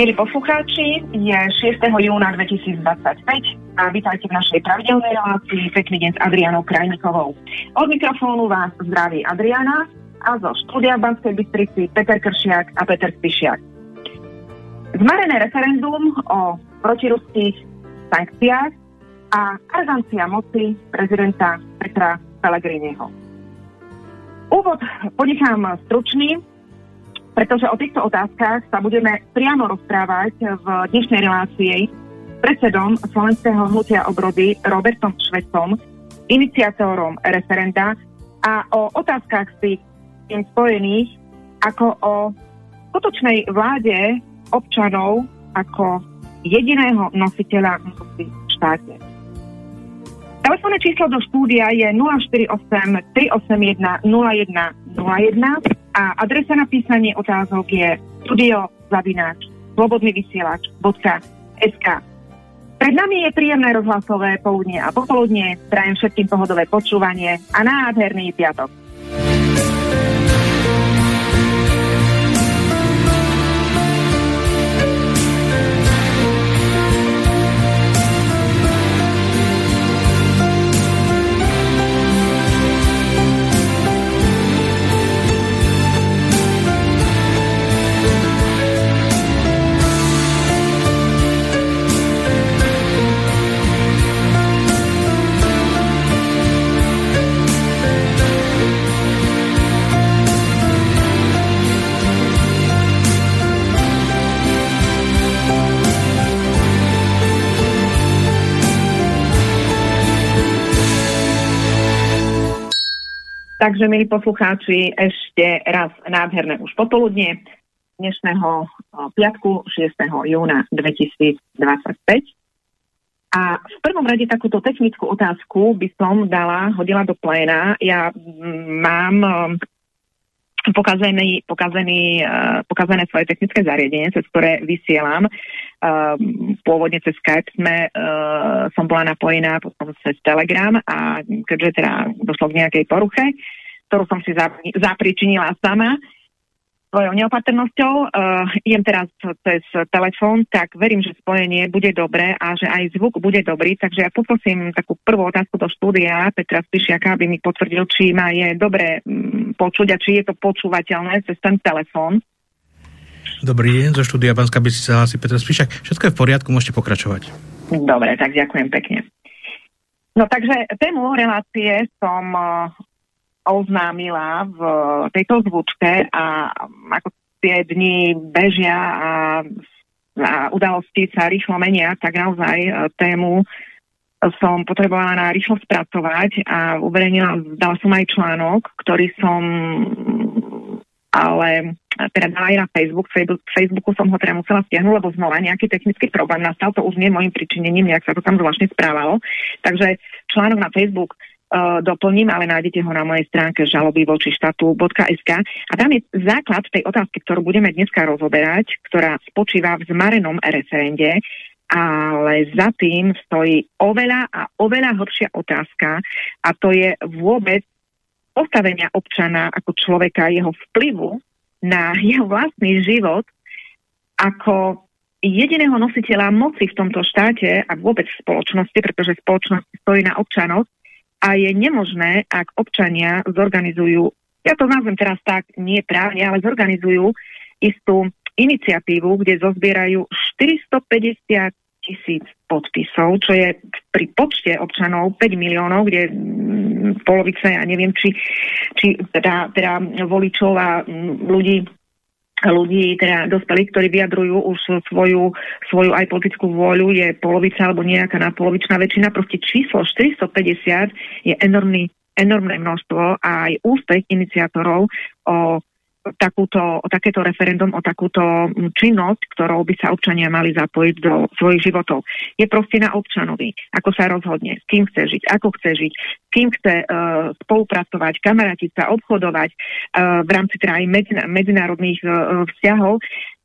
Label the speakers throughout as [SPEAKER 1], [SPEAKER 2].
[SPEAKER 1] Milí poslucháči, je 6. júna 2025 a vítajte v našej pravidelnej relácii Pekný deň s Adrianou Krajnikovou. Od mikrofónu vás zdraví Adriana a zo štúdia v Banskej Bystrici Peter Kršiak a Peter Spišiak. Zmarené referendum o protiruských sankciách a arogancia moci prezidenta Petra Pellegriniho. Úvod ponechám stručný, pretože o týchto otázkach sa budeme priamo rozprávať v dnešnej relácii predsedom Slovenského hnutia obrody Robertom Švecom, iniciátorom referenda a o otázkach s tým spojených ako o skutočnej vláde občanov ako jediného nositeľa v štáte. Telefónne číslo do štúdia je 048 381 0101 a adresa na písanie otázok je studiozavináč slobodnyvysielač.sk Pred nami je príjemné rozhlasové poludne a popoludne. Prajem všetkým pohodové počúvanie a nádherný piatok. Takže, milí poslucháči, ešte raz nádherné už popoludne dnešného piatku 6. júna 2025. A v prvom rade takúto technickú otázku by som dala, hodila do pléna. Ja mám pokazený, pokazený, uh, pokazené svoje technické zariadenie, cez ktoré vysielam. Uh, pôvodne cez Skype sme, uh, som bola napojená potom cez Telegram a keďže teda došlo k nejakej poruche, ktorú som si zapričinila sama svojou neopatrnosťou, uh, idem teraz cez telefón, tak verím, že spojenie bude dobré a že aj zvuk bude dobrý, takže ja poprosím takú prvú otázku do štúdia Petra Spišiaka, aby mi potvrdil, či ma je dobre um, počuť a či je to počúvateľné cez ten telefón.
[SPEAKER 2] Dobrý deň, zo štúdia Banská by si sa hlási Petra Spišak. Všetko je v poriadku, môžete pokračovať.
[SPEAKER 1] Dobre, tak ďakujem pekne. No takže tému relácie som oznámila v tejto zvučke a ako tie dni bežia a, a udalosti sa rýchlo menia, tak naozaj e, tému som potrebovala na rýchlo spracovať a uverejnila, dala som aj článok, ktorý som ale teda dala aj na Facebook. Facebook. Facebooku som ho teda musela stiahnuť, lebo znova nejaký technický problém nastal, to už nie môjim pričinením, nejak sa to tam zvláštne správalo. Takže článok na Facebook doplním, ale nájdete ho na mojej stránke žaloby voči štátu.sk a tam je základ tej otázky, ktorú budeme dneska rozoberať, ktorá spočíva v zmarenom referende, ale za tým stojí oveľa a oveľa horšia otázka a to je vôbec postavenia občana ako človeka, jeho vplyvu na jeho vlastný život ako jediného nositeľa moci v tomto štáte a vôbec v spoločnosti, pretože spoločnosť stojí na občanoch, a je nemožné, ak občania zorganizujú, ja to nazvem teraz tak, nie právne, ale zorganizujú istú iniciatívu, kde zozbierajú 450 tisíc podpisov, čo je pri počte občanov 5 miliónov, kde mm, polovica, ja neviem, či, či teda, teda voličov a mm, ľudí ľudí, teda dospelých, ktorí vyjadrujú už svoju, svoju aj politickú vôľu, je polovica alebo nejaká nadpolovičná väčšina. Proste číslo 450 je enormný, enormné množstvo a aj úspech iniciátorov o takúto, takéto referendum, o takúto činnosť, ktorou by sa občania mali zapojiť do svojich životov. Je proste na občanovi, ako sa rozhodne, s kým chce žiť, ako chce žiť, s kým chce uh, spolupracovať, kamarátiť sa, obchodovať uh, v rámci teda aj medzi, medzinárodných uh, vzťahov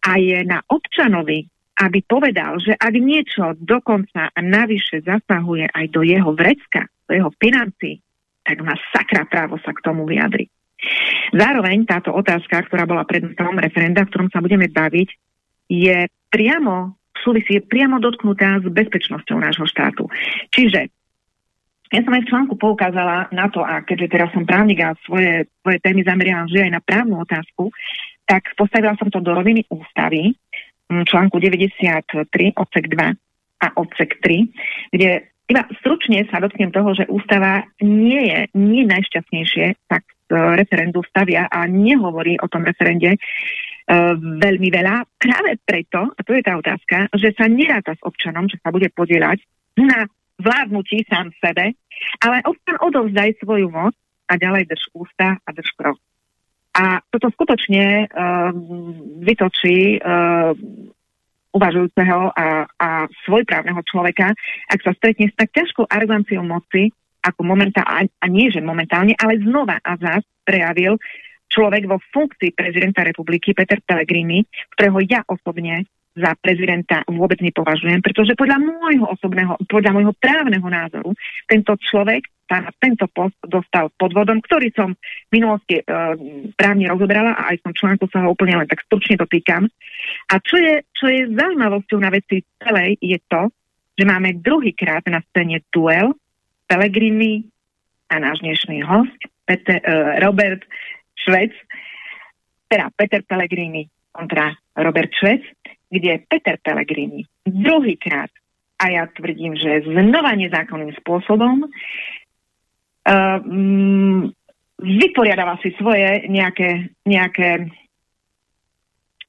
[SPEAKER 1] a je na občanovi, aby povedal, že ak niečo dokonca a navyše zasahuje aj do jeho vrecka, do jeho financií, tak má sakra právo sa k tomu vyjadriť. Zároveň táto otázka, ktorá bola predmetom referenda, v ktorom sa budeme baviť, je priamo súvisí priamo dotknutá s bezpečnosťou nášho štátu. Čiže ja som aj v článku poukázala na to, a keďže teraz som právnik a svoje, svoje témy zameriavam vždy aj na právnu otázku, tak postavila som to do roviny ústavy, článku 93, odsek 2 a odsek 3, kde iba stručne sa dotknem toho, že ústava nie je nie najšťastnejšie, tak referendu stavia a nehovorí o tom referende uh, veľmi veľa. Práve preto, a to je tá otázka, že sa neráta s občanom, že sa bude podielať na vládnutí sám sebe, ale občan odovzdaj svoju moc a ďalej drž ústa a drž krok. A toto skutočne uh, vytočí uh, uvažujúceho a, a svojprávneho človeka, ak sa stretne s tak ťažkou aroganciou moci, ako momentálne, a nie že momentálne, ale znova a zás prejavil človek vo funkcii prezidenta republiky Peter Pellegrini, ktorého ja osobne za prezidenta vôbec nepovažujem, pretože podľa môjho osobného, podľa môjho právneho názoru, tento človek sa na tento post dostal podvodom, ktorý som v minulosti e, právne rozoberala a aj som článku sa ho úplne len tak stručne dotýkam. A čo je, čo je zaujímavosťou na veci celej, je to, že máme druhýkrát na scéne duel Pellegrini a náš dnešný host Peter, e, Robert Švec, teda Peter Pellegrini kontra Robert Švec, kde Peter Pellegrini druhýkrát, a ja tvrdím, že znova nezákonným spôsobom, uh, vyporiadáva si svoje nejaké, nejaké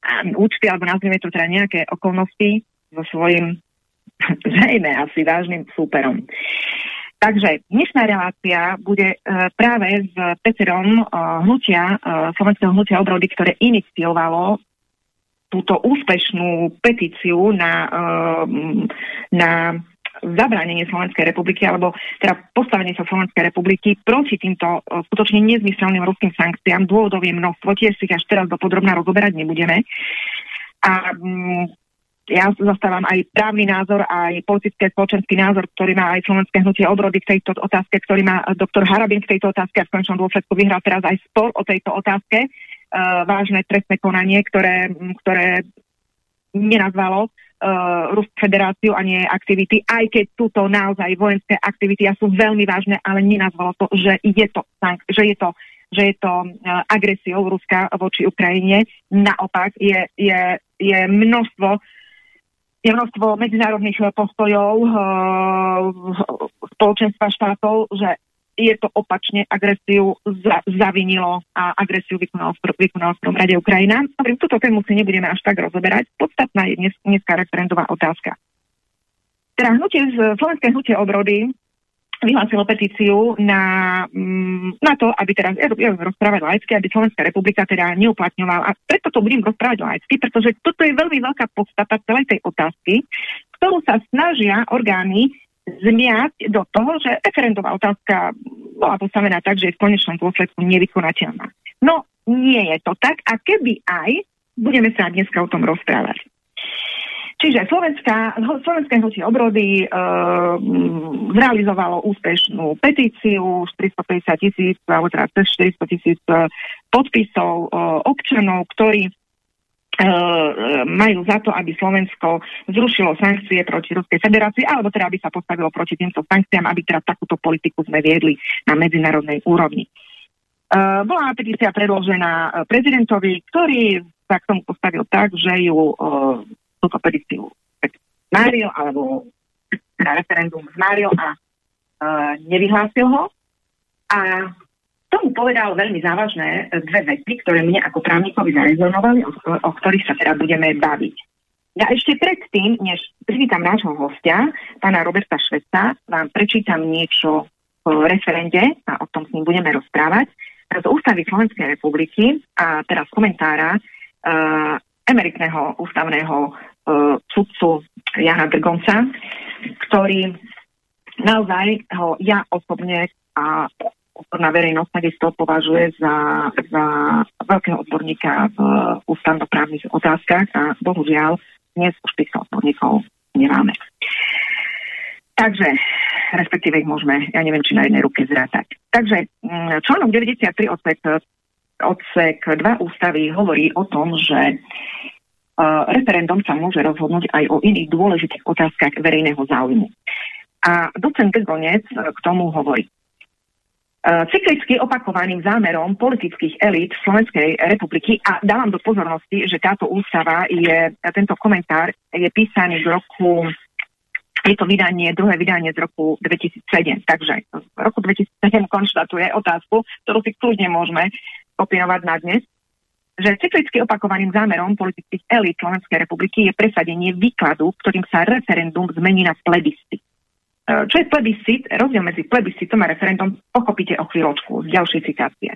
[SPEAKER 1] um, účty, alebo nazvime to teda nejaké okolnosti so svojím zrejme asi vážnym súperom. Takže dnešná relácia bude uh, práve s Peterom uh, hnutia, uh, slovenského hnutia obrody, ktoré iniciovalo túto úspešnú petíciu na, na zabránenie Slovenskej republiky, alebo teda postavenie sa Slovenskej republiky proti týmto skutočne nezmyselným ruským sankciám. Dôvodov je množstvo, tiež si až teraz do podrobná rozoberať nebudeme. A ja zastávam aj právny názor, aj politický spoločenský názor, ktorý má aj Slovenské hnutie obrody k tejto otázke, ktorý má doktor Harabin k tejto otázke a v končnom dôsledku vyhral teraz aj spor o tejto otázke uh, vážne trestné konanie, ktoré, ktoré nenazvalo uh, Ruskú federáciu a nie aktivity, aj keď túto naozaj vojenské aktivity a sú veľmi vážne, ale nenazvalo to, že je to, že je to že je to uh, agresiou Ruska voči Ukrajine. Naopak je, je, je množstvo je množstvo medzinárodných postojov uh, spoločenstva štátov, že je to opačne, agresiu za, zavinilo a agresiu vykonala, vykonala v prvom rade Ukrajina. Hovorím, túto tému si nebudeme až tak rozoberať. Podstatná je dnes, dneska referendová otázka. Teda hnutie, Slovenské hnutie obrody vyhlásilo petíciu na, mm, na to, aby teraz, ja, rozprávať laicky, aby Slovenská republika teda neuplatňovala. A preto to budem rozprávať laicky, pretože toto je veľmi veľká podstata celej tej otázky, ktorú sa snažia orgány zmiať do toho, že referendová otázka bola postavená tak, že je v konečnom dôsledku nevykonateľná. No, nie je to tak a keby aj, budeme sa dneska o tom rozprávať. Čiže Slovenská, Slovenské hnutie obrody e, zrealizovalo úspešnú petíciu 450 tisíc, alebo teda 400 tisíc e, podpisov e, občanov, ktorí majú za to, aby Slovensko zrušilo sankcie proti Ruskej federácii, alebo teda aby sa postavilo proti týmto sankciám, aby teda takúto politiku sme viedli na medzinárodnej úrovni. Uh, bola petícia predložená prezidentovi, ktorý sa k tomu postavil tak, že ju túto petíciu zmáril, alebo na referendum zmáril a uh, nevyhlásil ho. A tomu povedal veľmi závažné dve veci, ktoré mne ako právnikovi zarezonovali, o, o ktorých sa teda budeme baviť. Ja ešte predtým, než privítam nášho hostia, pána Roberta Šveca, vám prečítam niečo o referende a o tom s ním budeme rozprávať z Ústavy Slovenskej republiky a teraz komentára uh, emeritného ústavného uh, sudcu Jana Drgonca, ktorý naozaj ho ja osobne a odborná verejnosť takisto považuje za, za veľkého odborníka v ústavnoprávnych otázkach a bohužiaľ dnes už týchto odborníkov nemáme. Takže, respektíve ich môžeme, ja neviem, či na jednej ruke zrátať. Takže mm, článok 93 odsek, odsek 2 ústavy hovorí o tom, že referendum sa môže rozhodnúť aj o iných dôležitých otázkach verejného záujmu. A docent Gonec k tomu hovorí. Cyklicky opakovaným zámerom politických elít Slovenskej republiky a dávam do pozornosti, že táto ústava je, tento komentár je písaný v roku je to vydanie, druhé vydanie z roku 2007. Takže v roku 2007 konštatuje otázku, ktorú si kľudne môžeme kopírovať na dnes, že cyklicky opakovaným zámerom politických elít Slovenskej republiky je presadenie výkladu, ktorým sa referendum zmení na plebiscit. E, čo je plebiscit? Rozdiel medzi plebiscitom a referendum pochopíte o chvíľočku z ďalšej citácie.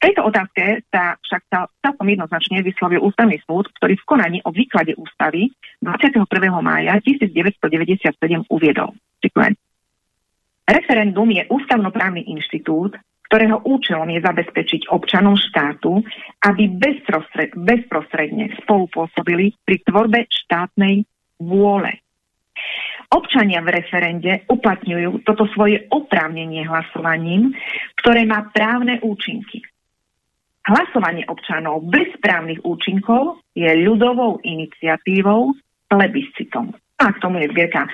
[SPEAKER 1] V tejto otázke sa však celkom jednoznačne vyslovil ústavný súd, ktorý v konaní o výklade ústavy 21. mája 1997 uviedol. Citujem. Referendum je ústavnoprávny inštitút, ktorého účelom je zabezpečiť občanom štátu, aby bezprostred, bezprostredne spolupôsobili pri tvorbe štátnej vôle. Občania v referende uplatňujú toto svoje oprávnenie hlasovaním, ktoré má právne účinky. Hlasovanie občanov bez právnych účinkov je ľudovou iniciatívou plebiscitom. A k tomu je zbierka e,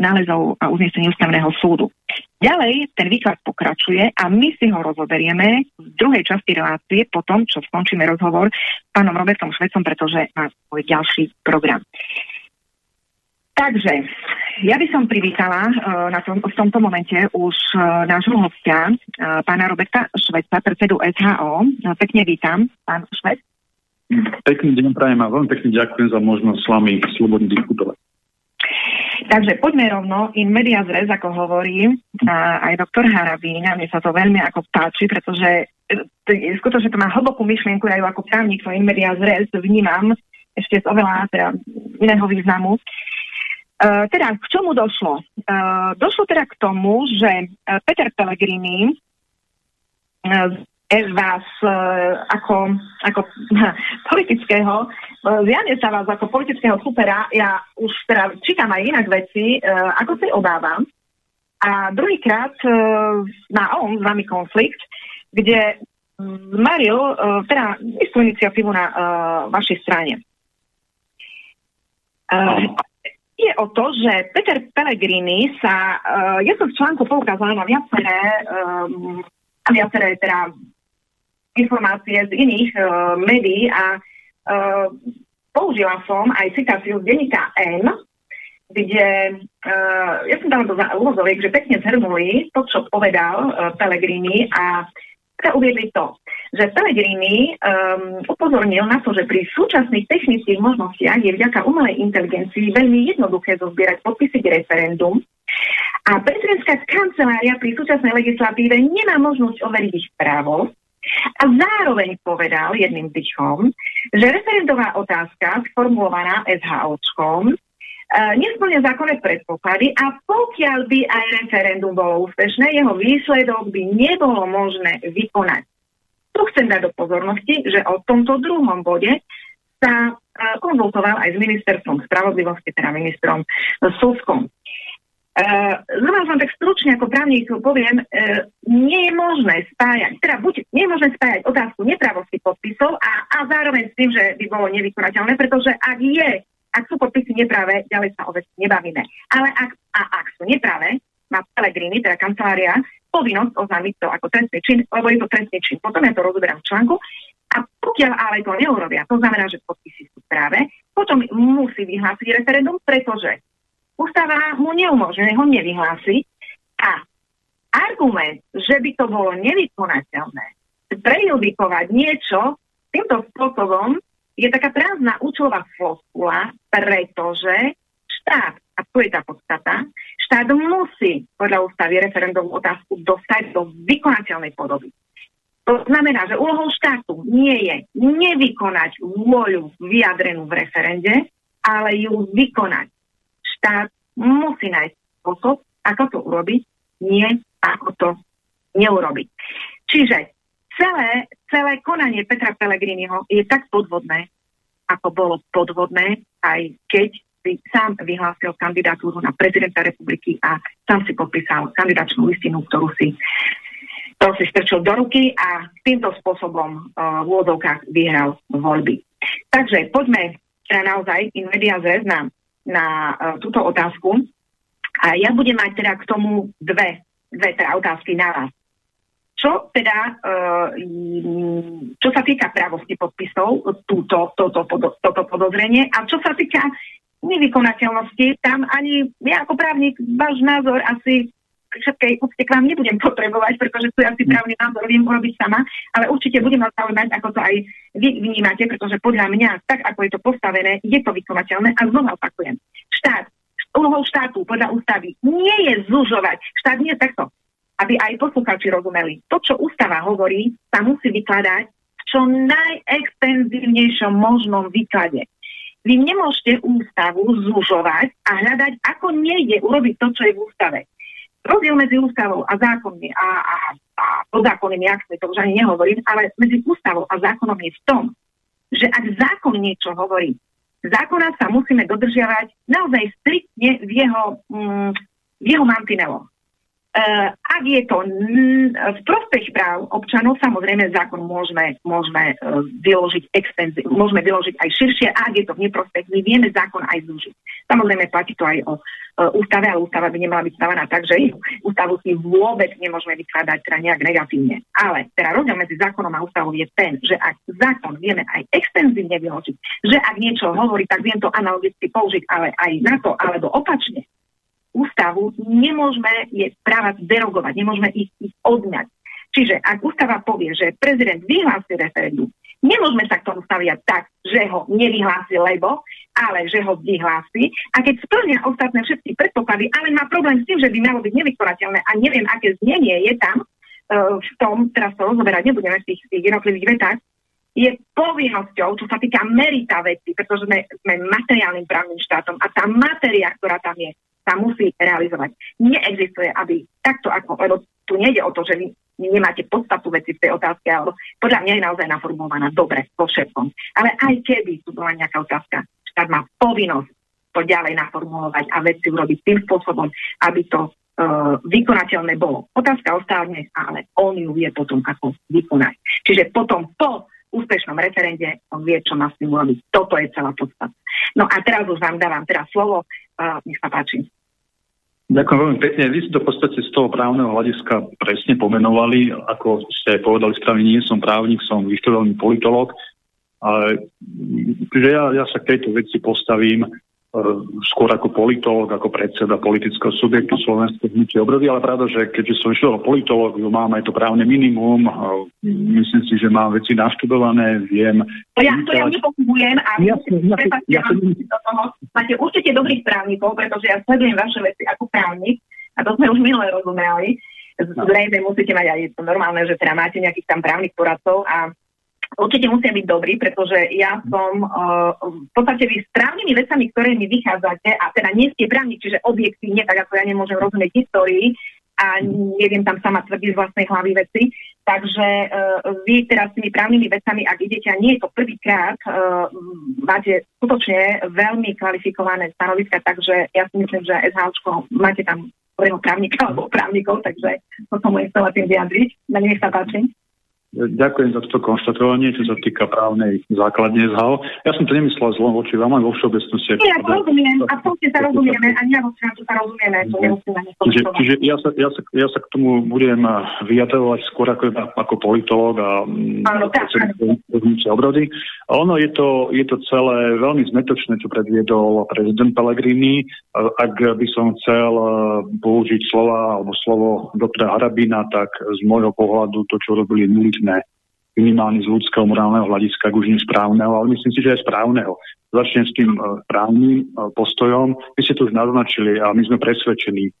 [SPEAKER 1] nálezov a uznesení ústavného súdu. Ďalej ten výklad pokračuje a my si ho rozoberieme v druhej časti relácie po tom, čo skončíme rozhovor s pánom Robertom Švecom, pretože má svoj ďalší program. Takže ja by som privítala uh, na tom, v tomto momente už uh, nášho hostia, uh, pána Roberta Šveca, predsedu SHO. Uh, pekne vítam, pán Švec.
[SPEAKER 3] Pekný deň prajem a veľmi pekne ďakujem za možnosť s vami slobodne diskutovať.
[SPEAKER 1] Takže poďme rovno in media zrez, ako hovorí aj doktor Harabín. A mne sa to veľmi ako páči, pretože e, skutočne to má hlbokú myšlienku, ja ju ako právnik to in media zrez vnímam ešte z oveľa teda, iného významu. Uh, teda k čomu došlo? Uh, došlo teda k tomu, že Peter Pellegrini vás uh, ako, ako politického, uh, zjavne sa vás ako politického supera, ja už teda čítam aj inak veci, uh, ako si obávam. A druhýkrát uh, má on s vami konflikt, kde zmaril uh, teda istú iniciatívu na vašej strane. Uh, ide o to, že Peter Pellegrini sa, uh, ja som v článku poukázala na viaceré, um, viaceré teda informácie z iných uh, médií a uh, použila som aj citáciu z denníka N, kde uh, ja som tam do úvozoviek, že pekne zhrnuli to, čo povedal uh, Pellegrini a teda uviedli to, že Pellegrini um, upozornil na to, že pri súčasných technických možnostiach je vďaka umelej inteligencii veľmi jednoduché zozbierať podpisy k referendum a prezidentská kancelária pri súčasnej legislatíve nemá možnosť overiť ich právo a zároveň povedal jedným dychom, že referendová otázka sformulovaná SHOčkom Uh, nesplňa zákonné predpoklady a pokiaľ by aj referendum bolo úspešné, jeho výsledok by nebolo možné vykonať. Tu chcem dať do pozornosti, že o tomto druhom bode sa uh, konzultoval aj s ministerstvom spravodlivosti, teda ministrom Suskom. Uh, znamená som tak stručne ako právnik poviem, uh, nie je možné spájať, teda buď nie je možné spájať otázku nepravosti podpisov a, a zároveň s tým, že by bolo nevykonateľné, pretože ak je ak sú podpisy nepravé, ďalej sa o veci nebavíme. Ale ak, a ak sú nepravé, má Pelegrini, teda kancelária, povinnosť oznámiť to ako trestný čin, lebo je to trestný čin. Potom ja to rozoberám v článku. A pokiaľ ale to neurobia, to znamená, že podpisy sú práve, potom musí vyhlásiť referendum, pretože ústava mu neumožňuje ho nevyhlásiť a argument, že by to bolo nevykonateľné, prejudikovať niečo týmto spôsobom je taká prázdna účelová floskula, pretože štát, a tu je tá podstata, štát musí podľa ústavy referendovú otázku dostať do vykonateľnej podoby. To znamená, že úlohou štátu nie je nevykonať vôľu vyjadrenú v referende, ale ju vykonať. Štát musí nájsť spôsob, ako to urobiť, nie ako to neurobiť. Čiže celé, celé konanie Petra Pellegriniho je tak podvodné, ako bolo podvodné, aj keď si sám vyhlásil kandidatúru na prezidenta republiky a sám si podpísal kandidačnú listinu, ktorú si, ktorú si strčil do ruky a týmto spôsobom uh, v úvodzovkách vyhral voľby. Takže poďme teda naozaj in media zres na, uh, túto otázku. A ja budem mať teda k tomu dve, dve teda otázky na vás. Čo teda, uh, čo sa týka pravosti podpisov, túto, toto, toto podozrenie, a čo sa týka nevykonateľnosti, tam ani ja ako právnik váš názor asi všetkej úcte k vám nebudem potrebovať, pretože tu asi právny názor viem urobiť sama, ale určite budem vás zaujímať, ako to aj vy vnímate, pretože podľa mňa, tak ako je to postavené, je to vykonateľné a znova opakujem. Štát, úlohou štátu podľa ústavy nie je zužovať. Štát nie je takto, aby aj poslucháči rozumeli. To, čo ústava hovorí, sa musí vykladať v čo najextenzívnejšom možnom výklade. Vy nemôžete ústavu zužovať a hľadať, ako nejde urobiť to, čo je v ústave. Rozdiel medzi ústavou a zákonmi a, a, a podzákonnými aktmi, to už ani nehovorím, ale medzi ústavou a zákonom je v tom, že ak zákon niečo hovorí, zákona sa musíme dodržiavať naozaj striktne v jeho, mm, jeho mantineloch. Uh, ak je to v prospech práv občanov, samozrejme zákon môžeme, môžeme uh, vyložiť extenzi- môžeme vyložiť aj širšie, ak je to v neprospech, my vieme zákon aj zúžiť. Samozrejme platí to aj o uh, ústave, ale ústava by nemala byť stavaná tak, že ústavu si vôbec nemôžeme vykladať teda nejak negatívne. Ale teda rozdiel medzi zákonom a ústavou je ten, že ak zákon vieme aj extenzívne vyložiť, že ak niečo hovorí, tak viem to analogicky použiť, ale aj na to, alebo opačne, ústavu nemôžeme je práva derogovať, nemôžeme ich, ich odňať. Čiže ak ústava povie, že prezident vyhlási referendum, nemôžeme sa k tomu staviať tak, že ho nevyhlási, lebo, ale že ho vyhlási. A keď splnia ostatné všetky predpoklady, ale má problém s tým, že by malo byť nevykonateľné a neviem, aké znenie je tam, uh, v tom, teraz to rozoberať nebudeme v tých, tých jednotlivých vetách, je povinnosťou, čo sa týka merita veci, pretože sme, sme materiálnym právnym štátom a tá matéria, ktorá tam je, sa musí realizovať. Neexistuje, aby takto ako, lebo tu nejde o to, že vy nemáte podstatu veci v tej otázke, ale podľa mňa je naozaj naformulovaná dobre vo všetkom. Ale aj keby tu bola nejaká otázka, štát má povinnosť to ďalej naformulovať a veci urobiť tým spôsobom, aby to uh, vykonateľné bolo. Otázka ostávne, ale on ju vie potom ako vykonať. Čiže potom po úspešnom referende on vie, čo má s tým urobiť. Toto je celá podstata. No a teraz už vám dávam teraz slovo. Uh, nech sa páči.
[SPEAKER 3] Ďakujem veľmi pekne. Vy ste to v podstate z toho právneho hľadiska presne pomenovali. Ako ste povedali správne, nie som právnik, som vyštudovaný politolog. Ale že ja, ja sa k tejto veci postavím E, skôr ako politolog, ako predseda politického subjektu Slovenskej hnutie obrody, ale pravda, že keďže som išiel politológiu, mám aj to právne minimum, myslím si, že mám veci naštudované, viem...
[SPEAKER 1] To ja, to ja nepochybujem a ja, ja, ja, ja, toho. Máte určite dobrých právnikov, pretože ja sledujem vaše veci ako právnik a to sme už minule rozumeli. Zrejme musíte mať aj to normálne, že teda máte nejakých tam právnych poradcov a určite musia byť dobrí, pretože ja som uh, v podstate vy správnymi vecami, ktoré mi vychádzate, a teda nie ste právnik, čiže objektívne, tak ako ja nemôžem rozumieť histórii a neviem tam sama tvrdiť z vlastnej hlavy veci, takže uh, vy teraz s tými právnymi vecami, ak idete, a nie je to prvýkrát, uh, máte skutočne veľmi kvalifikované stanoviska, takže ja si myslím, že SHčko máte tam právnika alebo právnikov, takže to som chcela tým vyjadriť. Nech sa páči.
[SPEAKER 3] Ďakujem za toto konštatovanie, čo sa týka právnej základne zhal. Ja som to nemyslel zlo voči vám, aj vo všeobecnosti.
[SPEAKER 1] Nie, ja to rozumiem, absolútne sa rozumieme a nie vo čo sa rozumieme, to nemusíme
[SPEAKER 3] čiže, čiže ja, sa, ja, sa, ja sa k tomu budem vyjadrovať skôr ako, ako politológ a
[SPEAKER 1] mm, Áno, tak,
[SPEAKER 3] obrody. A ono je to, je to celé veľmi zmetočné, čo predviedol prezident Pellegrini. Ak by som chcel e, použiť slova alebo slovo doktora Harabina, tak z môjho pohľadu to, čo robili nuliť sme minimálne z ľudského morálneho hľadiska, už nie správneho, ale myslím si, že aj správneho. Začnem s tým uh, právnym uh, postojom. My ste to už naznačili a my sme presvedčení,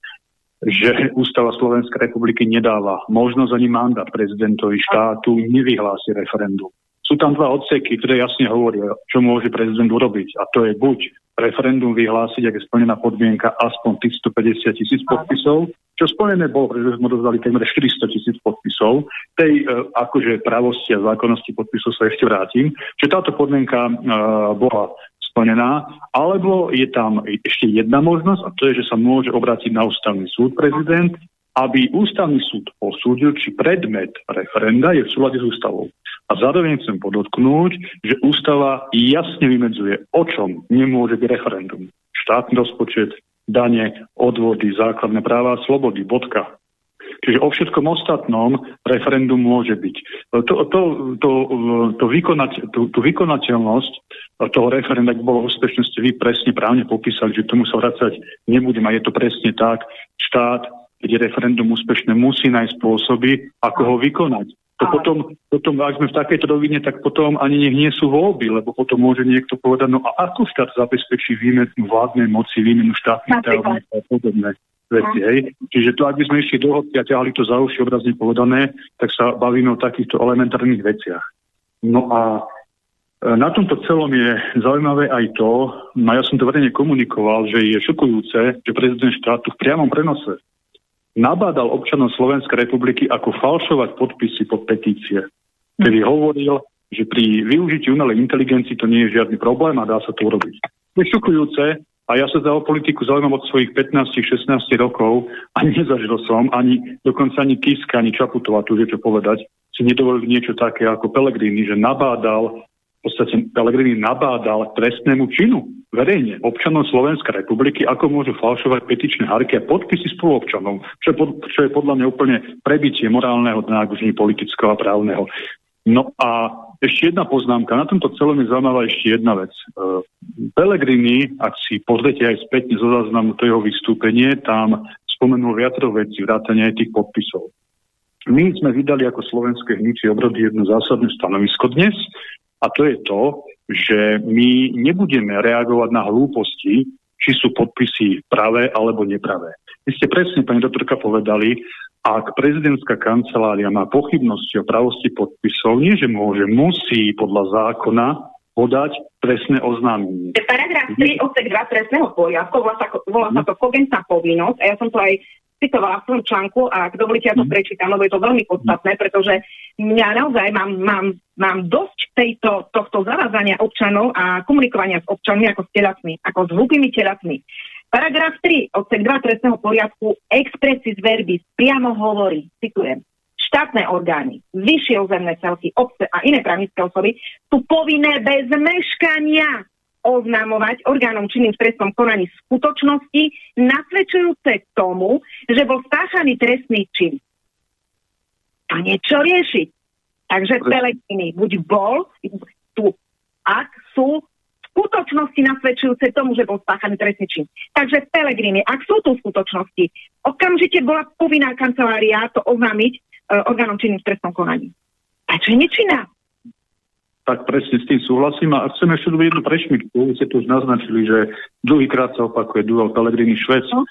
[SPEAKER 3] že Ústava Slovenskej republiky nedáva možnosť ani mandát prezidentovi štátu nevyhlási referendum. Sú tam dva odseky, ktoré jasne hovoria, čo môže prezident urobiť. A to je buď referendum vyhlásiť, ak je splnená podmienka aspoň 350 tisíc podpisov, čo splnené bolo, pretože sme dozvali takmer 400 tisíc podpisov. Tej e, akože pravosti a zákonnosti podpisov sa ešte vrátim. Čiže táto podmienka e, bola splnená, alebo je tam ešte jedna možnosť a to je, že sa môže obrátiť na ústavný súd prezident, aby ústavný súd posúdil, či predmet referenda je v súlade s ústavou. A zároveň chcem podotknúť, že ústava jasne vymedzuje, o čom nemôže byť referendum. Štátny rozpočet, dane, odvody, základné práva a slobody, bodka. Čiže o všetkom ostatnom referendum môže byť. To, to, to, to vykonať, tú, tú vykonateľnosť toho referenda, ak bolo úspešné, ste vy presne právne popísali, že tomu sa vracať nebudem a je to presne tak. Štát, keď je referendum úspešné, musí nájsť spôsoby, ako ho vykonať. To potom, potom, ak sme v takejto rovine, tak potom ani nech nie sú voľby, lebo potom môže niekto povedať, no a ako štát zabezpečí výmenu vládnej moci, výmenu štátnych tajomníkov a podobné veci. Hej. Čiže to, ak by sme išli do a ťahali to za uši obrazne povedané, tak sa bavíme o takýchto elementárnych veciach. No a e, na tomto celom je zaujímavé aj to, no ja som to verejne komunikoval, že je šokujúce, že prezident štátu v priamom prenose nabádal občanov Slovenskej republiky, ako falšovať podpisy pod petície. Kedy hovoril, že pri využití umelej inteligencii to nie je žiadny problém a dá sa to urobiť. To je šokujúce, a ja sa za politiku zaujímam od svojich 15-16 rokov a nezažil som ani dokonca ani Kiska, ani Čaputová, tu čo povedať, si nedovolili niečo také ako Pelegrini, že nabádal, v podstate Pelegrini nabádal trestnému činu verejne občanov Slovenskej republiky, ako môžu falšovať petičné harky a podpisy spoluobčanov, čo pod, čo je podľa mňa úplne prebitie morálneho nie politického a právneho. No a ešte jedna poznámka. Na tomto celom je zaujímavá ešte jedna vec. Uh, Pelegrini, ak si pozrete aj spätne zo záznamu to jeho vystúpenie, tam spomenul viacero vecí, vrátane aj tých podpisov. My sme vydali ako slovenské hnutie obrody jedno zásadné stanovisko dnes a to je to, že my nebudeme reagovať na hlúposti, či sú podpisy pravé alebo nepravé. Vy ste presne, pani doktorka, povedali, ak prezidentská kancelária má pochybnosti o pravosti podpisov, nie že môže, musí podľa zákona podať trestné oznámenie.
[SPEAKER 1] Paragraf 3 odsek 2 trestného poriadku, volá sa, volá sa to kogentná povinnosť a ja som to aj citovala v článku a ak dovolíte, ja to mhm. prečítam, lebo je to veľmi podstatné, pretože mňa naozaj mám, mám, mám dosť tejto, tohto zavázania občanov a komunikovania s občanmi ako s telacmi, ako s hlupými telacmi. Paragraf 3 odsek 2 trestného poriadku expressis verbis priamo hovorí, citujem, štátne orgány, vyššie územné celky, obce a iné právnické osoby sú povinné bez meškania oznamovať orgánom činným v trestnom konaní skutočnosti nasvedčujúce tomu, že bol spáchaný trestný čin. A niečo riešiť. Takže Pelegrini buď bol, tu, ak sú skutočnosti nasvedčujúce tomu, že bol spáchaný trestný čin. Takže Pelegrini, ak sú tu skutočnosti, okamžite bola povinná kancelária to oznámiť e, orgánom činným v trestnom konaní. A čo je nečinná?
[SPEAKER 3] Tak presne s tým súhlasím a chcem ešte jednu prešmiktu. Vy ste tu už naznačili, že druhýkrát sa opakuje duel Pelegrini Švec. No.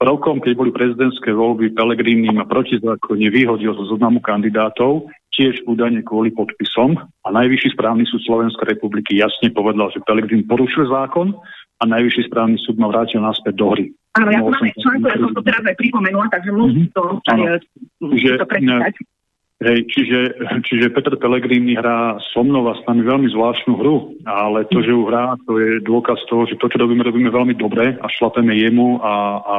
[SPEAKER 3] Rokom, keď boli prezidentské voľby, Pelegrini ma protizákonne vyhodil zo zoznamu kandidátov tiež údajne kvôli podpisom a Najvyšší správny súd Slovenskej republiky jasne povedal, že Pelegrin porušil zákon a Najvyšší správny súd ma vrátil naspäť do hry.
[SPEAKER 1] Áno, ja to mám článku, ja som to teraz aj pripomenula, takže musím to, mm-hmm. to prečítať.
[SPEAKER 3] Hej, čiže, čiže Petr Pellegrini hrá so mnou a s nami veľmi zvláštnu hru, ale to, že ju hrá, to je dôkaz toho, že to, čo robíme, robíme veľmi dobre a šlapeme jemu a, a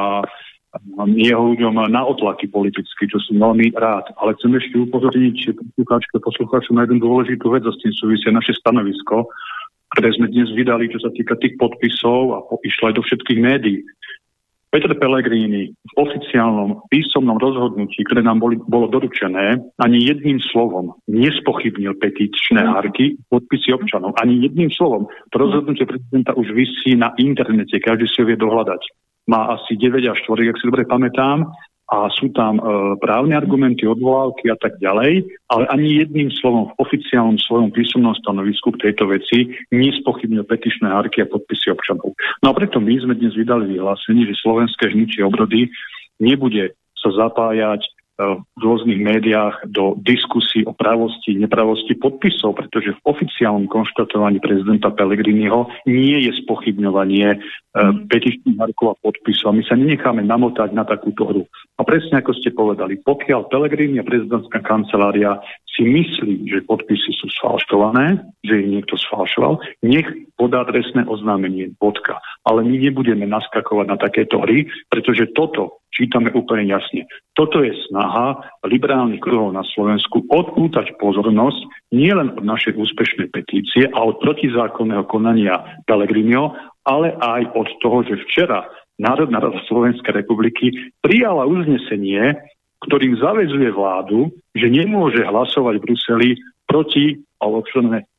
[SPEAKER 3] jeho ľuďom na otlaky politicky, čo som veľmi rád. Ale chcem ešte upozorniť poslucháčke poslucháčom na jednu dôležitú vec a s tým súvisia naše stanovisko, ktoré sme dnes vydali, čo sa týka tých podpisov a išlo aj do všetkých médií. Peter Pellegrini v oficiálnom písomnom rozhodnutí, ktoré nám boli, bolo doručené, ani jedným slovom nespochybnil petičné hárky, podpisy občanov. Ani jedným slovom. To rozhodnutie prezidenta už vysí na internete, každý si ho vie dohľadať má asi 9 až 4, ak si dobre pamätám, a sú tam e, právne argumenty, odvolávky a tak ďalej, ale ani jedným slovom v oficiálnom svojom písomnom stanovisku k tejto veci nespochybnil petičné hárky a podpisy občanov. No a preto my sme dnes vydali vyhlásenie, že slovenské hnutie obrody nebude sa zapájať v rôznych médiách do diskusí o pravosti, nepravosti podpisov, pretože v oficiálnom konštatovaní prezidenta Pellegriniho nie je spochybňovanie mm. petičných markov a podpisov. A my sa nenecháme namotať na takúto hru. A presne ako ste povedali, pokiaľ Pellegrini a prezidentská kancelária si myslí, že podpisy sú sfalšované, že ich niekto sfalšoval, nech podá trestné oznámenie, bodka. Ale my nebudeme naskakovať na takéto hry, pretože toto čítame úplne jasne. Toto je snaha liberálnych kruhov na Slovensku odpútať pozornosť nielen od našej úspešnej petície a od protizákonného konania Pellegrinio, ale aj od toho, že včera Národná rada Slovenskej republiky prijala uznesenie, ktorým zavezuje vládu, že nemôže hlasovať v Bruseli proti, alebo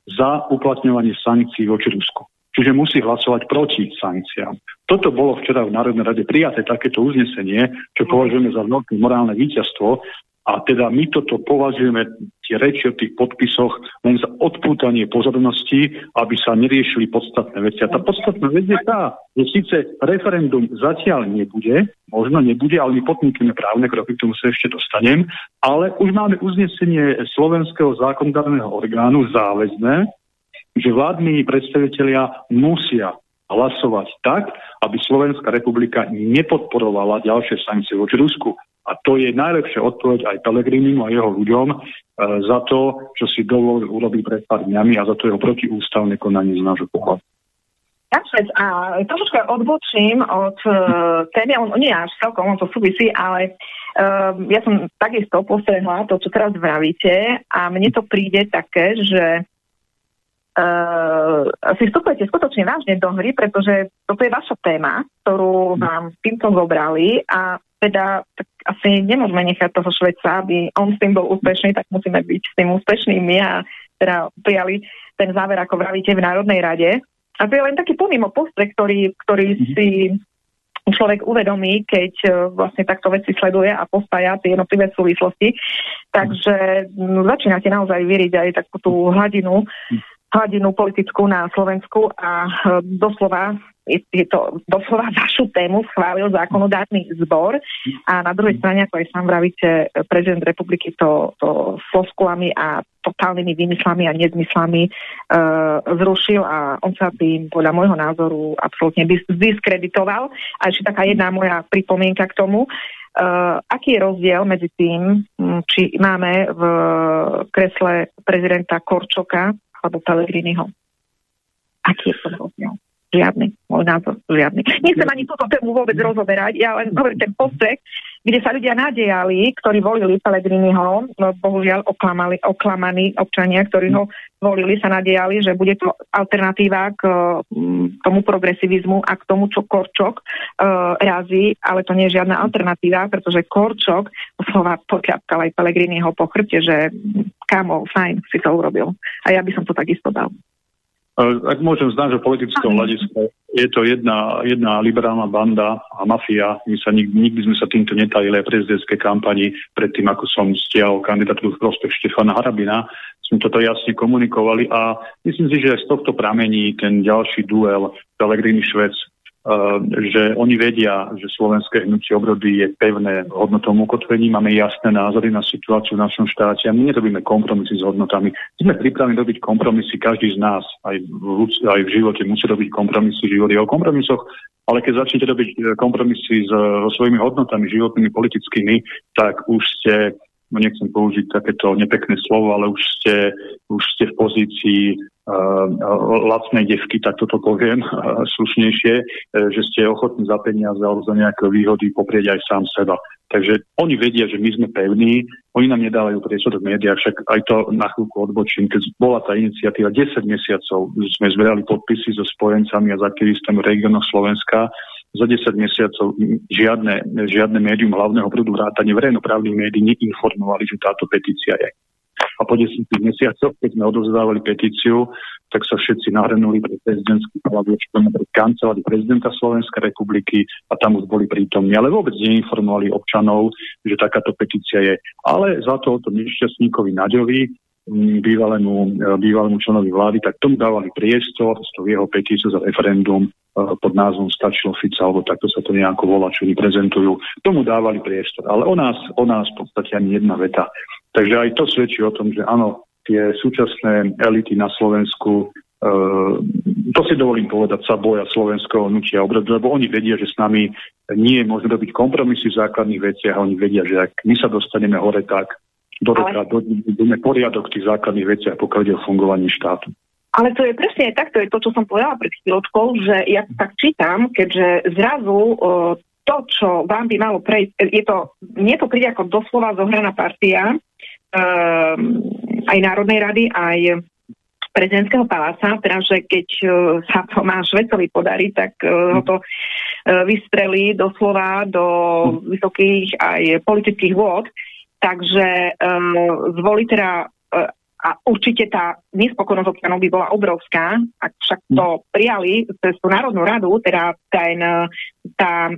[SPEAKER 3] za uplatňovanie sankcií voči Rusku. Čiže musí hlasovať proti sankciám. Toto bolo včera v Národnej rade prijaté takéto uznesenie, čo považujeme za veľké morálne víťazstvo a teda my toto považujeme, tie reči o tých podpisoch, len za odpútanie pozornosti, aby sa neriešili podstatné veci. A tá podstatná vec je tá, že síce referendum zatiaľ nebude, možno nebude, ale my podnikneme právne kroky, k tomu sa ešte dostanem, ale už máme uznesenie slovenského zákonodárneho orgánu záväzné, že vládni predstavitelia musia hlasovať tak, aby Slovenská republika nepodporovala ďalšie sankcie voči Rusku. A to je najlepšia odpoveď aj Pelegrinimu a jeho ľuďom e, za to, čo si dovolil urobiť pred pár dňami a za to jeho protiústavné konanie z nášho pohľadu.
[SPEAKER 1] A trošku odbočím od uh, témy, on nie až celkom, on to súvisí, ale uh, ja som takisto postrehla to, čo teraz vravíte a mne to príde také, že uh, si vstupujete skutočne vážne do hry, pretože toto je vaša téma, ktorú vám týmto zobrali a teda tak asi nemôžeme nechať toho Šveca, aby on s tým bol úspešný, tak musíme byť s tým úspešnými a teda prijali ten záver, ako vravíte, v Národnej rade. A to je len taký pomimo postrek, ktorý, ktorý mm-hmm. si človek uvedomí, keď uh, vlastne takto veci sleduje a postaja tie jednotlivé súvislosti. Takže no, začínate naozaj vyriť aj takú tú hladinu, mhm. Hladinu politickú na Slovensku a uh, doslova je, to doslova vašu tému, schválil zákonodárny zbor a na druhej strane, ako aj sám vravíte, prezident republiky to, to floskulami a totálnymi výmyslami a nezmyslami uh, zrušil a on sa tým podľa môjho názoru absolútne diskreditoval. A ešte taká jedna moja pripomienka k tomu. Uh, aký je rozdiel medzi tým, či máme v kresle prezidenta Korčoka alebo Pellegriniho? Aký je to rozdiel? Žiadny, môj názor, žiadny. Nechcem ani túto tému vôbec rozoberať, ja len hovorím ten postrek, kde sa ľudia nadejali, ktorí volili Pelegriniho, no bohužiaľ oklamali, oklamaní občania, ktorí ho volili, sa nadejali, že bude to alternatíva k mm, tomu progresivizmu a k tomu, čo Korčok uh, razí, ale to nie je žiadna alternatíva, pretože Korčok slova potľapkal aj Pelegriniho po chrbte, že kamo, fajn, si to urobil. A ja by som to takisto dal.
[SPEAKER 3] Ak môžem znať, že politickom hľadiska je to jedna, jedna liberálna banda a mafia. My sa nikdy, nikdy sme sa týmto netajili aj prezidentskej kampani predtým, ako som stiahol kandidatúru v prospech Štefana Harabina. Sme toto jasne komunikovali a myslím si, že z tohto pramení ten ďalší duel Pelegrini Švec že oni vedia, že slovenské hnutie obrody je pevné hodnotom ukotvení, máme jasné názory na situáciu v našom štáte a my nerobíme kompromisy s hodnotami. Sme pripravení robiť kompromisy, každý z nás, aj v, aj v živote musí robiť kompromisy, život je o kompromisoch, ale keď začnete robiť eh, kompromisy so svojimi hodnotami životnými, politickými, tak už ste no nechcem použiť takéto nepekné slovo, ale už ste, už ste v pozícii uh, lacnej devky, tak toto poviem uh, slušnejšie, uh, že ste ochotní za peniaze alebo za nejaké výhody poprieť aj sám seba. Takže oni vedia, že my sme pevní, oni nám nedávajú priestor v médiách, však aj to na chvíľku odbočím, keď bola tá iniciatíva 10 mesiacov, sme zberali podpisy so spojencami a s aktivistami regionov Slovenska, za 10 mesiacov žiadne, žiadne médium hlavného prúdu vrátane verejnoprávnych médií neinformovali, že táto petícia je. A po 10 mesiacoch, keď sme odovzdávali petíciu, tak sa všetci nahrnuli pre prezidentský palác, pred kancelári prezidenta Slovenskej republiky a tam už boli prítomní, ale vôbec neinformovali občanov, že takáto petícia je. Ale za to to nešťastníkovi Naďovi bývalému, bývalému členovi vlády, tak tomu dávali priestor s jeho petíciou za referendum pod názvom Stačilo Fica, alebo takto sa to nejako volá, čo prezentujú. Tomu dávali priestor. Ale o nás, o nás v podstate ani jedna veta. Takže aj to svedčí o tom, že áno, tie súčasné elity na Slovensku Uh, to si dovolím povedať, sa boja slovenského hnutia obradu, lebo oni vedia, že s nami nie je možné robiť kompromisy v základných veciach a oni vedia, že ak my sa dostaneme hore, tak do roka ale... dojme poriadok v tých základných veciach, pokiaľ ide o fungovanie štátu.
[SPEAKER 1] Ale to je presne tak, to je to, čo som povedala pred chvíľočkou, že ja tak čítam, keďže zrazu o, to, čo vám by malo prejsť, je to, nie to príde ako doslova zohraná partia, um, aj Národnej rady, aj prezidentského paláca, teda, že keď uh, sa Tomáš Vecovi podarí, tak uh, ho to uh, vystrelí doslova do vysokých aj politických vôd. Takže um, zvolí teda uh, a určite tá nespokojnosť občanov by bola obrovská, ak však to prijali cez tú Národnú radu, teda ten, tá,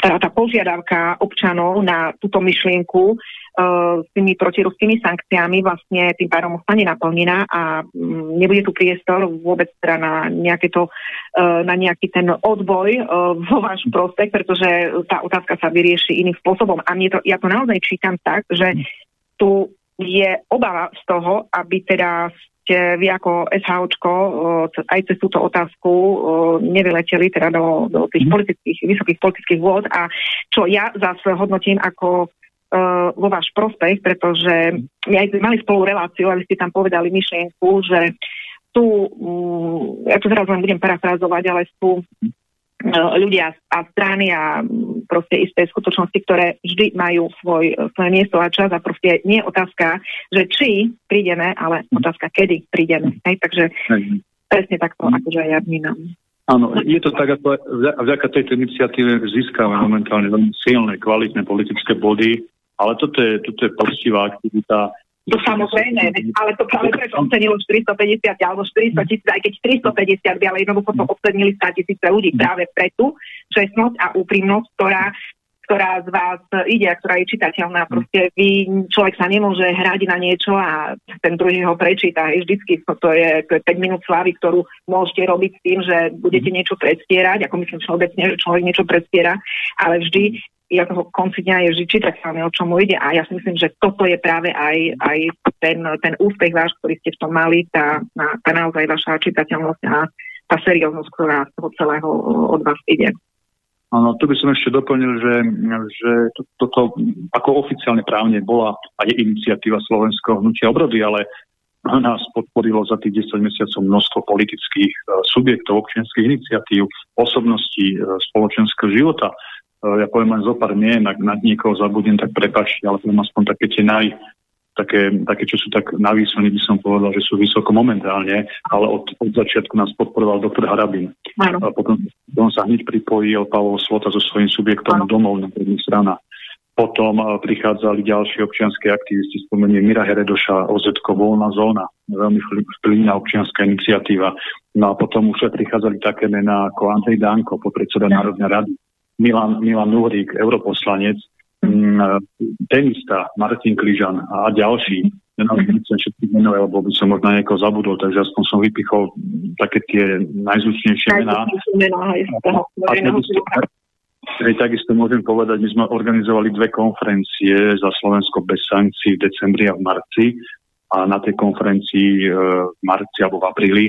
[SPEAKER 1] tá, tá požiadavka občanov na túto myšlienku uh, s tými protiruskými sankciami vlastne tým pádom ostane naplnená a um, nebude tu priestor vôbec teda na, nejaké to, uh, na nejaký ten odboj uh, vo váš prospech, pretože tá otázka sa vyrieši iným spôsobom. A mne to, ja to naozaj čítam tak, že tu je obava z toho, aby teda ste vy ako SHOčko aj cez túto otázku nevyleteli teda do, do tých mhm. politických, vysokých politických vôd a čo ja zase hodnotím ako vo váš prospech, pretože my aj sme mali spolu reláciu, aby ste tam povedali myšlienku, že tu, mm, ja to teraz len budem parafrázovať, ale sú ľudia a strany a mm, proste isté skutočnosti, ktoré vždy majú svoj, svoje miesto a čas a proste nie je otázka, že či prídeme, ale otázka, kedy prídeme. Hej, takže presne takto, akože aj ja vnímam.
[SPEAKER 3] Áno, je to tak, ako vďaka tejto iniciatíve získame momentálne veľmi silné, kvalitné politické body, ale toto je, toto je poctivá aktivita,
[SPEAKER 1] to samozrejme, ale to práve preto ocenilo 450 alebo 400 tisíc, aj keď 350 by, ale jednoducho to ocenili 100 tisíce ľudí práve pre tú čestnosť a úprimnosť, ktorá ktorá z vás ide a ktorá je čitateľná. Proste vy, človek sa nemôže hrať na niečo a ten druhý ho prečíta. Aj vždycky to je, to je 5 minút slávy, ktorú môžete robiť s tým, že budete niečo predstierať, ako myslím všeobecne, že človek niečo predstiera, ale vždy ja toho konci dňa je vždy čitateľné, o čom bude a ja si myslím, že toto je práve aj, aj ten, ten úspech váš, ktorý ste v tom mali, tá, tá naozaj vaša čitateľnosť a tá serióznosť, ktorá z toho celého od vás ide.
[SPEAKER 3] Áno, tu by som ešte doplnil, že, že to, toto ako oficiálne právne bola a je iniciatíva Slovenského hnutia obrody, ale nás podporilo za tých 10 mesiacov množstvo politických uh, subjektov, občianských iniciatív, osobností uh, spoločenského života. Eh, ja poviem len zo pár mien, ak na niekoho zabudnem, tak prepačte, ale poviem aspoň také tie naj, také, také, čo sú tak navýsení, by som povedal, že sú vysoko momentálne, ale od, od začiatku nás podporoval doktor Harabin. A potom, potom sa hneď pripojil Pavol Slota so svojím subjektom Áno. domov na první strana. Potom uh, prichádzali ďalší občianské aktivisti, spomenie Mira Heredoša, OZ Voľná zóna, veľmi vplyvná občianská iniciatíva. No a potom už prichádzali také mená ako Andrej Danko, podpredseda Národnej rady, Milan, Milan Uhrík, europoslanec, mm, tenista Martin Kližan a ďalší. Nenavím chcem všetkých menov, lebo by som možno niekoho zabudol, takže aspoň som vypichol také tie najzvučnejšie mená. Hej, takisto môžem povedať, my sme organizovali dve konferencie za Slovensko bez sankcií v decembri a v marci a na tej konferencii e, v marci alebo v apríli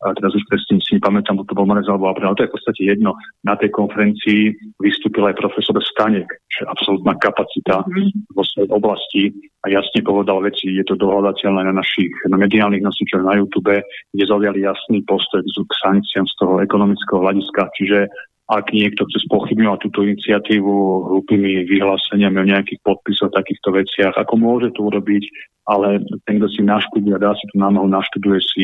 [SPEAKER 3] a teraz už presne si nepamätám, to bol marec alebo apríl, to je v podstate jedno. Na tej konferencii vystúpil aj profesor Stanek, že absolútna kapacita mm-hmm. vo svojej oblasti a jasne povedal veci, je to dohľadateľné na našich na mediálnych nosičoch na YouTube, kde zaujali jasný postoj k sankciám z toho ekonomického hľadiska, čiže ak niekto chce spochybňovať túto iniciatívu hlúpými vyhláseniami o nejakých podpisoch, takýchto veciach, ako môže to urobiť, ale ten, kto si naštuduje, dá si tú námahu, naštuduje si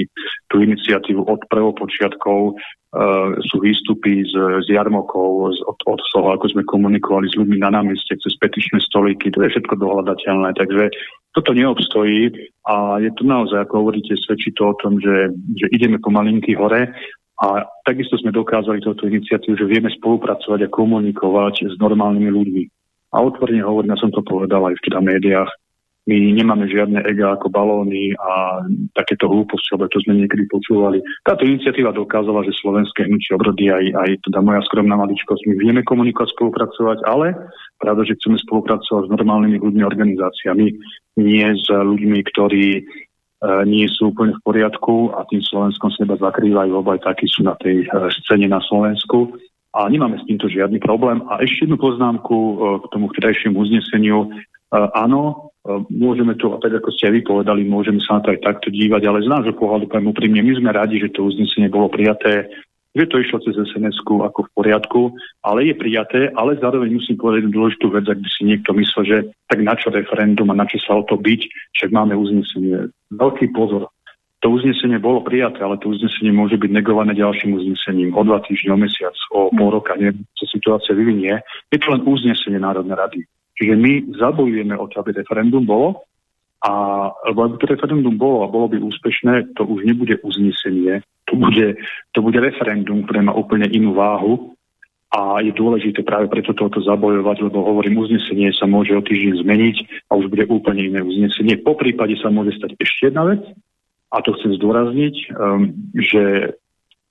[SPEAKER 3] tú iniciatívu od prvopočiatkov, Uh, sú výstupy z, z jarmokov, z, od, od toho, ako sme komunikovali s ľuďmi na námeste cez petičné stolíky, to je všetko dohľadateľné, takže toto neobstojí a je to naozaj, ako hovoríte, svedčí to o tom, že, že ideme pomalinky hore a takisto sme dokázali túto iniciatívu, že vieme spolupracovať a komunikovať s normálnymi ľuďmi. A otvorene hovorím, ja som to povedal aj v teda médiách, my nemáme žiadne ega ako balóny a takéto hlúposti, lebo to sme niekedy počúvali. Táto iniciatíva dokázala, že slovenské hnutie obrody aj, aj teda moja skromná maličkosť, my vieme komunikovať, spolupracovať, ale pravda, že chceme spolupracovať s normálnymi ľuďmi, organizáciami, nie s ľuďmi, ktorí nie sú úplne v poriadku a tým Slovenskom seba zakrývajú, lebo aj takí sú na tej e, scéne na Slovensku a nemáme s týmto žiadny problém. A ešte jednu poznámku e, k tomu vtedajšiemu uzneseniu. Áno, môžeme to, tak ako ste aj vy povedali, môžeme sa na to aj takto dívať, ale z nášho pohľadu, poviem úprimne, my sme radi, že to uznesenie bolo prijaté. Že to išlo cez sns ako v poriadku, ale je prijaté, ale zároveň musím povedať jednu dôležitú vec, ak by si niekto myslel, že tak na čo referendum a na čo sa o to byť, však máme uznesenie. Veľký pozor. To uznesenie bolo prijaté, ale to uznesenie môže byť negované ďalším uznesením o dva týždne, o mesiac, o pol roka, neviem, čo situácia vyvinie. Je to len uznesenie Národnej rady. Čiže my zabojujeme o to, aby referendum bolo, a lebo aby to referendum bolo a bolo by úspešné, to už nebude uznesenie, to bude, to bude referendum, ktoré má úplne inú váhu a je dôležité práve preto toto zabojovať, lebo hovorím, uznesenie sa môže o týždeň zmeniť a už bude úplne iné uznesenie. Po prípade sa môže stať ešte jedna vec a to chcem zdôrazniť, um, že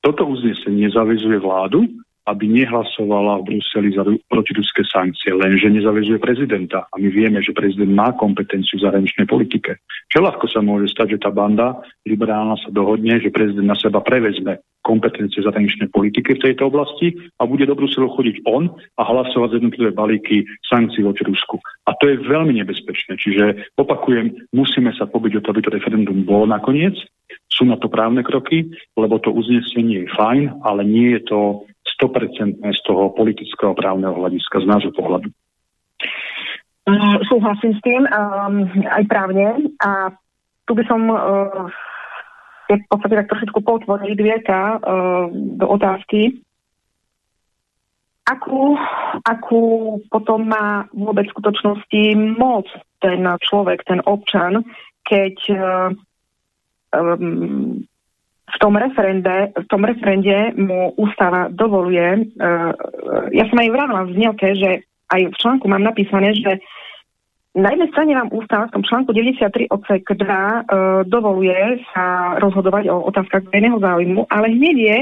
[SPEAKER 3] toto uznesenie zavezuje vládu, aby nehlasovala v Bruseli za protiruské sankcie, lenže nezavezuje prezidenta. A my vieme, že prezident má kompetenciu v zahraničnej politike. Čo ľahko sa môže stať, že tá banda liberálna sa dohodne, že prezident na seba prevezme kompetencie zahraničnej politiky v tejto oblasti a bude do Bruselu chodiť on a hlasovať z jednotlivé balíky sankcií voči Rusku. A to je veľmi nebezpečné. Čiže opakujem, musíme sa pobyť o to, aby to referendum bolo nakoniec. Sú na to právne kroky, lebo to uznesenie je fajn, ale nie je to 100% z toho politického právneho hľadiska, z nášho pohľadu.
[SPEAKER 1] Uh, súhlasím s tým, um, aj právne. A tu by som uh, v podstate tak trošičku potvoril dvierka uh, do otázky, akú, akú potom má vôbec v skutočnosti moc ten človek, ten občan, keď um, v tom referende, v tom referende mu ústava dovoluje, uh, ja som aj vravila v znelke, že aj v článku mám napísané, že na jednej strane vám ústava v tom článku 93 odsek 2 uh, dovoluje sa rozhodovať o otázkach verejného záujmu, ale hneď je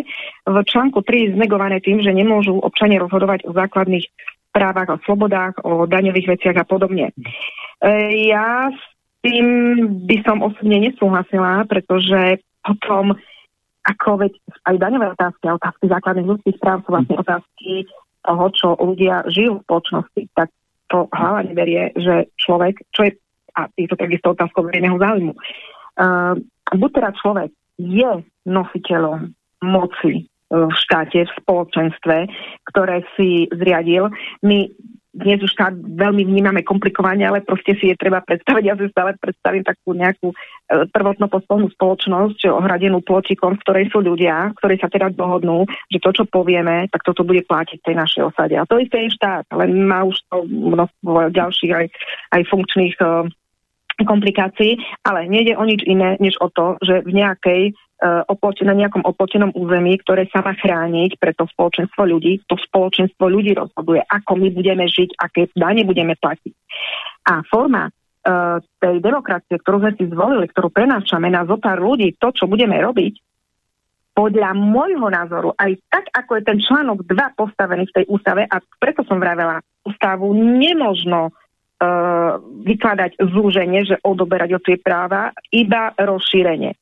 [SPEAKER 1] v článku 3 znegované tým, že nemôžu občania rozhodovať o základných právach, o slobodách, o daňových veciach a podobne. Uh, ja s tým by som osobne nesúhlasila, pretože potom ako veď aj daňové otázky a otázky základných ľudských práv sú vlastne otázky toho, čo ľudia žijú v spoločnosti, tak to hlava neberie, že človek, čo je, a je to takisto otázka verejného záujmu, uh, buď teda človek je nositeľom moci v štáte, v spoločenstve, ktoré si zriadil. My dnes už štát veľmi vnímame komplikovane, ale proste si je treba predstaviť. Ja si stále predstavím takú nejakú e, prvotno poslovnú spoločnosť, ohradenú pločikom, v ktorej sú ľudia, ktorí sa teraz dohodnú, že to, čo povieme, tak toto bude platiť tej našej osade. A to isté je štát, len má už to množstvo ďalších aj, aj funkčných uh, komplikácií, ale nejde o nič iné, než o to, že v nejakej uh, na nejakom oplotenom území, ktoré sa má chrániť pre to spoločenstvo ľudí, to spoločenstvo ľudí rozhoduje, ako my budeme žiť, aké dane budeme platiť. A forma uh, tej demokracie, ktorú sme si zvolili, ktorú prenášame na zopár ľudí, to, čo budeme robiť, podľa môjho názoru, aj tak, ako je ten článok 2 postavený v tej ústave, a preto som vravela, ústavu nemožno vykladať zúženie, že odoberať o tie práva, iba rozšírenie.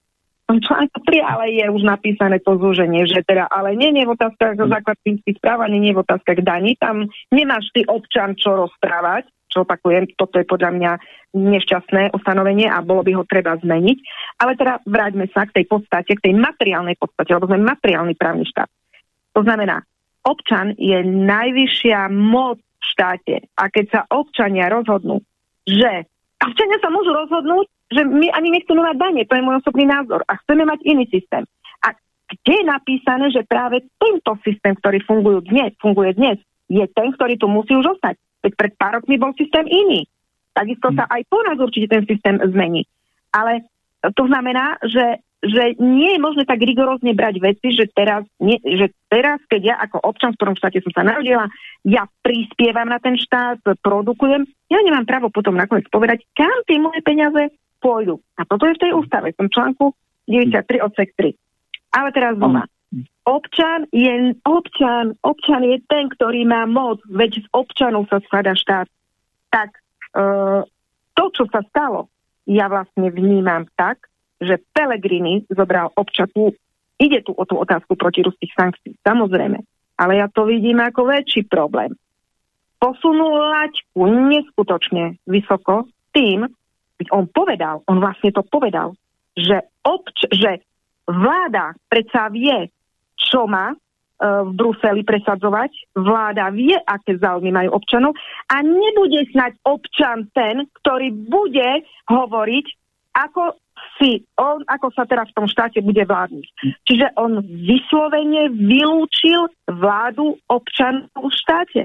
[SPEAKER 1] V článku 3 ale je už napísané to zúženie, že teda ale nie, nie v otázkach základných správ, ani nie v otázkach daní. Tam nemáš ty občan čo rozprávať, čo opakujem, toto je podľa mňa nešťastné ustanovenie a bolo by ho treba zmeniť. Ale teda vráťme sa k tej podstate, k tej materiálnej podstate, lebo sme materiálny právny štát. To znamená, občan je najvyššia moc štáte. A keď sa občania rozhodnú, že občania sa môžu rozhodnúť, že my ani nechceme mať dane, to je môj osobný názor a chceme mať iný systém. A kde je napísané, že práve tento systém, ktorý fungujú dnes, funguje dnes, je ten, ktorý tu musí už ostať. Veď pred pár rokmi bol systém iný. Takisto sa aj po nás určite ten systém zmení. Ale to znamená, že že nie je možné tak rigorózne brať veci, že teraz, nie, že teraz, keď ja ako občan, v ktorom štáte som sa narodila, ja prispievam na ten štát, produkujem, ja nemám právo potom nakoniec povedať, kam tie moje peniaze pôjdu. A toto je v tej ústave, v tom článku 93 odsek 3. Ale teraz znova. Občan je, občan, občan je ten, ktorý má moc, veď z občanov sa skladá štát. Tak e, to, čo sa stalo, ja vlastne vnímam tak, že Pelegrini zobral občatú, ide tu o tú otázku proti ruských sankcií, samozrejme, ale ja to vidím ako väčší problém. Posunul laťku neskutočne vysoko tým, on povedal, on vlastne to povedal, že, obč- že vláda predsa vie, čo má v Bruseli presadzovať. Vláda vie, aké záujmy majú občanov a nebude snať občan ten, ktorý bude hovoriť, ako si on, ako sa teraz v tom štáte bude vládniť. Čiže on vyslovene vylúčil vládu občanov v štáte.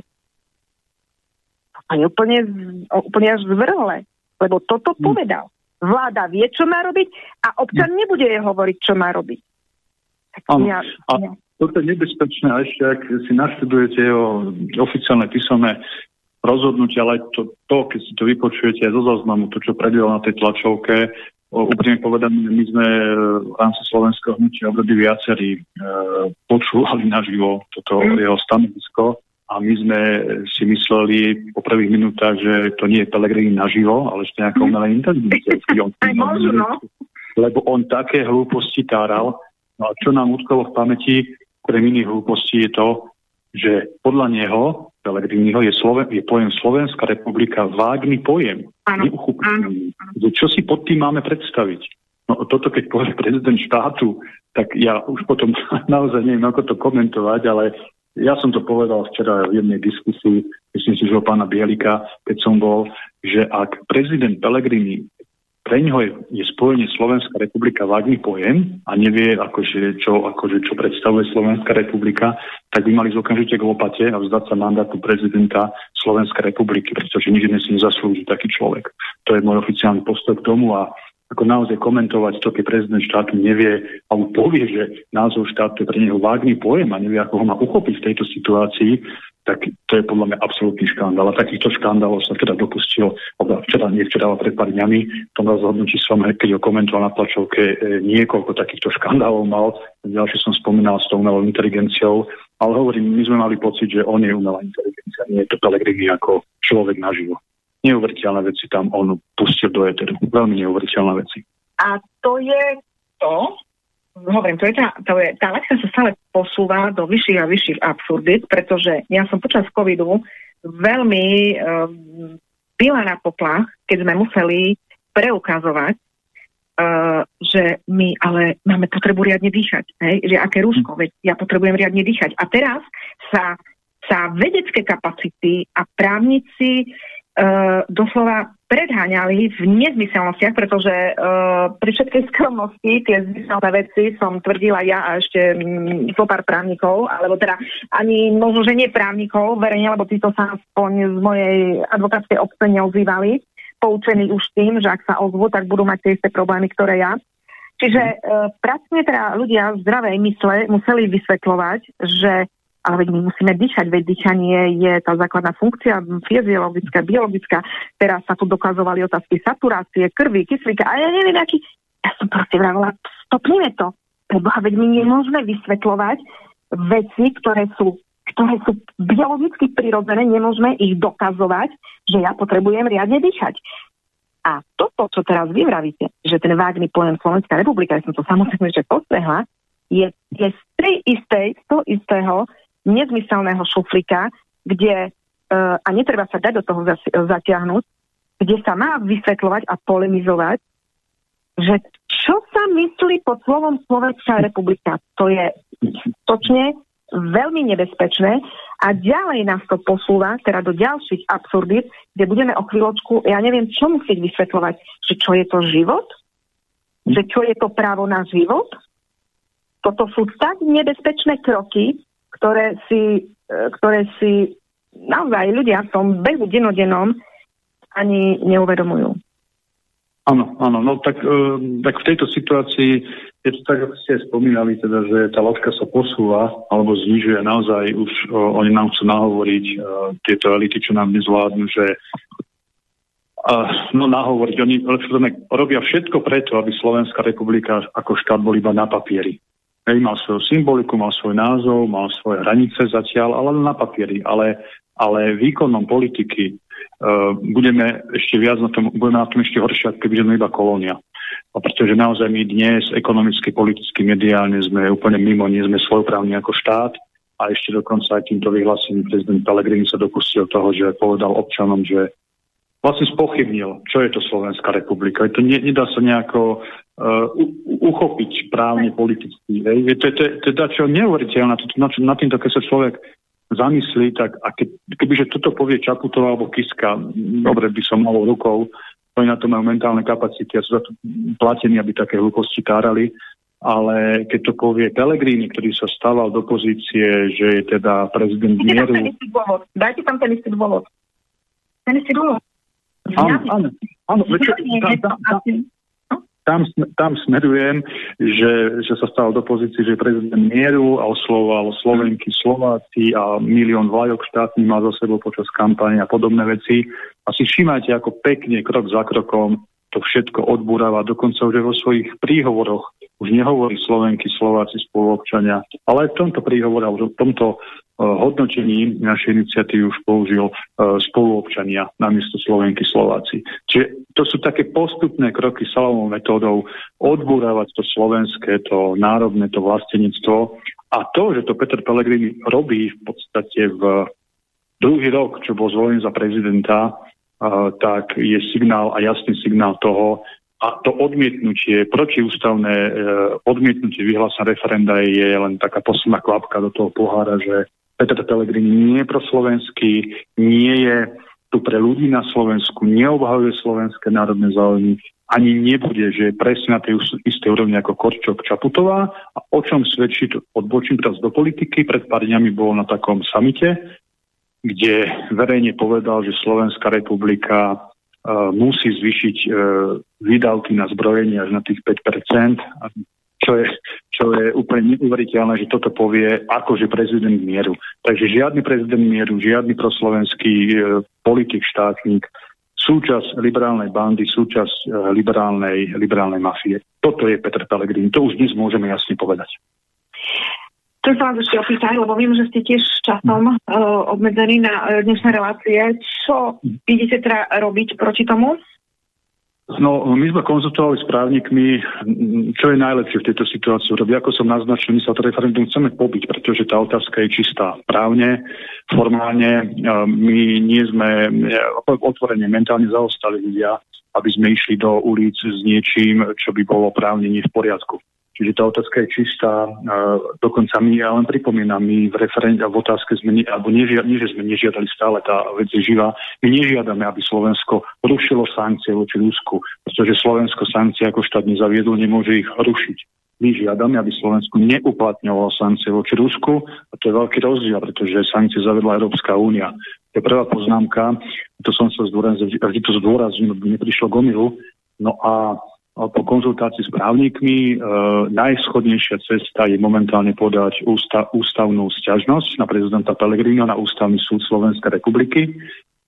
[SPEAKER 1] A je úplne, úplne až zvrhle, lebo toto hm. povedal. Vláda vie, čo má robiť a občan hm. nebude jej hovoriť, čo má robiť.
[SPEAKER 3] Tak ja, ja. Toto je nebezpečné a ešte, ak si naštudujete jeho oficiálne písomné rozhodnutie, ale aj to, to, keď si to vypočujete aj zo záznamu, to, čo predviedol na tej tlačovke, úprimne povedané, my sme e, v rámci slovenského hnutia obrody viacerí e, počúvali naživo toto mm. jeho stanovisko a my sme si mysleli po prvých minútach, že to nie je Pelegrini naživo, ale ešte nejaká umelá inteligencia. Lebo on také hlúposti táral. No a čo nám utkalo v pamäti, pre iných hlúpostí je to, že podľa neho, Pelegriniho, je, Sloven- je pojem Slovenská republika vágný pojem. Že čo si pod tým máme predstaviť? No toto, keď povie prezident štátu, tak ja už potom naozaj neviem, ako to komentovať, ale ja som to povedal včera v jednej diskusii, myslím si, že o pána Bielika, keď som bol, že ak prezident Pellegrini pre ňoho je, je spojenie Slovenská republika vágný pojem a nevie, akože, čo, akože, čo predstavuje Slovenská republika, tak by mali okamžite k lopate a vzdať sa mandátu prezidenta Slovenskej republiky, pretože nič si nezaslúži taký človek. To je môj oficiálny postoj k tomu a ako naozaj komentovať to, keď prezident štátu nevie, alebo povie, že názov štátu je pre neho vágný pojem a nevie, ako ho má uchopiť v tejto situácii, tak to je podľa mňa absolútny škandál. A takýchto škandálov sa teda dopustil, alebo včera, nie včera, ale pred pár dňami, v tom rozhodnutí som, keď ho komentoval na tlačovke, e, niekoľko takýchto škandálov mal. Ďalšie som spomínal s tou umelou inteligenciou, ale hovorím, my sme mali pocit, že on je umelá inteligencia, nie je to Pelegrini ako človek naživo. Neuveriteľné veci tam on pustil do eteru. Veľmi neuveriteľné veci.
[SPEAKER 1] A to je to, hovorím, to je tá, to je, tá lekcia sa stále posúva do vyšších a vyšších absurdit, pretože ja som počas covidu veľmi uh, byla na poplach, keď sme museli preukazovať, uh, že my ale máme potrebu riadne dýchať. Hej? Že aké rúško, veď ja potrebujem riadne dýchať. A teraz sa, sa vedecké kapacity a právnici doslova predháňali v nezmyselnostiach, pretože uh, pri všetkej skromnosti tie zmyselné veci som tvrdila ja a ešte um, pár právnikov, alebo teda ani možno, že nie právnikov verejne, lebo títo sa aspoň z mojej advokátskej obce neozývali, poučení už tým, že ak sa ozvu, tak budú mať tie isté problémy, ktoré ja. Čiže uh, pracne teda ľudia v zdravej mysle museli vysvetľovať, že ale veď my musíme dýchať, veď dýchanie je tá základná funkcia fyziologická, biologická. Teraz sa tu dokazovali otázky saturácie, krvi, kyslíka a ja neviem, aký... Ja som proste vravila, stopnime to. Preboha, veď my nemôžeme vysvetľovať veci, ktoré sú ktoré sú biologicky prirodzené, nemôžeme ich dokazovať, že ja potrebujem riadne dýchať. A toto, čo teraz vy že ten vágný pojem Slovenská republika, ja som to samozrejme že postrehla, je, je z tej istej, z toho istého nezmyselného šuflika, kde, uh, a netreba sa dať do toho zatiahnuť, kde sa má vysvetľovať a polemizovať, že čo sa myslí pod slovom Slovenská republika. To je točne veľmi nebezpečné a ďalej nás to posúva, teda do ďalších absurdít, kde budeme o chvíľočku, ja neviem, čo musieť vysvetľovať, že čo je to život, že čo je to právo na život. Toto sú tak nebezpečné kroky, ktoré si, e, ktoré si naozaj ľudia v tom behu denodennom ani neuvedomujú.
[SPEAKER 3] Áno, áno, no tak, e, tak v tejto situácii je to tak, ako ste spomínali, teda, že tá loďka sa posúva alebo znižuje naozaj už, o, oni nám chcú nahovoriť e, tieto elity, čo nám nezvládnu, že no nahovoriť, oni robia všetko preto, aby Slovenská republika ako štát bol iba na papieri. Hej, mal svoju symboliku, mal svoj názov, mal svoje hranice zatiaľ, ale na papieri. Ale, ale výkonom politiky uh, budeme ešte viac na tom, budeme na tom ešte horšie, ako keby sme iba kolónia. A pretože naozaj my dnes ekonomicky, politicky, mediálne sme úplne mimo, nie sme svojprávni ako štát a ešte dokonca aj týmto vyhlásením prezident Pellegrini sa dopustil toho, že povedal občanom, že vlastne spochybnil, čo je to Slovenská republika. To ne, nedá sa nejako uh, uchopiť právne politicky. Hej. To, to, to, čo neuveriteľné, na, na týmto, keď sa človek zamyslí, tak a ke, kebyže toto povie Čaputová alebo Kiska, dobre by som mal rukou, oni na to majú mentálne kapacity a sú za to platení, aby také hlúposti kárali, ale keď to povie Pelegrini, ktorý sa stával do pozície, že je teda prezident
[SPEAKER 1] mieru... Dajte tam ten istý dôvod. Ten istý dôvod.
[SPEAKER 3] Áno, áno, áno, tam, tam smerujem, že, že sa stal do pozície, že prezident mieru a oslovoval Slovenky, Slováci a milión vlajok štátny má za sebou počas kampane a podobné veci. A si všímajte, ako pekne, krok za krokom to všetko odburáva. Dokonca už vo svojich príhovoroch už nehovorí Slovenky, Slováci, spoluobčania, ale aj v tomto príhovore, v tomto Eh, hodnotení našej iniciatívy už použil uh, spoluobčania namiesto Slovenky Slováci. Čiže to sú také postupné kroky salovou metódou odbúravať to slovenské, to národné, to vlastenectvo. A to, že to Peter Pellegrini robí v podstate v druhý rok, čo bol zvolený za prezidenta, uh, tak je signál a jasný signál toho, a to odmietnutie, protiústavné e, odmietnutie vyhlásené referenda je len taká posledná kvapka do toho pohára, že Peter Pellegrini nie je proslovenský, nie je tu pre ľudí na Slovensku, neobhajuje slovenské národné záujmy, ani nebude, že je presne na tej istej úrovni ako Korčok Čaputová. A o čom svedčí, odbočím teraz do politiky, pred pár dňami bol na takom samite, kde verejne povedal, že Slovenská republika musí zvýšiť uh, výdavky na zbrojenie až na tých 5%, čo je, čo je úplne neuveriteľné, že toto povie akože prezident mieru. Takže žiadny prezident mieru, žiadny proslovenský e, politik, štátnik, súčasť liberálnej bandy, súčasť e, liberálnej, liberálnej mafie. Toto je Peter Pellegrini. To už dnes môžeme jasne povedať.
[SPEAKER 1] Chcem sa vás ešte opýtať, lebo viem, že ste tiež časom uh, obmedzení na uh, dnešné relácie. Čo hm. idete teda robiť proti tomu?
[SPEAKER 3] No, my sme konzultovali s právnikmi, čo je najlepšie v tejto situácii urobiť. Ako som naznačil, my sa to referendum chceme pobiť, pretože tá otázka je čistá právne, formálne. My nie sme otvorene mentálne zaostali ľudia, aby sme išli do ulic s niečím, čo by bolo právne nie v poriadku. Čiže tá otázka je čistá. Dokonca my, ja len pripomínam, my v referende v otázke sme, alebo nie, nie, že sme nežiadali stále, tá vec je živá, my nežiadame, aby Slovensko rušilo sankcie voči Rusku, pretože Slovensko sankcie ako štát nezaviedol, nemôže ich rušiť. My žiadame, aby Slovensko neuplatňovalo sankcie voči Rusku a to je veľký rozdiel, pretože sankcie zavedla Európska únia. To je prvá poznámka, to som sa zdôraznil, vždy to zdôrazním, aby neprišlo k No a po konzultácii s právnikmi e, najschodnejšia cesta je momentálne podať ústa, ústavnú sťažnosť na prezidenta Pellegrina na Ústavný súd Slovenskej republiky,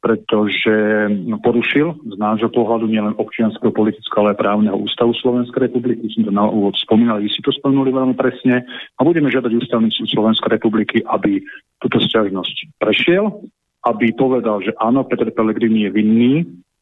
[SPEAKER 3] pretože no, porušil z nášho pohľadu nielen občianského, politického, ale aj právneho ústavu Slovenskej republiky. Som to na úvod spomínal, vy si to spomenuli veľmi presne. A budeme žiadať Ústavný súd Slovenskej republiky, aby túto sťažnosť prešiel, aby povedal, že áno, Peter Pellegrini je vinný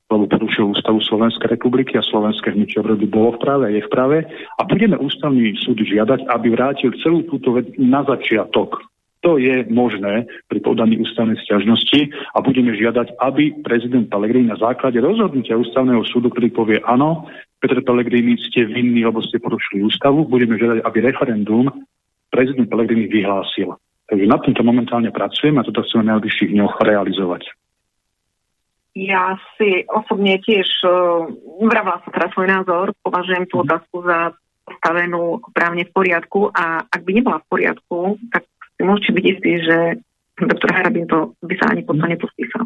[SPEAKER 3] lebo porušil ústavu Slovenskej republiky a Slovenské hnutie obrody bolo v práve je v práve. A budeme ústavný súd žiadať, aby vrátil celú túto vec na začiatok. To je možné pri podaní ústavnej stiažnosti a budeme žiadať, aby prezident Pellegrini na základe rozhodnutia ústavného súdu, ktorý povie áno, Petr Pellegrini ste vinní, lebo ste porušili ústavu, budeme žiadať, aby referendum prezident Pellegrini vyhlásil. Takže na tomto momentálne pracujeme a toto chceme v najbližších dňoch realizovať.
[SPEAKER 1] Ja si osobne tiež uh, vravila som teraz svoj názor, považujem tú mhm. otázku za postavenú právne v poriadku a ak by nebola v poriadku, tak si môžete byť istí, že doktor Harabin to by sa ani pod to nepodpísal.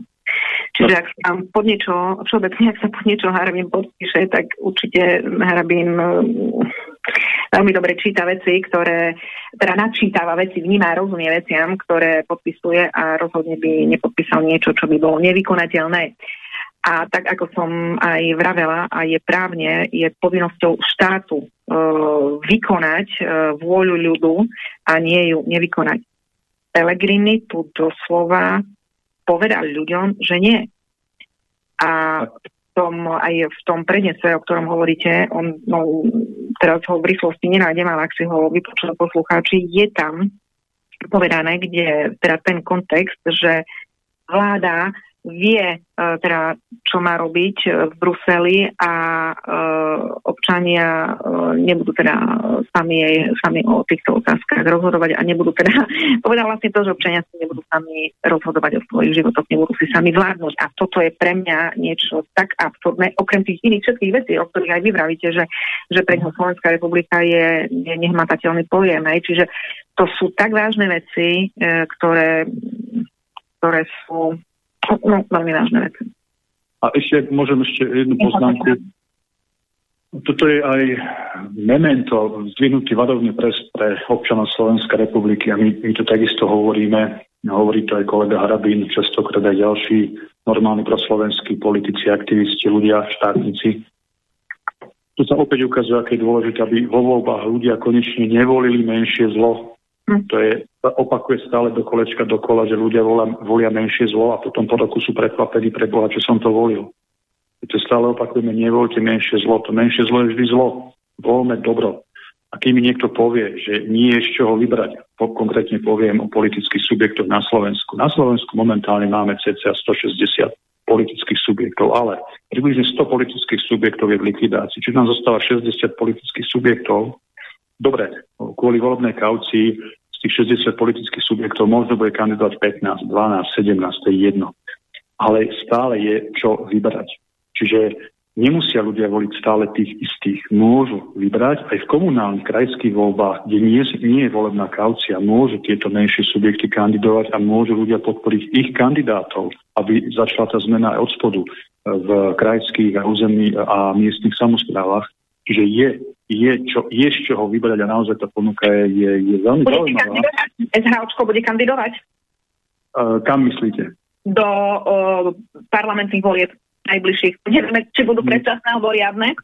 [SPEAKER 1] Čiže ak sa pod niečo, všeobecne, ak sa pod niečo Harabin podpíše, tak určite Harabin veľmi dobre číta veci, ktoré, teda načítava veci, vníma a rozumie veciam, ktoré podpisuje a rozhodne by nepodpísal niečo, čo by bolo nevykonateľné. A tak ako som aj vravela, a je právne, je povinnosťou štátu e, vykonať e, vôľu ľudu a nie ju nevykonať. Pelegrini tu doslova povedal ľuďom, že nie. A tom, aj v tom prednese, o ktorom hovoríte, on, no, teraz ho v rýchlosti nenájdem, ale ak si ho vypočujú poslucháči, je tam povedané, kde teda ten kontext, že vláda vie e, teda, čo má robiť e, v Bruseli a e, občania nebudú teda sami, sami o týchto otázkach rozhodovať a nebudú teda, povedal vlastne to, že občania si nebudú sami rozhodovať o svojich životoch, nebudú si sami vládnuť. A toto je pre mňa niečo tak absurdné, okrem tých iných všetkých vecí, o ktorých aj vy vravíte, že, že pre ňoho Slovenská republika je, je nehmatateľný pojem. Hej. Čiže to sú tak vážne veci, ktoré, ktoré sú No, veľmi vážne veci.
[SPEAKER 3] A ešte, môžem ešte jednu poznámku. Toto je aj memento, zdvihnutý vadovný prest pre občanov Slovenskej republiky a my, my to takisto hovoríme. Hovorí to aj kolega Harabín, častokrát aj ďalší normálni proslovenskí politici, aktivisti, ľudia, štátnici. Tu sa opäť ukazuje, aké je dôležité, aby vo voľbách ľudia konečne nevolili menšie zlo. To je, opakuje stále do kolečka dokola, že ľudia volia, volia menšie zlo a potom po roku sú prekvapení pre Boha, čo som to volil. To stále opakujeme, nevolte menšie zlo. To menšie zlo je vždy zlo. Voľme dobro. A keď mi niekto povie, že nie je z čoho vybrať, po, konkrétne poviem o politických subjektoch na Slovensku. Na Slovensku momentálne máme cca 160 politických subjektov, ale približne 100 politických subjektov je v likvidácii. Čiže nám zostáva 60 politických subjektov. Dobre, kvôli volebnej kaucii tých 60 politických subjektov možno bude kandidovať 15, 12, 17, to je jedno. Ale stále je čo vybrať. Čiže nemusia ľudia voliť stále tých istých. Môžu vybrať aj v komunálnych krajských voľbách, kde nie, nie je volebná kaucia, môžu tieto menšie subjekty kandidovať a môžu ľudia podporiť ich kandidátov, aby začala tá zmena aj od spodu v krajských a územných a miestnych samozprávach. Čiže je je, čo, je z čoho vybrať a naozaj tá ponuka je, je, je veľmi bude zaujímavá.
[SPEAKER 1] SHOčko bude kandidovať?
[SPEAKER 3] Uh, kam myslíte?
[SPEAKER 1] Do uh, parlamentných volieb najbližších. Nevieme, či budú predčasné alebo riadne?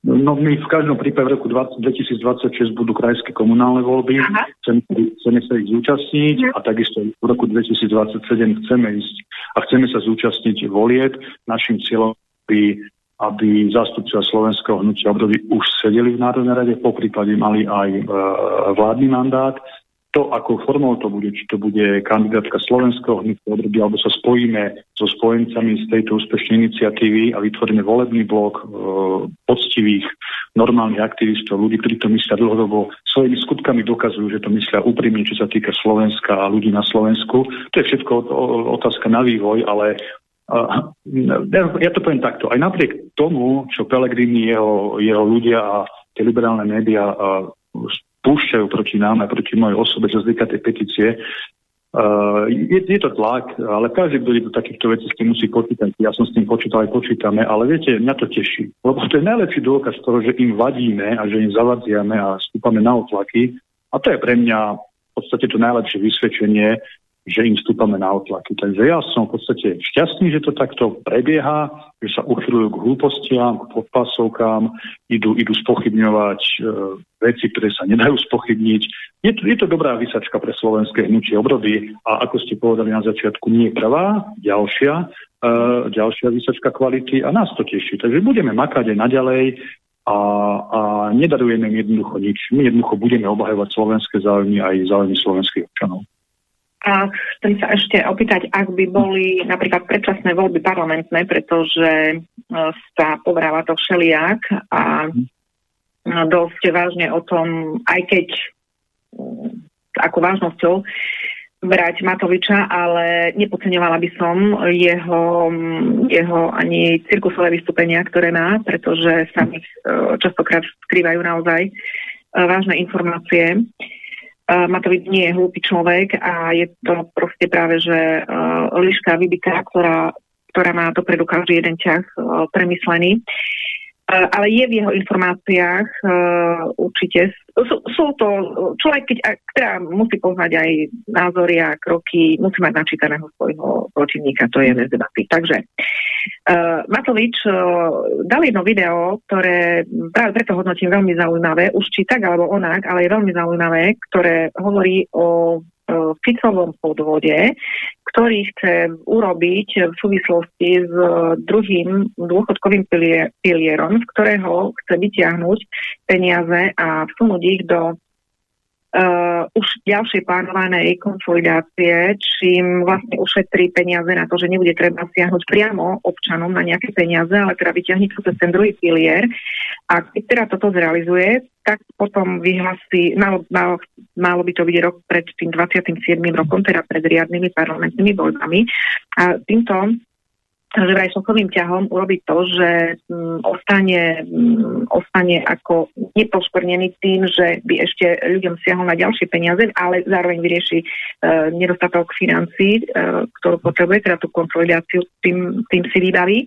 [SPEAKER 3] No my v každom prípade v roku 20, 2026 budú krajské komunálne voľby, chceme, chceme sa ich zúčastniť Aha. a takisto v roku 2027 chceme ísť a chceme sa zúčastniť volieb. Našim cieľom by aby zástupcovia slovenského hnutia období už sedeli v Národnej rade, po prípade mali aj e, vládny mandát. To, ako formou to bude, či to bude kandidátka slovenského hnutia období, alebo sa spojíme so spojencami z tejto úspešnej iniciatívy a vytvoríme volebný blok e, poctivých, normálnych aktivistov, ľudí, ktorí to myslia dlhodobo, svojimi skutkami dokazujú, že to myslia úprimne, čo sa týka Slovenska a ľudí na Slovensku. To je všetko otázka na vývoj, ale ja to poviem takto. Aj napriek tomu, čo Pelegrini, jeho, jeho ľudia a tie liberálne médiá spúšťajú proti nám a proti mojej osobe, čo zvyká tej petície, Uh, je, je to tlak, ale každý, kto je do takýchto vecí, s tým musí počítať. Ja som s tým počítal, aj počítame, ale viete, mňa to teší. Lebo to je najlepší dôkaz toho, že im vadíme a že im zavadziame a stúpame na otlaky. A to je pre mňa v podstate to najlepšie vysvedčenie, že im vstúpame na otlaky. Takže ja som v podstate šťastný, že to takto prebieha, že sa uchylujú k hlúpostiam, k podpásovkám, idú, idú spochybňovať e, veci, ktoré sa nedajú spochybniť. Je to, je to dobrá vysačka pre slovenské hnutie obrody a ako ste povedali na začiatku, nie prvá, ďalšia, e, ďalšia vysačka kvality a nás to teší. Takže budeme makať aj naďalej a, a nedarujeme im jednoducho nič. My jednoducho budeme obhajovať slovenské záujmy aj záujmy slovenských občanov.
[SPEAKER 1] A chcem sa ešte opýtať, ak by boli napríklad predčasné voľby parlamentné, pretože e, sa povráva to všelijak a dosť vážne o tom, aj keď ako vážnosťou brať Matoviča, ale nepodceňovala by som jeho, jeho ani cirkusové vystúpenia, ktoré má, pretože sa mi e, častokrát skrývajú naozaj e, vážne informácie. Matovič nie je hlúpy človek a je to proste práve, že uh, liška vybitá, ktorá, ktorá má dopredu každý jeden ťah uh, premyslený. Uh, ale je v jeho informáciách uh, určite, sú, sú to, človek, keď, ktorá musí poznať aj názory a kroky, musí mať načítaného svojho protivníka, to je bez debaty. Takže Uh, Matovič uh, dal jedno video, ktoré práve preto hodnotím veľmi zaujímavé, už či tak alebo onak, ale je veľmi zaujímavé, ktoré hovorí o uh, Ficovom podvode, ktorý chce urobiť v súvislosti s druhým dôchodkovým pilier, pilierom, z ktorého chce vytiahnuť peniaze a vsunúť ich do uh, už ďalšej plánovanej konsolidácie, čím vlastne ušetrí peniaze na to, že nebude treba siahnuť priamo občanom na nejaké peniaze, ale teda vyťahne to cez ten druhý pilier. A keď teda toto zrealizuje, tak potom vyhlasí, malo, malo, malo by to byť rok pred tým 27. rokom, teda pred riadnymi parlamentnými voľbami. A týmto že vraj šokovým ťahom urobiť to, že mm, ostane, mm, ostane ako nepoškornený tým, že by ešte ľuďom siahol na ďalšie peniaze, ale zároveň vyrieši e, nedostatok financí, e, ktorú potrebuje, teda tú konsolidáciu tým, tým si vybaví.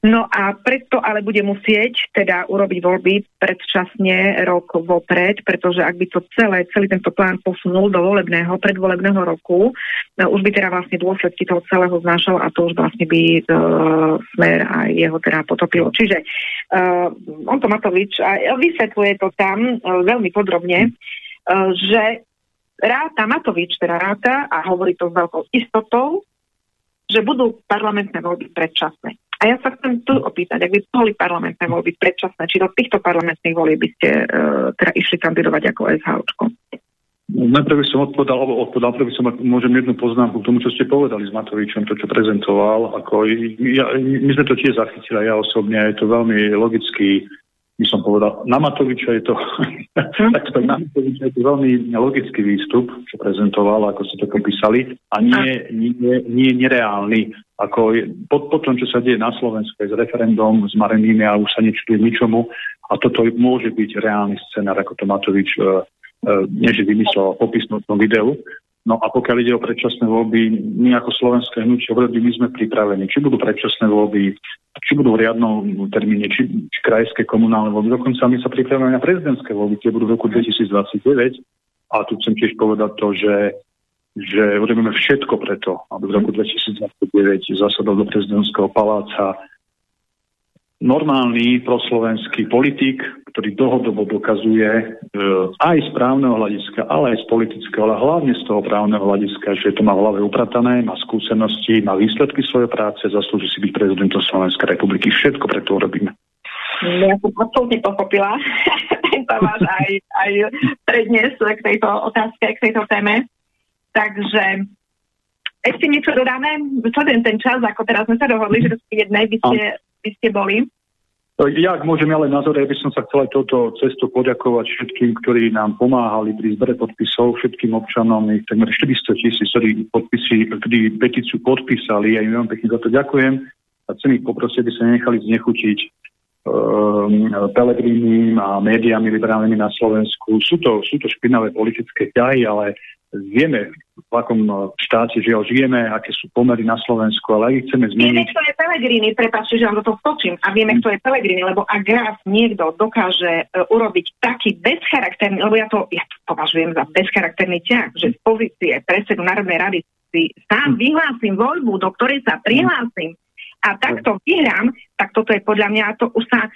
[SPEAKER 1] No a preto ale bude musieť teda urobiť voľby predčasne rok vopred, pretože ak by to celé, celý tento plán posunul do volebného, predvolebného roku, no, už by teda vlastne dôsledky toho celého znášal a to už vlastne by uh, smer a jeho teda potopilo. Čiže uh, on to Matovič a vysvetľuje to tam uh, veľmi podrobne, uh, že ráta Matovič teda ráta a hovorí to s veľkou istotou, že budú parlamentné voľby predčasné. A ja sa chcem tu opýtať, ak by boli parlamentné voľby predčasné, či do týchto parlamentných volieb by ste uh, teda išli kandidovať ako SHOčko?
[SPEAKER 3] Najprv by som odpovedal, alebo odpovedal, prvý som môžem jednu poznámku k tomu, čo ste povedali s Matovičom, to, čo prezentoval. Ako, ja, my sme to tiež zachytili, ja osobne, je to veľmi logický by som povedal, na Matoviča je to, hm? tak to, na Matoviča je to veľmi logický výstup, čo prezentoval, ako ste to popísali, a nie, nie, nie nereálny. Ako po, po tom, čo sa deje na Slovensku s referendum, s Marenými a už sa nečudujem ničomu, a toto môže byť reálny scenár, ako to Matovič uh, uh, než vymyslel popisnú tom videu, No a pokiaľ ide o predčasné voľby, my ako slovenské hnutie voľby my sme pripravení. Či budú predčasné voľby, či budú v riadnom termíne, či, či krajské komunálne voľby. Dokonca my sa pripravujeme na prezidentské voľby, tie budú v roku 2029. A tu chcem tiež povedať to, že že urobíme všetko preto, aby v roku 2029 zasadol do prezidentského paláca normálny proslovenský politik, ktorý dlhodobo dokazuje e, aj z právneho hľadiska, ale aj z politického, ale hlavne z toho právneho hľadiska, že to má v hlave upratané, má skúsenosti, má výsledky svojej práce, zaslúži si byť prezidentom Slovenskej republiky. Všetko preto urobíme.
[SPEAKER 1] Ja som absolútne pochopila tento váš aj, aj prednes k tejto otázke, k tejto téme. Takže ešte niečo dodáme? Sledujem ten čas, ako teraz sme sa dohodli, že do jednej by ste by ste boli?
[SPEAKER 3] Ja, ak môžem ale názor, ja by som sa chcel aj touto cestu poďakovať všetkým, ktorí nám pomáhali pri zbere podpisov, všetkým občanom, ich takmer 400 tisíc, ktorí podpisy, ktorí petíciu podpísali, ja im veľmi pekne za to ďakujem a chcem ich poprosiť, aby sa nenechali znechutiť um, Pelegrínim a médiami liberálnymi na Slovensku. Sú to, sú to špinavé politické ťahy, ale vieme, v akom eh, štáte žiaľ žijeme, aké sú pomery na Slovensku, ale aj ich chceme zmeniť.
[SPEAKER 1] Vieme, kto je Pelegrini, prepáčte, že vám do toho skočím. A vieme, kto je Pelegrini, lebo ak raz niekto dokáže uh, urobiť taký bezcharakterný, lebo ja to, ja to považujem za bezcharakterný ťah, že z pozície predsedu Národnej rady si sám vyhlásim voľbu, do ktorej sa prihlásim a takto vyhrám, tak toto je podľa mňa, to už sa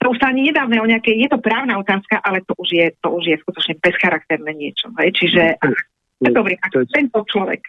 [SPEAKER 1] to už sa ani nedávne o nejakej, je to právna otázka, ale to už je, to už je skutočne bezcharakterné niečo. Hej? Čiže, no, dobrý, ak tento človek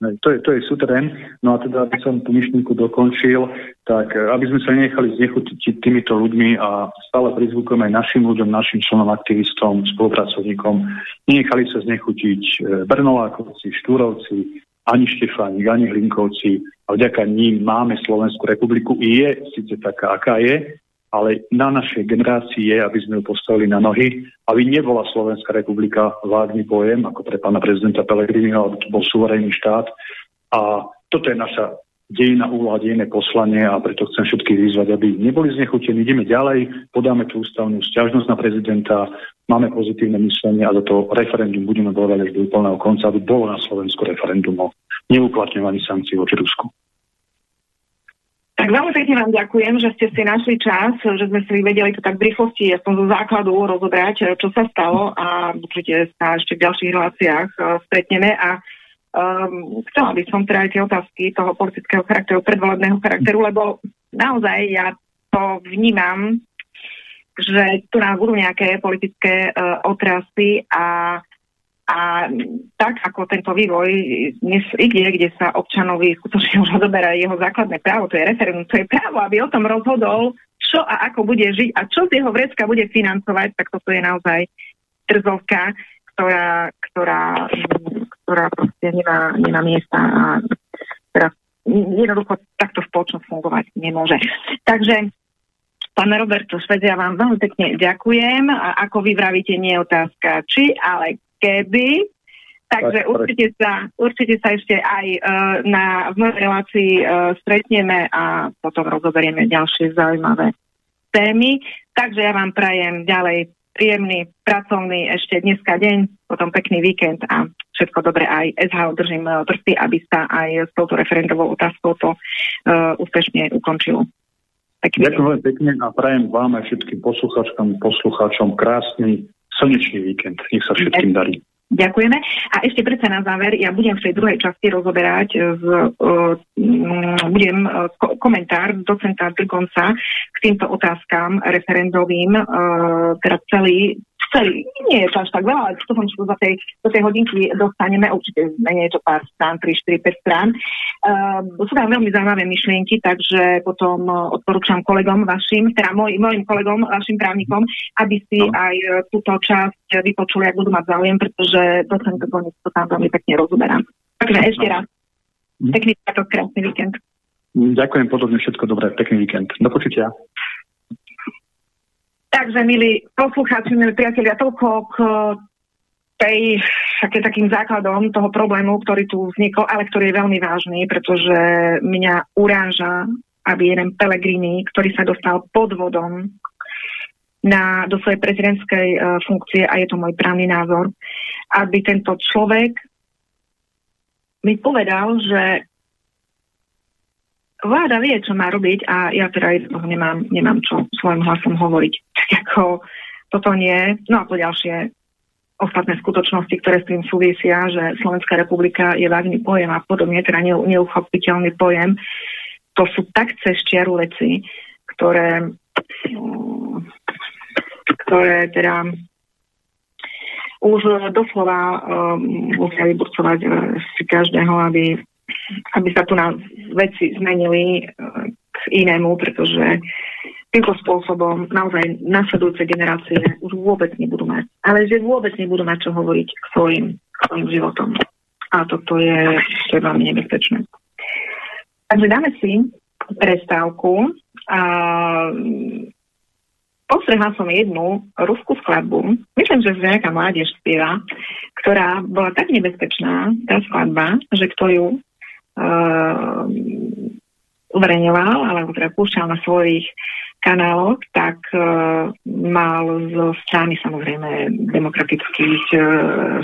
[SPEAKER 3] to je, to je suterén. No a teda, aby som tú myšlienku dokončil, tak e, aby sme sa nenechali znechutiť týmito ľuďmi a stále prizvukujeme aj našim ľuďom, našim členom, aktivistom, spolupracovníkom, nenechali sa znechutiť e, Brnolákovci, Štúrovci, ani Štefánik, ani Hlinkovci a vďaka ním máme Slovenskú republiku. I je síce taká, aká je, ale na našej generácii je, aby sme ju postavili na nohy, aby nebola Slovenská republika vágný pojem, ako pre pána prezidenta Pelegriniho, aby to bol suverénny štát. A toto je naša dejina úloha, dejné poslanie a preto chcem všetkých vyzvať, aby neboli znechutení. Ideme ďalej, podáme tú ústavnú stiažnosť na prezidenta, máme pozitívne myslenie a za to referendum budeme bojovať až do úplného konca, aby bolo na Slovensku referendum o neuplatňovaní sankcií voči Rusku.
[SPEAKER 1] Tak veľmi pekne vám ďakujem, že ste si našli čas, že sme si vedeli to tak v rýchlosti, aspoň zo základu rozobrať, čo sa stalo a určite sa ešte v ďalších reláciách uh, stretneme. A um, chcela by som teda aj tie otázky toho politického charakteru, predvolebného charakteru, lebo naozaj ja to vnímam, že tu nám budú nejaké politické uh, otrasy a a tak ako tento vývoj dnes ide, kde sa občanovi skutočne už odoberá jeho základné právo, to je referendum, to je právo, aby o tom rozhodol, čo a ako bude žiť a čo z jeho vrecka bude financovať, tak toto je naozaj trzovka, ktorá, ktorá, ktorá proste nemá, nemá miesta a teraz jednoducho takto spoločnosť fungovať nemôže. Takže Pán Roberto Šved, ja vám veľmi pekne ďakujem. A ako vy vravíte, nie je otázka či, ale kedy. Takže určite sa, určite sa ešte aj uh, na, v mojej relácii uh, stretneme a potom rozoberieme ďalšie zaujímavé témy. Takže ja vám prajem ďalej príjemný, pracovný ešte dneska deň, potom pekný víkend a všetko dobre aj SH držím prsty, aby sa aj s touto referendovou otázkou to uh, úspešne ukončilo.
[SPEAKER 3] Pekný Ďakujem pekne a prajem vám aj všetkým poslucháčkom, poslucháčom krásny slnečný víkend. Nech sa všetkým darí.
[SPEAKER 1] Ďakujeme. A ešte predsa na záver, ja budem v tej druhej časti rozoberať, z, uh, budem uh, komentár docenta Drgonca k týmto otázkam referendovým, uh, teda celý, celý, nie je to až tak veľa, ale to som za tej, do tej hodinky dostaneme, určite menej je to pár strán, 3, 4, 5 strán. Uh, sú tam veľmi zaujímavé myšlienky, takže potom uh, odporúčam kolegom vašim, teda môj, mojim kolegom, vašim právnikom, aby si no. aj uh, túto časť vypočuli, ak budú mať záujem, pretože docent Gonec to tam veľmi pekne rozoberá. Takže ešte no. raz. Pekný takto krásny víkend.
[SPEAKER 3] Ďakujem podobne, všetko dobré, pekný víkend. Do počutia.
[SPEAKER 1] Takže, milí poslucháči, milí priatelia, toľko k tej, také takým základom toho problému, ktorý tu vznikol, ale ktorý je veľmi vážny, pretože mňa uráža, aby jeden Pelegrini, ktorý sa dostal pod vodom na, do svojej prezidentskej uh, funkcie, a je to môj právny názor, aby tento človek mi povedal, že vláda vie, čo má robiť a ja teda nemám, nemám čo svojim hlasom hovoriť. Tak ako toto nie. No a po ďalšie ostatné skutočnosti, ktoré s tým súvisia, že Slovenská republika je vážny pojem a podobne, teda neuchopiteľný pojem. To sú tak cez čiaru veci, ktoré, ktoré teda už doslova um, musia vyburcovať uh, si každého, aby aby sa tu na veci zmenili e, k inému, pretože týmto spôsobom naozaj nasledujúce generácie už vôbec nebudú mať, ale že vôbec nebudú mať čo hovoriť k svojim, k svojim životom. A toto je, to je veľmi nebezpečné. Takže dáme si prestávku a postrehla som jednu ruskú skladbu, myslím, že nejaká mládež spieva, ktorá bola tak nebezpečná, tá skladba, že kto ju uverejňoval, alebo teda púšťal na svojich kanáloch, tak uh, mal zo strany samozrejme demokratických uh,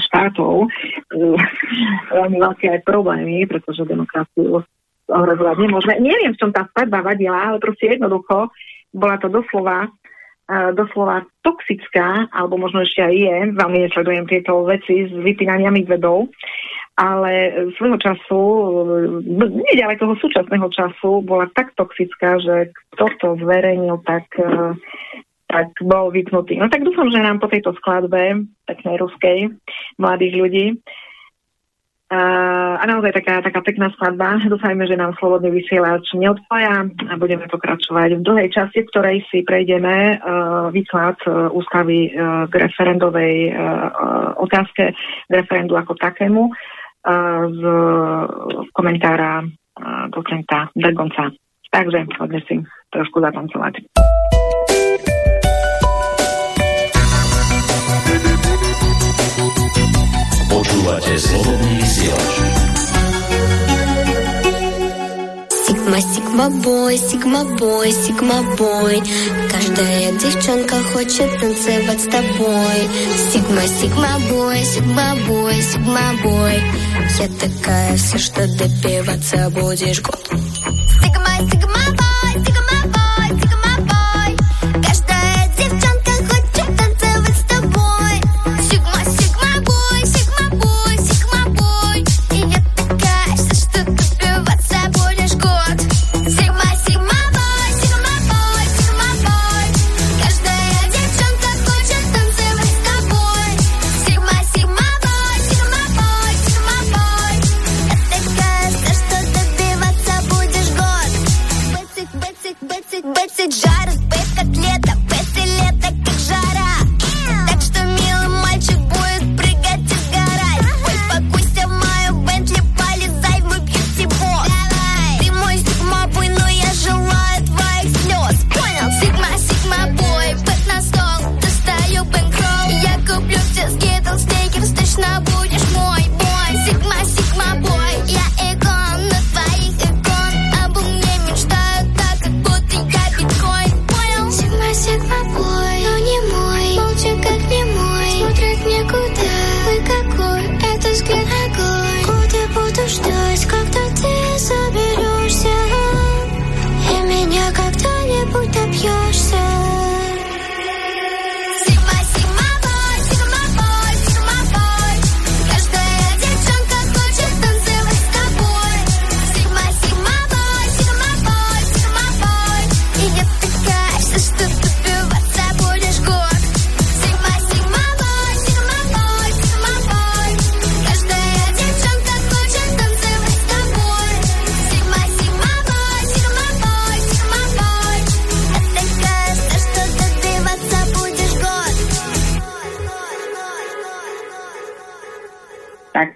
[SPEAKER 1] štátov uh, veľmi veľké aj problémy, pretože demokraciu ohrozovať nemôžeme. Neviem, v čom tá skladba vadila, ale proste jednoducho bola to doslova uh, doslova toxická, alebo možno ešte aj je, veľmi nesledujem tieto veci s vypínaniami vedou, ale svojho času, nedalej toho súčasného času, bola tak toxická, že kto to zverejnil, tak, e, tak bol vypnutý. No tak dúfam, že nám po tejto skladbe, peknej ruskej, mladých ľudí, a, a naozaj taká, taká pekná skladba. Dúfajme, že nám slobodný vysielač neodpája a budeme pokračovať v druhej časti, v ktorej si prejdeme uh, výklad uh, ústavy uh, k referendovej uh, otázke, k referendu ako takému z komentára docenta Bergonca. Takže poďme si trošku zatancovať. Počúvate slobodný vysielač.
[SPEAKER 4] Ми сікмабой, сікмабой, сікмабой Каждая девчонка хочет танцевать с тобой. Сігма, сігмабой, сігмабой, сігмабой Я такая вся, что добиваться будешь. Год. Сигма сігма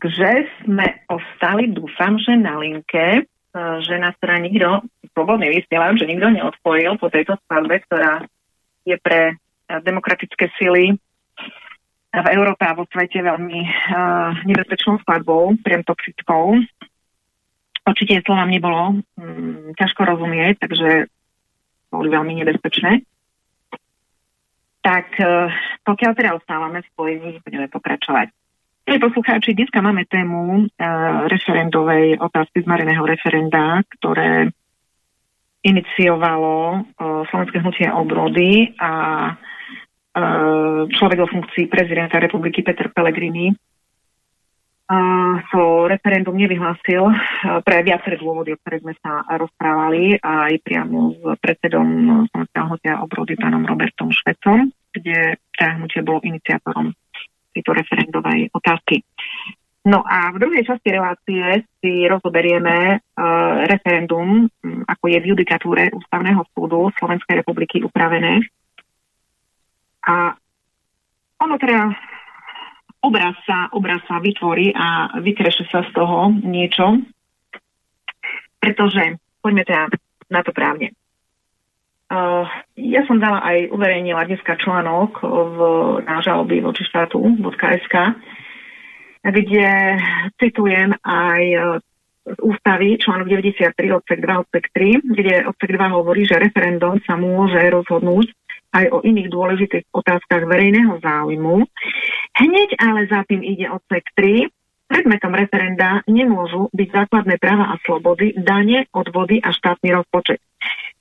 [SPEAKER 1] Takže sme ostali, dúfam, že na linke, e, že nás teda nikto, slobodne vysielam, že nikto neodpojil po tejto skladbe, ktorá je pre e, demokratické sily v Európe a vo svete veľmi uh, nebezpečnou skladbou, priam toxickou. Určite slovám nebolo um, ťažko rozumieť, takže boli veľmi nebezpečné. Tak uh, pokiaľ teda ostávame spojení, budeme pokračovať. Milí poslucháči, dneska máme tému uh, referendovej otázky z Mariného referenda, ktoré iniciovalo uh, Slovenské hnutie obrody a uh, človek o funkcii prezidenta republiky Peter Pellegrini uh, to referendum nevyhlásil uh, pre viaceré dôvody, o ktoré sme sa rozprávali aj priamo s predsedom Slovenského hnutia obrody pánom Robertom Švecom, kde tá hnutie bolo iniciátorom tejto referendovej otázky. No a v druhej časti relácie si rozoberieme uh, referendum, um, ako je v judikatúre Ústavného súdu Slovenskej republiky upravené. A ono teda obraz sa, obraz sa vytvorí a vykreše sa z toho niečo, pretože, poďme teda na to právne. Ja som dala aj, uverejnila dneska článok v, na žaloby voči štátu.sk, kde citujem aj e, ústavy, článok 93, odsek 2, odsek 3, kde odsek 2 hovorí, že referendum sa môže rozhodnúť aj o iných dôležitých otázkach verejného záujmu. Hneď ale za tým ide odsek 3, Predmetom referenda nemôžu byť základné práva a slobody, dane, odvody a štátny rozpočet.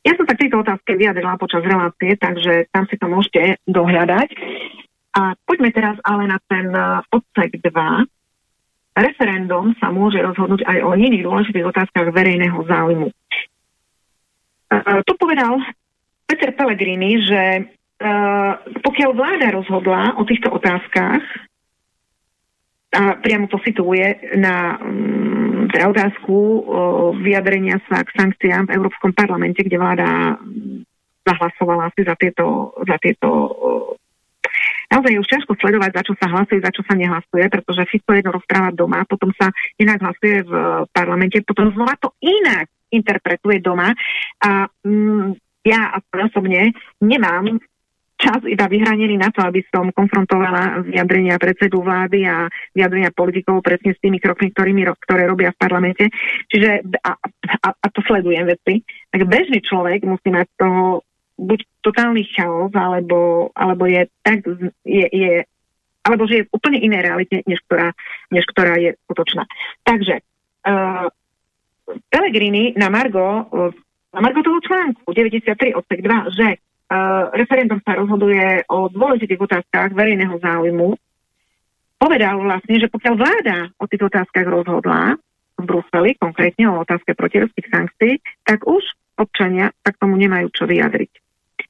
[SPEAKER 1] Ja som sa k tejto otázke vyjadrila počas relácie, takže tam si to môžete dohľadať. A poďme teraz ale na ten e, odsek 2. Referendum sa môže rozhodnúť aj o iných dôležitých otázkach verejného záujmu. E, tu povedal Peter Pellegrini, že e, pokiaľ vláda rozhodla o týchto otázkach, a priamo to situuje na um, teda otázku vyjadrenia sa k sankciám v Európskom parlamente, kde vláda zahlasovala si za tieto, za tieto Naozaj je už ťažko sledovať, za čo sa hlasuje, za čo sa nehlasuje, pretože Fico jedno rozpráva doma, potom sa inak hlasuje v parlamente, potom znova to inak interpretuje doma. A mm, ja osobne nemám čas iba vyhranený na to, aby som konfrontovala vyjadrenia predsedu vlády a vyjadrenia politikov presne s tými krokmi, ktorými, ktoré robia v parlamente. Čiže, a, a, a to sledujem veci. Tak bežný človek musí mať toho buď totálny chaos, alebo, alebo je tak, je, je, alebo že je v úplne inej realite, než ktorá, než ktorá je skutočná. Takže uh, Pellegrini na Margo, uh, na Margo toho článku 93 odsek 2, že Uh, referendum sa rozhoduje o dôležitých otázkach verejného záujmu. Povedal vlastne, že pokiaľ vláda o týchto otázkach rozhodla v Bruseli, konkrétne o otázke protiruských sankcií, tak už občania sa tomu nemajú čo vyjadriť.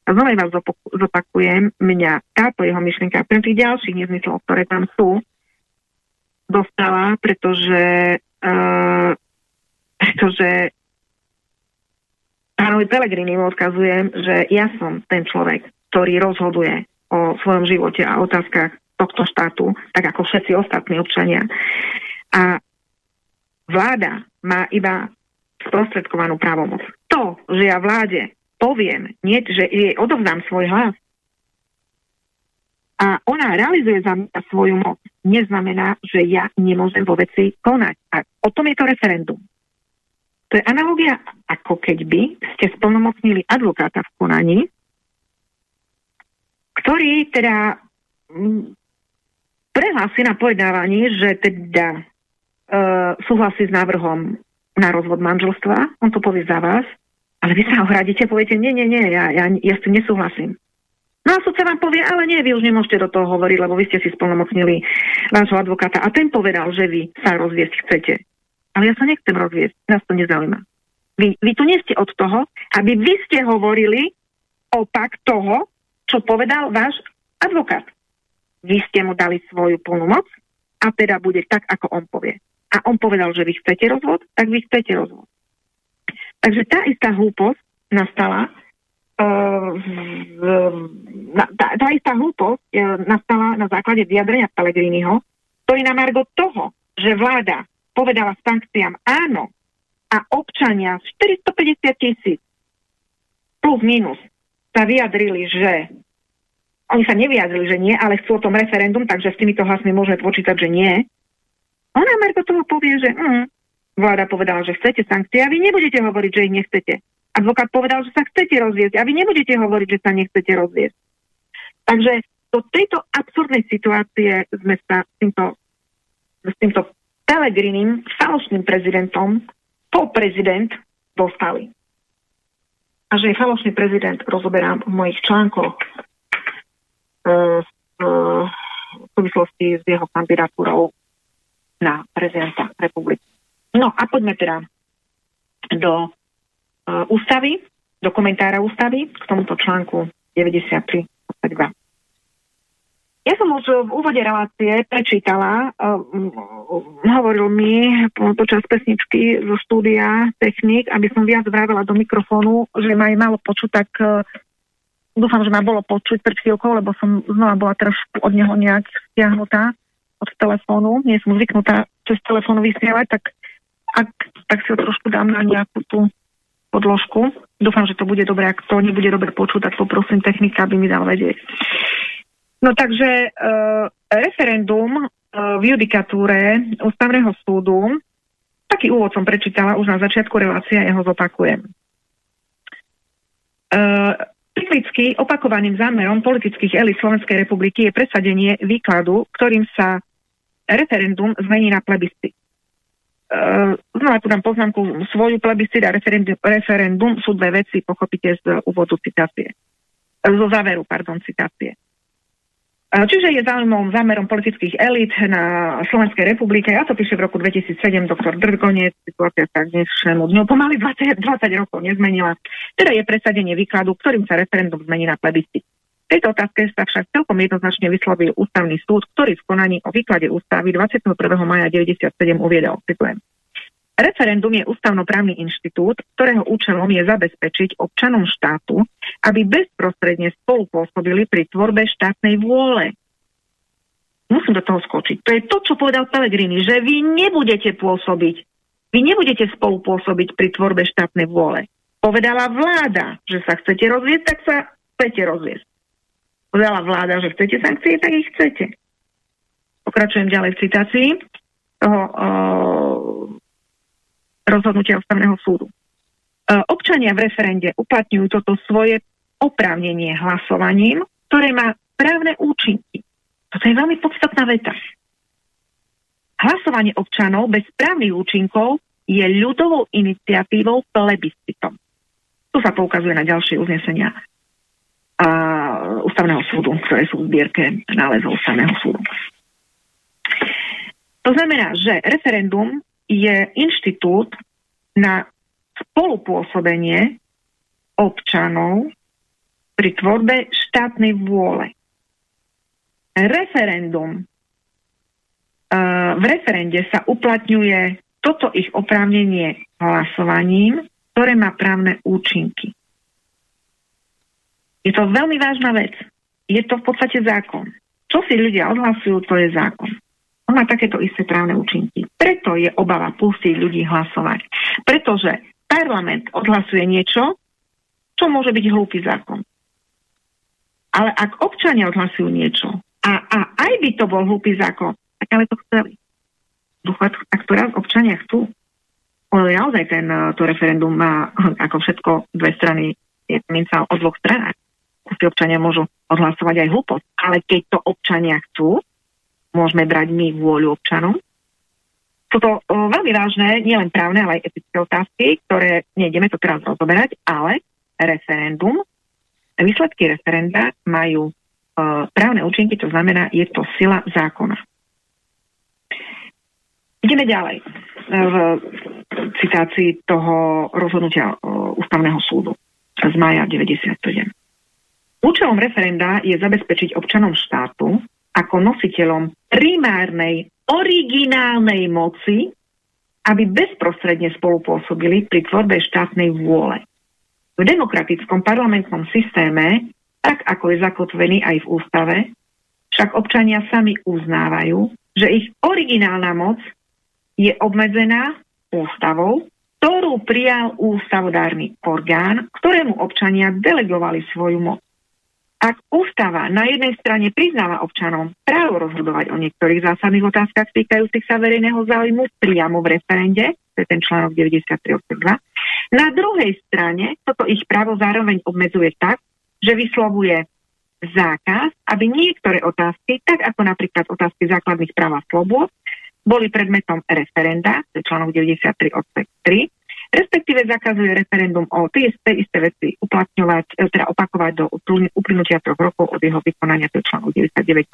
[SPEAKER 1] A znova vás zopakujem, mňa táto jeho myšlienka, pre tých ďalších nezmyslov, ktoré tam sú, dostala, pretože, uh, pretože pánovi Pelegrini odkazujem, že ja som ten človek, ktorý rozhoduje o svojom živote a otázkach tohto štátu, tak ako všetci ostatní občania. A vláda má iba sprostredkovanú právomoc. To, že ja vláde poviem, nie, že jej odovzdám svoj hlas a ona realizuje za mňa svoju moc, neznamená, že ja nemôžem vo veci konať. A o tom je to referendum. To je analogia, ako keď by ste splnomocnili advokáta v konaní, ktorý teda mm, prehlási na pojednávaní, že teda e, súhlasí s návrhom na rozvod manželstva, on to povie za vás, ale vy sa ohradíte, poviete, nie, nie, nie, ja, ja, ja s tým nesúhlasím. No a sudca vám povie, ale nie, vy už nemôžete do toho hovoriť, lebo vy ste si splnomocnili vášho advokáta a ten povedal, že vy sa rozviesť chcete. Ale ja sa nechcem rozviesť, nás to nezaujíma. Vy, vy tu nie ste od toho, aby vy ste hovorili opak toho, čo povedal váš advokát. Vy ste mu dali svoju plnú moc a teda bude tak, ako on povie. A on povedal, že vy chcete rozvod, tak vy chcete rozvod. Takže tá istá hlúposť nastala, na, tá, tá istá hlúposť uh, nastala na základe vyjadrenia Pellegriniho, ktorý na margo toho, že vláda povedala sankciám áno a občania 450 tisíc plus minus sa vyjadrili, že oni sa nevyjadrili, že nie, ale chcú o tom referendum, takže s týmito hlasmi môžeme počítať, že nie. Ona Merko toho povie, že mm, vláda povedala, že chcete sankcie a vy nebudete hovoriť, že ich nechcete. Advokát povedal, že sa chcete rozviesť a vy nebudete hovoriť, že sa nechcete rozviesť. Takže do tejto absurdnej situácie sme sa s týmto, s týmto Pelegrinim, falošným prezidentom, prezident dostali. A že je falošný prezident, rozoberám v mojich článkoch e, e, v súvislosti s jeho kandidatúrou na prezidenta republiky. No a poďme teda do uh, ústavy, do komentára ústavy k tomuto článku 93 2. Ja som už v úvode relácie prečítala, uh, hovoril mi počas pesničky zo štúdia technik, aby som viac vravela do mikrofónu, že ma aj malo počuť, tak uh, dúfam, že ma bolo počuť pred chvíľkou, lebo som znova bola trošku od neho nejak stiahnutá od telefónu. Nie som zvyknutá cez telefón vysielať, tak ak, tak si ho trošku dám na nejakú tú podložku. Dúfam, že to bude dobre. Ak to nebude dobre počuť, tak poprosím technika, aby mi dal vedieť. No takže e, referendum e, v judikatúre ústavného súdu, taký úvod som prečítala už na začiatku relácie a ja ho zopakujem. E, Cyklicky opakovaným zámerom politických elit Slovenskej republiky je presadenie výkladu, ktorým sa referendum zmení na plebiscit. Uh, znova tu dám poznámku, svoju plebiscit a referendum, referendum sú dve veci, pochopíte z úvodu citácie. Zo záveru, pardon, citácie. Čiže je záujmom, zámerom politických elít na Slovenskej republike, ja to píše v roku 2007 doktor Drgonec, situácia sa k dnešnému dňu pomaly 20, 20 rokov nezmenila. Teda je presadenie výkladu, ktorým sa referendum zmení na plebiscit tejto otázke sa však celkom jednoznačne vyslovil ústavný súd, ktorý v konaní o výklade ústavy 21. maja 97 uviedol, citujem. Referendum je ústavnoprávny inštitút, ktorého účelom je zabezpečiť občanom štátu, aby bezprostredne spolupôsobili pri tvorbe štátnej vôle. Musím do toho skočiť. To je to, čo povedal Pellegrini, že vy nebudete pôsobiť, vy nebudete spolupôsobiť pri tvorbe štátnej vôle. Povedala vláda, že sa chcete rozviesť, tak sa chcete rozviesť povedala vláda, že chcete sankcie, tak ich chcete. Pokračujem ďalej v citácii toho o, rozhodnutia ústavného súdu. E, občania v referende uplatňujú toto svoje oprávnenie hlasovaním, ktoré má právne účinky. Toto je veľmi podstatná veta. Hlasovanie občanov bez právnych účinkov je ľudovou iniciatívou plebiscitom. Tu sa poukazuje na ďalšie uznesenia a ústavného súdu, ktoré sú v zbierke nálezov ústavného súdu. To znamená, že referendum je inštitút na spolupôsobenie občanov pri tvorbe štátnej vôle. Referendum. V referende sa uplatňuje toto ich oprávnenie hlasovaním, ktoré má právne účinky. Je to veľmi vážna vec. Je to v podstate zákon. Čo si ľudia odhlasujú, to je zákon. On má takéto isté právne účinky. Preto je obava pustiť ľudí hlasovať. Pretože parlament odhlasuje niečo, čo môže byť hlúpy zákon. Ale ak občania odhlasujú niečo a, a aj by to bol hlúpy zákon, tak ale to chceli. Ak to raz občania chcú, ale naozaj ten, to referendum má ako všetko dve strany, je minca o dvoch stranách si občania môžu odhlasovať aj hlúposť. Ale keď to občania chcú, môžeme brať my vôľu občanov. Sú to veľmi vážne, nielen právne, ale aj etické otázky, ktoré nejdeme to teraz rozoberať, ale referendum, výsledky referenda majú právne účinky, to znamená, je to sila zákona. Ideme ďalej v citácii toho rozhodnutia ústavného súdu z maja 97. Účelom referenda je zabezpečiť občanom štátu ako nositeľom primárnej originálnej moci, aby bezprostredne spolupôsobili pri tvorbe štátnej vôle. V demokratickom parlamentnom systéme, tak ako je zakotvený aj v ústave, však občania sami uznávajú, že ich originálna moc je obmedzená ústavou, ktorú prijal ústavodárny orgán, ktorému občania delegovali svoju moc. Ak ústava na jednej strane priznáva občanom právo rozhodovať o niektorých zásadných otázkach týkajúcich sa verejného záujmu priamo v referende, to je ten článok 93 na druhej strane toto ich právo zároveň obmedzuje tak, že vyslovuje zákaz, aby niektoré otázky, tak ako napríklad otázky základných práv a slobôd, boli predmetom referenda, to je článok 93 odsek 3, respektíve zakazuje referendum o tie isté, veci uplatňovať, e, teda opakovať do uplynutia troch rokov od jeho vykonania, to je článok 99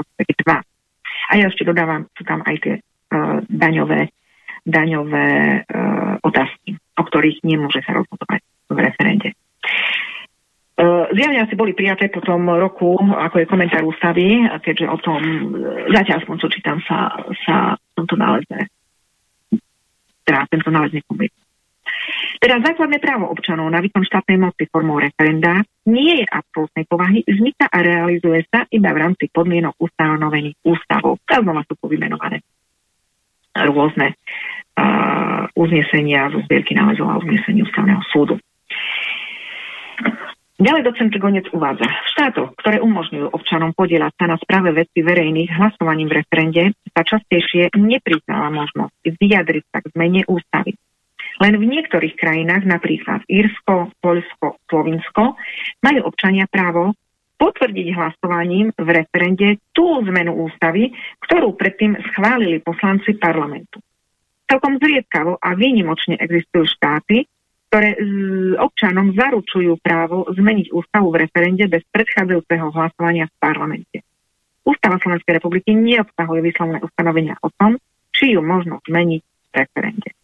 [SPEAKER 1] 2. A ja ešte dodávam, sú tam aj tie uh, daňové, daňové uh, otázky, o ktorých nemôže sa rozhodovať v referende. Uh, zjavne asi boli prijaté po tom roku, ako je komentár ústavy, keďže o tom, zatiaľ aspoň čo čítam, sa, sa v tomto náleze, teda tento nález nekompletný. Teda základné právo občanov na výkon štátnej moci formou referenda nie je absolútnej povahy, vzniká a realizuje sa iba v rámci podmienok ustanovených ústavou. A znova sú povymenované rôzne uh, uznesenia zo zbierky nálezov a uznesení ústavného súdu. Ďalej docent Gonec uvádza, v štátoch, ktoré umožňujú občanom podielať sa na správe veci verejných hlasovaním v referende, sa častejšie nepriznáva možnosť vyjadriť sa k zmene ústavy. Len v niektorých krajinách, napríklad Írsko, Polsko, Slovinsko, majú občania právo potvrdiť hlasovaním v referende tú zmenu ústavy, ktorú predtým schválili poslanci parlamentu. Celkom zriedkavo a výnimočne existujú štáty, ktoré občanom zaručujú právo zmeniť ústavu v referende bez predchádzajúceho hlasovania v parlamente. Ústava Slovenskej republiky neobsahuje vyslovné ustanovenia o tom, či ju možno zmeniť v referende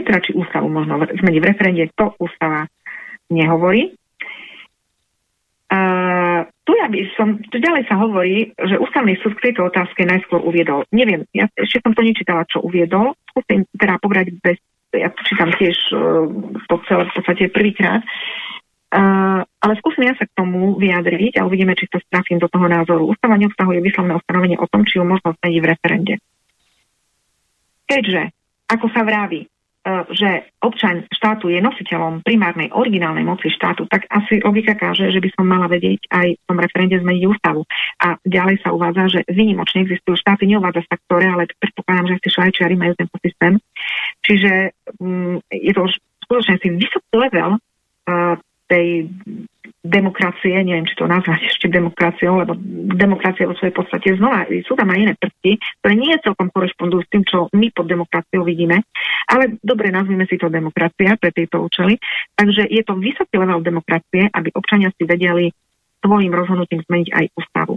[SPEAKER 1] teda či ústavu možno zmeniť v referende, to ústava nehovorí. Uh, tu ja by som, tu ďalej sa hovorí, že ústavný súd k tejto otázke najskôr uviedol. Neviem, ja ešte som to nečítala, čo uviedol. Skúsim teda pobrať bez, ja to čítam tiež uh, to celé v podstate prvýkrát. Uh, ale skúsim ja sa k tomu vyjadriť a uvidíme, či to strafím do toho názoru. Ústava neobsahuje vyslovné ustanovenie o tom, či ju možno zmeniť v referende. Keďže, ako sa vraví, že občan štátu je nositeľom primárnej originálnej moci štátu, tak asi logika káže, že by som mala vedieť aj v tom referende zmeniť ústavu. A ďalej sa uvádza, že výnimočne existujú štáty, neuvádza sa ktoré, ale predpokladám, že asi Švajčiari majú tento systém. Čiže um, je to už skutočne si vysoký level uh, tej demokracie, neviem, či to nazvať ešte demokraciou, lebo demokracia vo svojej podstate znova, sú tam aj iné prvky, ktoré nie celkom korešpondujú s tým, čo my pod demokraciou vidíme, ale dobre, nazvime si to demokracia pre tieto účely. Takže je to vysoký level demokracie, aby občania si vedeli svojim rozhodnutím zmeniť aj ústavu.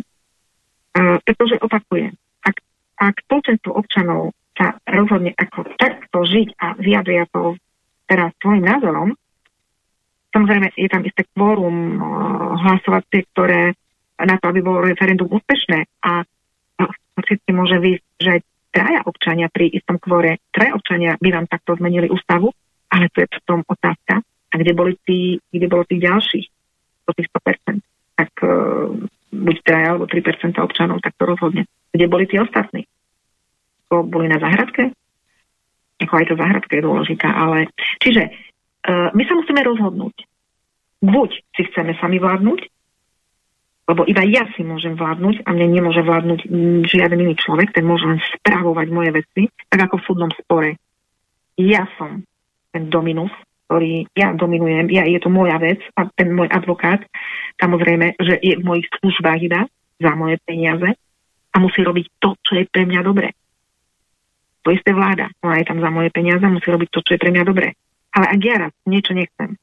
[SPEAKER 1] Uh, pretože opakujem, ak, ak spoločenstvo občanov sa rozhodne ako takto žiť a vyjadria to teraz svojim názorom, Samozrejme, je tam isté kvórum hlasovacie, ktoré na to, aby bolo referendum úspešné a určite môže výsť, že traja občania pri istom kvore, traja občania by vám takto zmenili ústavu, ale to je potom otázka. A kde boli tí, kde bolo tých ďalších, do tých 100%, tak uh, buď traja alebo 3% občanov, tak to rozhodne. Kde boli tí ostatní? To boli na záhradke? Ako aj tá záhradka je dôležitá, ale... Čiže my sa musíme rozhodnúť. Buď si chceme sami vládnuť, lebo iba ja si môžem vládnuť a mne nemôže vládnuť žiaden iný človek, ten môže len správovať moje veci, tak ako v súdnom spore. Ja som ten dominus, ktorý ja dominujem, ja, je to moja vec a ten môj advokát, samozrejme, že je v mojich službách iba za moje peniaze a musí robiť to, čo je pre mňa dobré. To isté vláda, ona je tam za moje peniaze, musí robiť to, čo je pre mňa dobré. Ale ak ja raz niečo nechcem,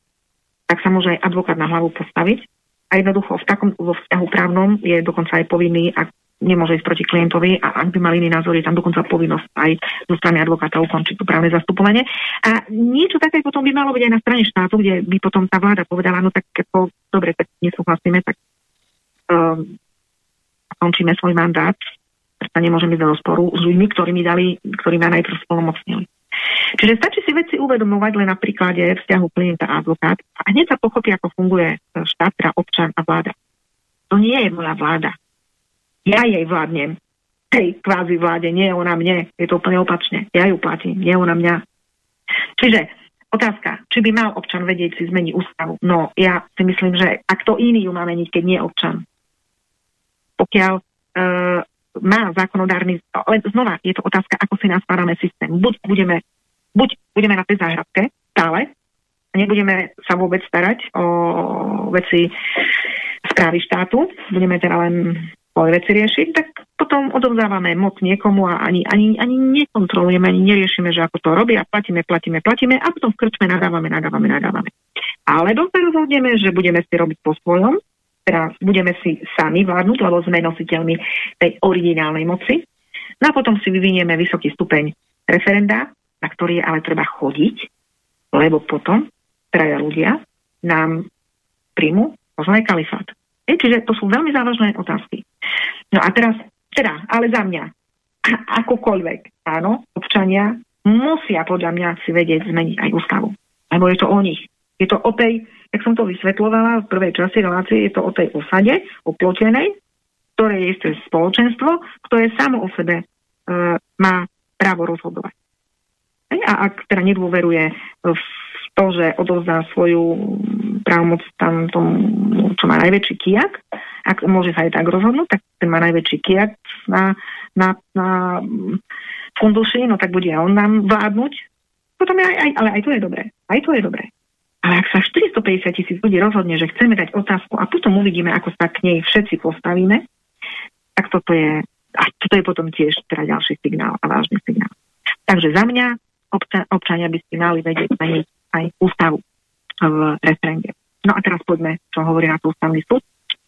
[SPEAKER 1] tak sa môže aj advokát na hlavu postaviť a jednoducho v takom vo vzťahu právnom je dokonca aj povinný, ak nemôže ísť proti klientovi a ak by mal iný názor, je tam dokonca povinnosť aj zo strany advokáta ukončiť to právne zastupovanie. A niečo také potom by malo byť aj na strane štátu, kde by potom tá vláda povedala, no tak ako, dobre, tak nesúhlasíme, tak um, končíme svoj mandát, preto nemôžeme ísť do rozporu s ľuďmi, ktorí mi dali, ktorí ma najprv spolomocnili. Čiže stačí si veci uvedomovať len na príklade vzťahu klienta a advokát a hneď sa pochopí, ako funguje štát, teda občan a vláda. To nie je moja vláda. Ja jej vládnem. tej kvázi vláde, nie ona mne. Je to úplne opačne. Ja ju platím, nie ona mňa. Čiže otázka, či by mal občan vedieť si zmeniť ústavu. No, ja si myslím, že ak to iný ju má meniť, keď nie občan. Pokiaľ uh, má zákonodárny, ale znova je to otázka, ako si naspárame systém. Buď budeme, buď budeme na tej záhradke stále nebudeme sa vôbec starať o veci správy štátu, budeme teda len svoje veci riešiť, tak potom odovzdávame moc niekomu a ani, ani, ani nekontrolujeme, ani neriešime, že ako to robí a platíme, platíme, platíme a potom v krčme nadávame, nadávame, nadávame. Alebo sa rozhodneme, že budeme si robiť po svojom, teda budeme si sami vládnuť, lebo sme nositeľmi tej originálnej moci. No a potom si vyvinieme vysoký stupeň referenda, na ktorý ale treba chodiť, lebo potom traja ľudia nám príjmu možno aj kalifát. E, čiže to sú veľmi závažné otázky. No a teraz, teda, ale za mňa, akokoľvek, áno, občania musia podľa mňa si vedieť zmeniť aj ústavu. Lebo je to o nich. Je to o tej, jak som to vysvetlovala v prvej časti relácie, je to o tej osade, o plotenej, ktoré je isté spoločenstvo, ktoré samo o sebe e, má právo rozhodovať. A ak teda nedôveruje v to, že odovzdá svoju právomoc tam tomu, čo má najväčší kijak, ak môže sa aj tak rozhodnúť, tak ten má najväčší kijak na, na, na funduši, no tak bude on nám vládnuť. Potom aj, aj, ale aj to je dobré. Aj to je dobré. Ale ak sa 450 tisíc ľudí rozhodne, že chceme dať otázku a potom uvidíme, ako sa k nej všetci postavíme, tak toto je, a toto je potom tiež teda ďalší signál a vážny signál. Takže za mňa obča, občania by si mali vedieť meniť aj ústavu v referende. No a teraz poďme, čo hovorí na to ústavný súd.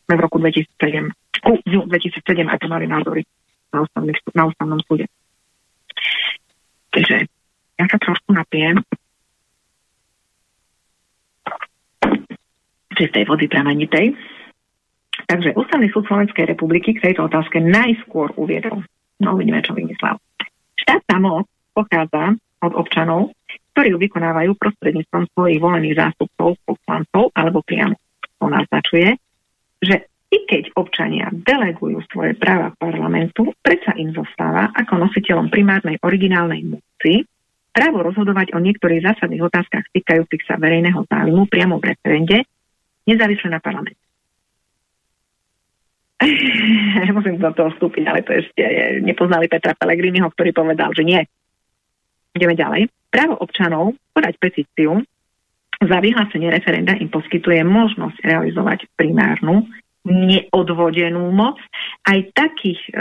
[SPEAKER 1] Sme v roku 2007, ku 2007 ako mali názory na, ústavný, na ústavnom súde. Takže ja sa trošku napijem čistej vody pramenitej. Takže Ústavný súd Slovenskej republiky k tejto otázke najskôr uviedol. No uvidíme, čo vymyslel. Štátna moc pochádza od občanov ktorí ju vykonávajú prostredníctvom svojich volených zástupcov, poslancov alebo priamo. To naznačuje, že i keď občania delegujú svoje práva parlamentu, predsa im zostáva ako nositeľom primárnej originálnej moci právo rozhodovať o niektorých zásadných otázkach týkajúcich sa verejného záujmu priamo v referende, nezávisle na parlamente. Musím do toho vstúpiť, ale to ešte nepoznali Petra Pellegriniho, ktorý povedal, že nie. Ideme ďalej. Právo občanov podať petíciu za vyhlásenie referenda im poskytuje možnosť realizovať primárnu, neodvodenú moc. Aj takých e,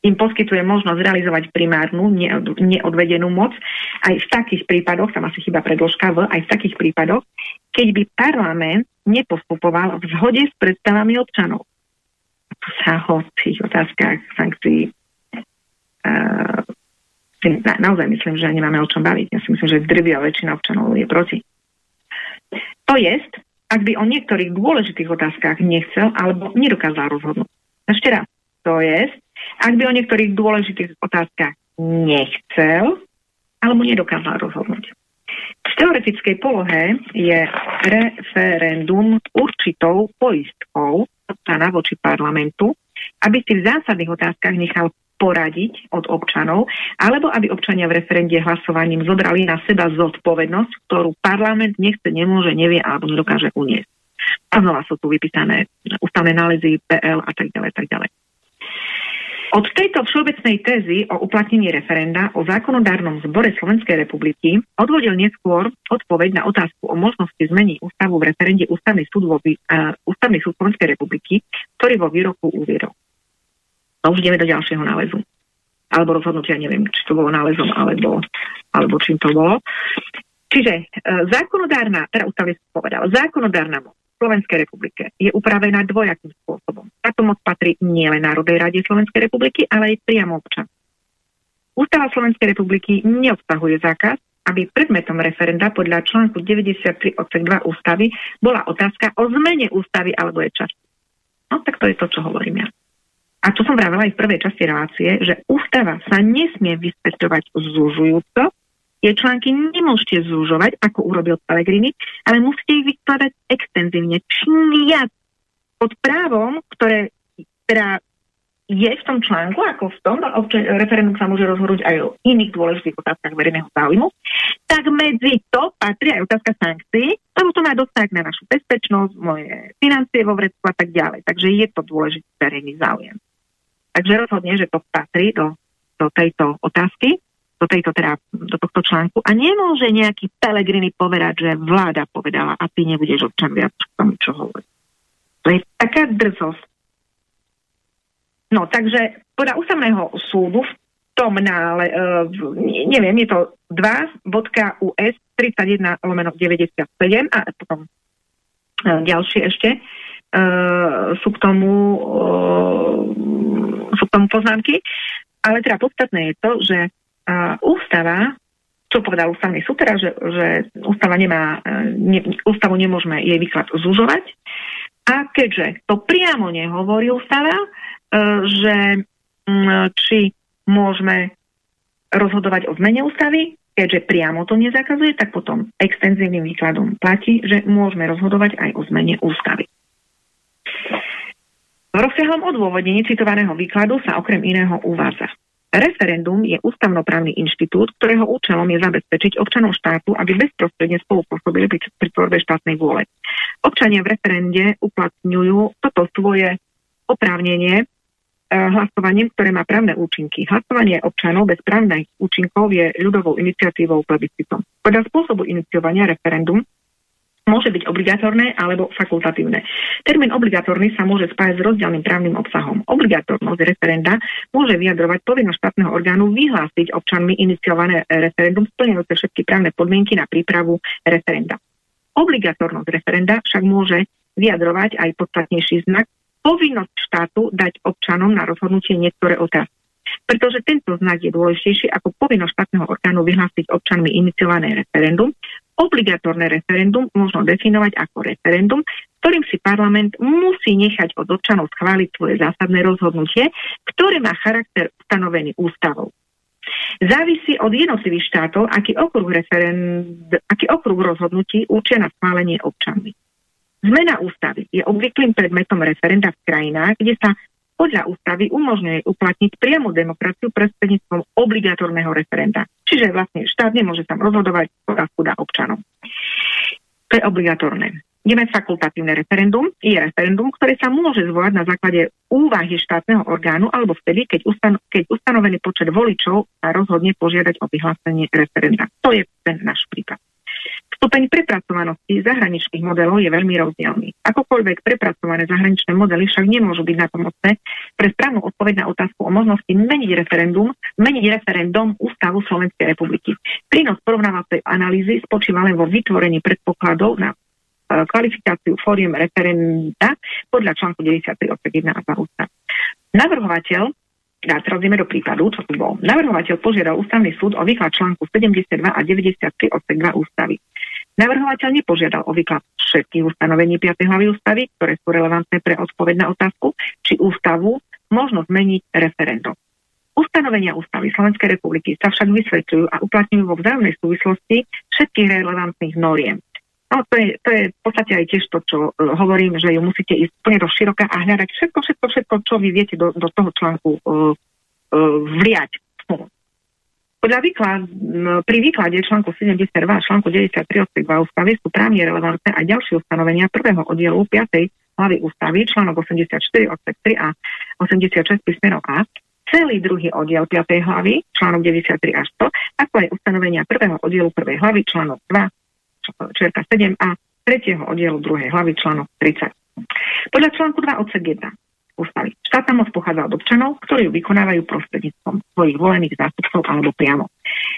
[SPEAKER 1] im poskytuje možnosť realizovať primárnu, neodvedenú moc. Aj v takých prípadoch, tam asi chyba predložka v, aj v takých prípadoch, keď by parlament nepostupoval v zhode s predstavami občanov. Tu sa ho v tých otázkach sankcií si na, naozaj myslím, že nemáme o čom baviť. Ja si myslím, že drvia väčšina občanov je proti. To jest, ak by o niektorých dôležitých otázkach nechcel alebo nedokázal rozhodnúť. Ešte raz, to jest, ak by o niektorých dôležitých otázkach nechcel alebo nedokázal rozhodnúť. V teoretickej polohe je referendum určitou poistkou občana voči parlamentu, aby si v zásadných otázkach nechal poradiť od občanov, alebo aby občania v referende hlasovaním zobrali na seba zodpovednosť, ktorú parlament nechce, nemôže, nevie alebo nedokáže uniesť. A znova sú tu vypísané ústavné nálezy, PL a tak ďalej, tak ďalej. Od tejto všeobecnej tézy o uplatnení referenda o zákonodárnom zbore Slovenskej republiky odvodil neskôr odpoveď na otázku o možnosti zmeniť ústavu v referende Ústavný súd, vo, uh, Ústavný súd Slovenskej republiky, ktorý vo výroku uviedol. No už ideme do ďalšieho nálezu. Alebo rozhodnutia, neviem, či to bolo nálezom, alebo, alebo čím to bolo. Čiže e, zákonodárna, teda ústavne povedal, zákonodárna moc Slovenskej republike je upravená dvojakým spôsobom. Táto moc patrí nielen Národnej rade Slovenskej republiky, ale aj priamo občan. Ústava Slovenskej republiky neobsahuje zákaz, aby predmetom referenda podľa článku 93 odsek 2 ústavy bola otázka o zmene ústavy alebo jej časti. No tak to je to, čo hovorím ja a čo som vravela aj v prvej časti relácie, že ústava sa nesmie vysvetľovať zúžujúco, tie články nemôžete zúžovať, ako urobil Pellegrini, ale musíte ich vykladať extenzívne, čím viac pod právom, ktoré teda je v tom článku, ako v tom občan, referendum sa môže rozhodnúť aj o iných dôležitých otázkach verejného záujmu, tak medzi to patrí aj otázka sankcií, lebo to má dosah na našu bezpečnosť, moje financie vo vrecku a tak ďalej. Takže je to dôležitý verejný záujem. Takže rozhodne, že to patrí do, do tejto otázky, do, tejto, teda, do tohto článku a nemôže nejaký Pelegrini povedať, že vláda povedala a ty nebudeš občan viac k tomu, čo hovorí. To je taká drzosť No, takže podľa ústavného súdu v tom nále, uh, neviem, je to 2.us 31 lomeno 97 a potom uh, ďalšie ešte uh, sú k tomu uh, sú k tomu poznámky. Ale teda podstatné je to, že uh, ústava čo povedal ústavný súd, teda, že, že ústava nemá, ne, ústavu nemôžeme jej výklad zužovať. A keďže to priamo nehovorí ústava, že mm, či môžeme rozhodovať o zmene ústavy, keďže priamo to nezakazuje, tak potom extenzívnym výkladom platí, že môžeme rozhodovať aj o zmene ústavy. V rozsiahlom odôvodnení citovaného výkladu sa okrem iného uvádza. Referendum je ústavnoprávny inštitút, ktorého účelom je zabezpečiť občanov štátu, aby bezprostredne spolupôsobili pri, pri tvorbe štátnej vôle. Občania v referende uplatňujú toto svoje oprávnenie E, hlasovaním, ktoré má právne účinky. Hlasovanie občanov bez právnych účinkov je ľudovou iniciatívou plebiscitom. Podľa spôsobu iniciovania referendum môže byť obligatórne alebo fakultatívne. Termín obligatórny sa môže spájať s rozdielným právnym obsahom. Obligatórnosť referenda môže vyjadrovať povinnosť štátneho orgánu vyhlásiť občanmi iniciované referendum splňujúce všetky právne podmienky na prípravu referenda. Obligatórnosť referenda však môže vyjadrovať aj podstatnejší znak povinnosť štátu dať občanom na rozhodnutie niektoré otázky. Pretože tento znak je dôležitejší ako povinnosť štátneho orgánu vyhlásiť občanmi iniciované referendum. Obligatórne referendum možno definovať ako referendum, ktorým si parlament musí nechať od občanov schváliť svoje zásadné rozhodnutie, ktoré má charakter stanovený ústavou. Závisí od jednotlivých štátov, aký okruh, referend, aký okruh rozhodnutí určia na schválenie občanmi. Zmena ústavy je obvyklým predmetom referenda v krajinách, kde sa podľa ústavy umožňuje uplatniť priamu demokraciu prostredníctvom obligatórneho referenda. Čiže vlastne štát nemôže tam rozhodovať otázku na občanov. To je obligatórne. Ideme fakultatívne referendum. Je referendum, ktoré sa môže zvolať na základe úvahy štátneho orgánu alebo vtedy, keď, ustan- keď ustanovený počet voličov sa rozhodne požiadať o vyhlásenie referenda. To je ten náš prípad. Stupeň prepracovanosti zahraničných modelov je veľmi rozdielný. Akokoľvek prepracované zahraničné modely však nemôžu byť napomocné pre správnu odpoveď na otázku o možnosti meniť referendum, meniť referendum Ústavu Slovenskej republiky. Prínos porovnávacej analýzy spočíva len vo vytvorení predpokladov na e, kvalifikáciu fóriem referenda podľa článku 93 odsek 1 a 2 ústav. Navrhovateľ a teraz ideme do prípadu, čo tu bol. Navrhovateľ požiadal ústavný súd o výklad článku 72 a 93 odsek 2 ústavy. Navrhovateľ nepožiadal o výklad všetkých ustanovení 5. hlavy ústavy, ktoré sú relevantné pre odpoveď na otázku, či ústavu možno zmeniť referendum. Ustanovenia ústavy Slovenskej republiky sa však vysvetľujú a uplatňujú vo vzájomnej súvislosti všetkých relevantných noriem. No, to je, to je v podstate aj tiež to, čo hovorím, že ju musíte ísť úplne do široka a hľadať všetko, všetko, všetko, čo vy viete do, do toho článku uh, uh, vliať. Podľa výklad, pri výklade článku 72 a článku 93 odsek 2 ústavy sú právne relevantné aj ďalšie ustanovenia prvého oddielu 5. hlavy ústavy, článok 84 odsek 3 a 86 písmenov A, celý druhý oddiel 5. hlavy, článok 93 až 100, ako aj ustanovenia prvého oddielu 1. hlavy, článok 2, čerka 7 a tretieho oddielu 2. hlavy, článok 30. Podľa článku 2 odsek 1 ústavy. Štátna moc pochádza od občanov, ktorí ju vykonávajú prostredníctvom svojich volených zástupcov alebo priamo.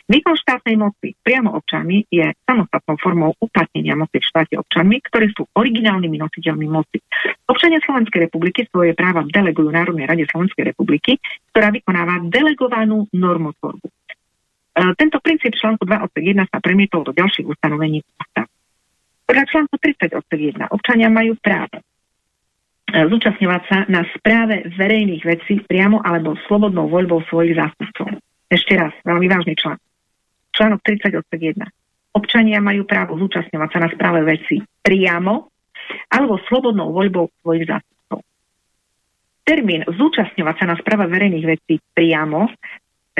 [SPEAKER 1] Výkon štátnej moci priamo občanmi je samostatnou formou uplatnenia moci v štáte občanmi, ktorí sú originálnymi nositeľmi moci. Občania Slovenskej republiky svoje práva delegujú Národnej rade Slovenskej republiky, ktorá vykonáva delegovanú normotvorbu. E, tento princíp článku 2 odsek 1 sa premietol do ďalších ustanovení ústav. Podľa článku 30 odsek 1 občania majú právo zúčastňovať sa na správe verejných vecí priamo alebo slobodnou voľbou svojich zástupcov. Ešte raz, veľmi vážny člán. Článok 30 odsek 1. Občania majú právo zúčastňovať sa na správe veci priamo alebo slobodnou voľbou svojich zástupcov. termín zúčastňovať sa na správa verejných vecí priamo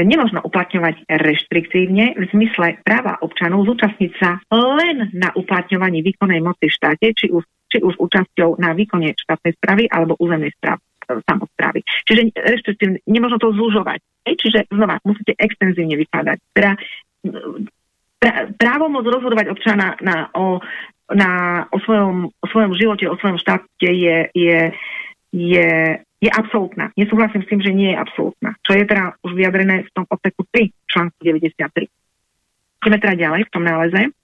[SPEAKER 1] nemožno uplatňovať reštriktívne v zmysle práva občanov zúčastniť sa len na uplatňovaní výkonnej moci v štáte, či už, či už účasťou na výkone štátnej správy alebo územnej správy samozprávy. Čiže reštriktívne, nemôžno to zúžovať. Čiže znova, musíte extenzívne vykladať. Teda právomoc rozhodovať občana na, o, na, o, svojom, o svojom živote, o svojom štáte je, je, je je absolútna. Nesúhlasím s tým, že nie je absolútna. Čo je teda už vyjadrené v tom odseku 3 článku 93. Ideme teda ďalej v tom náleze.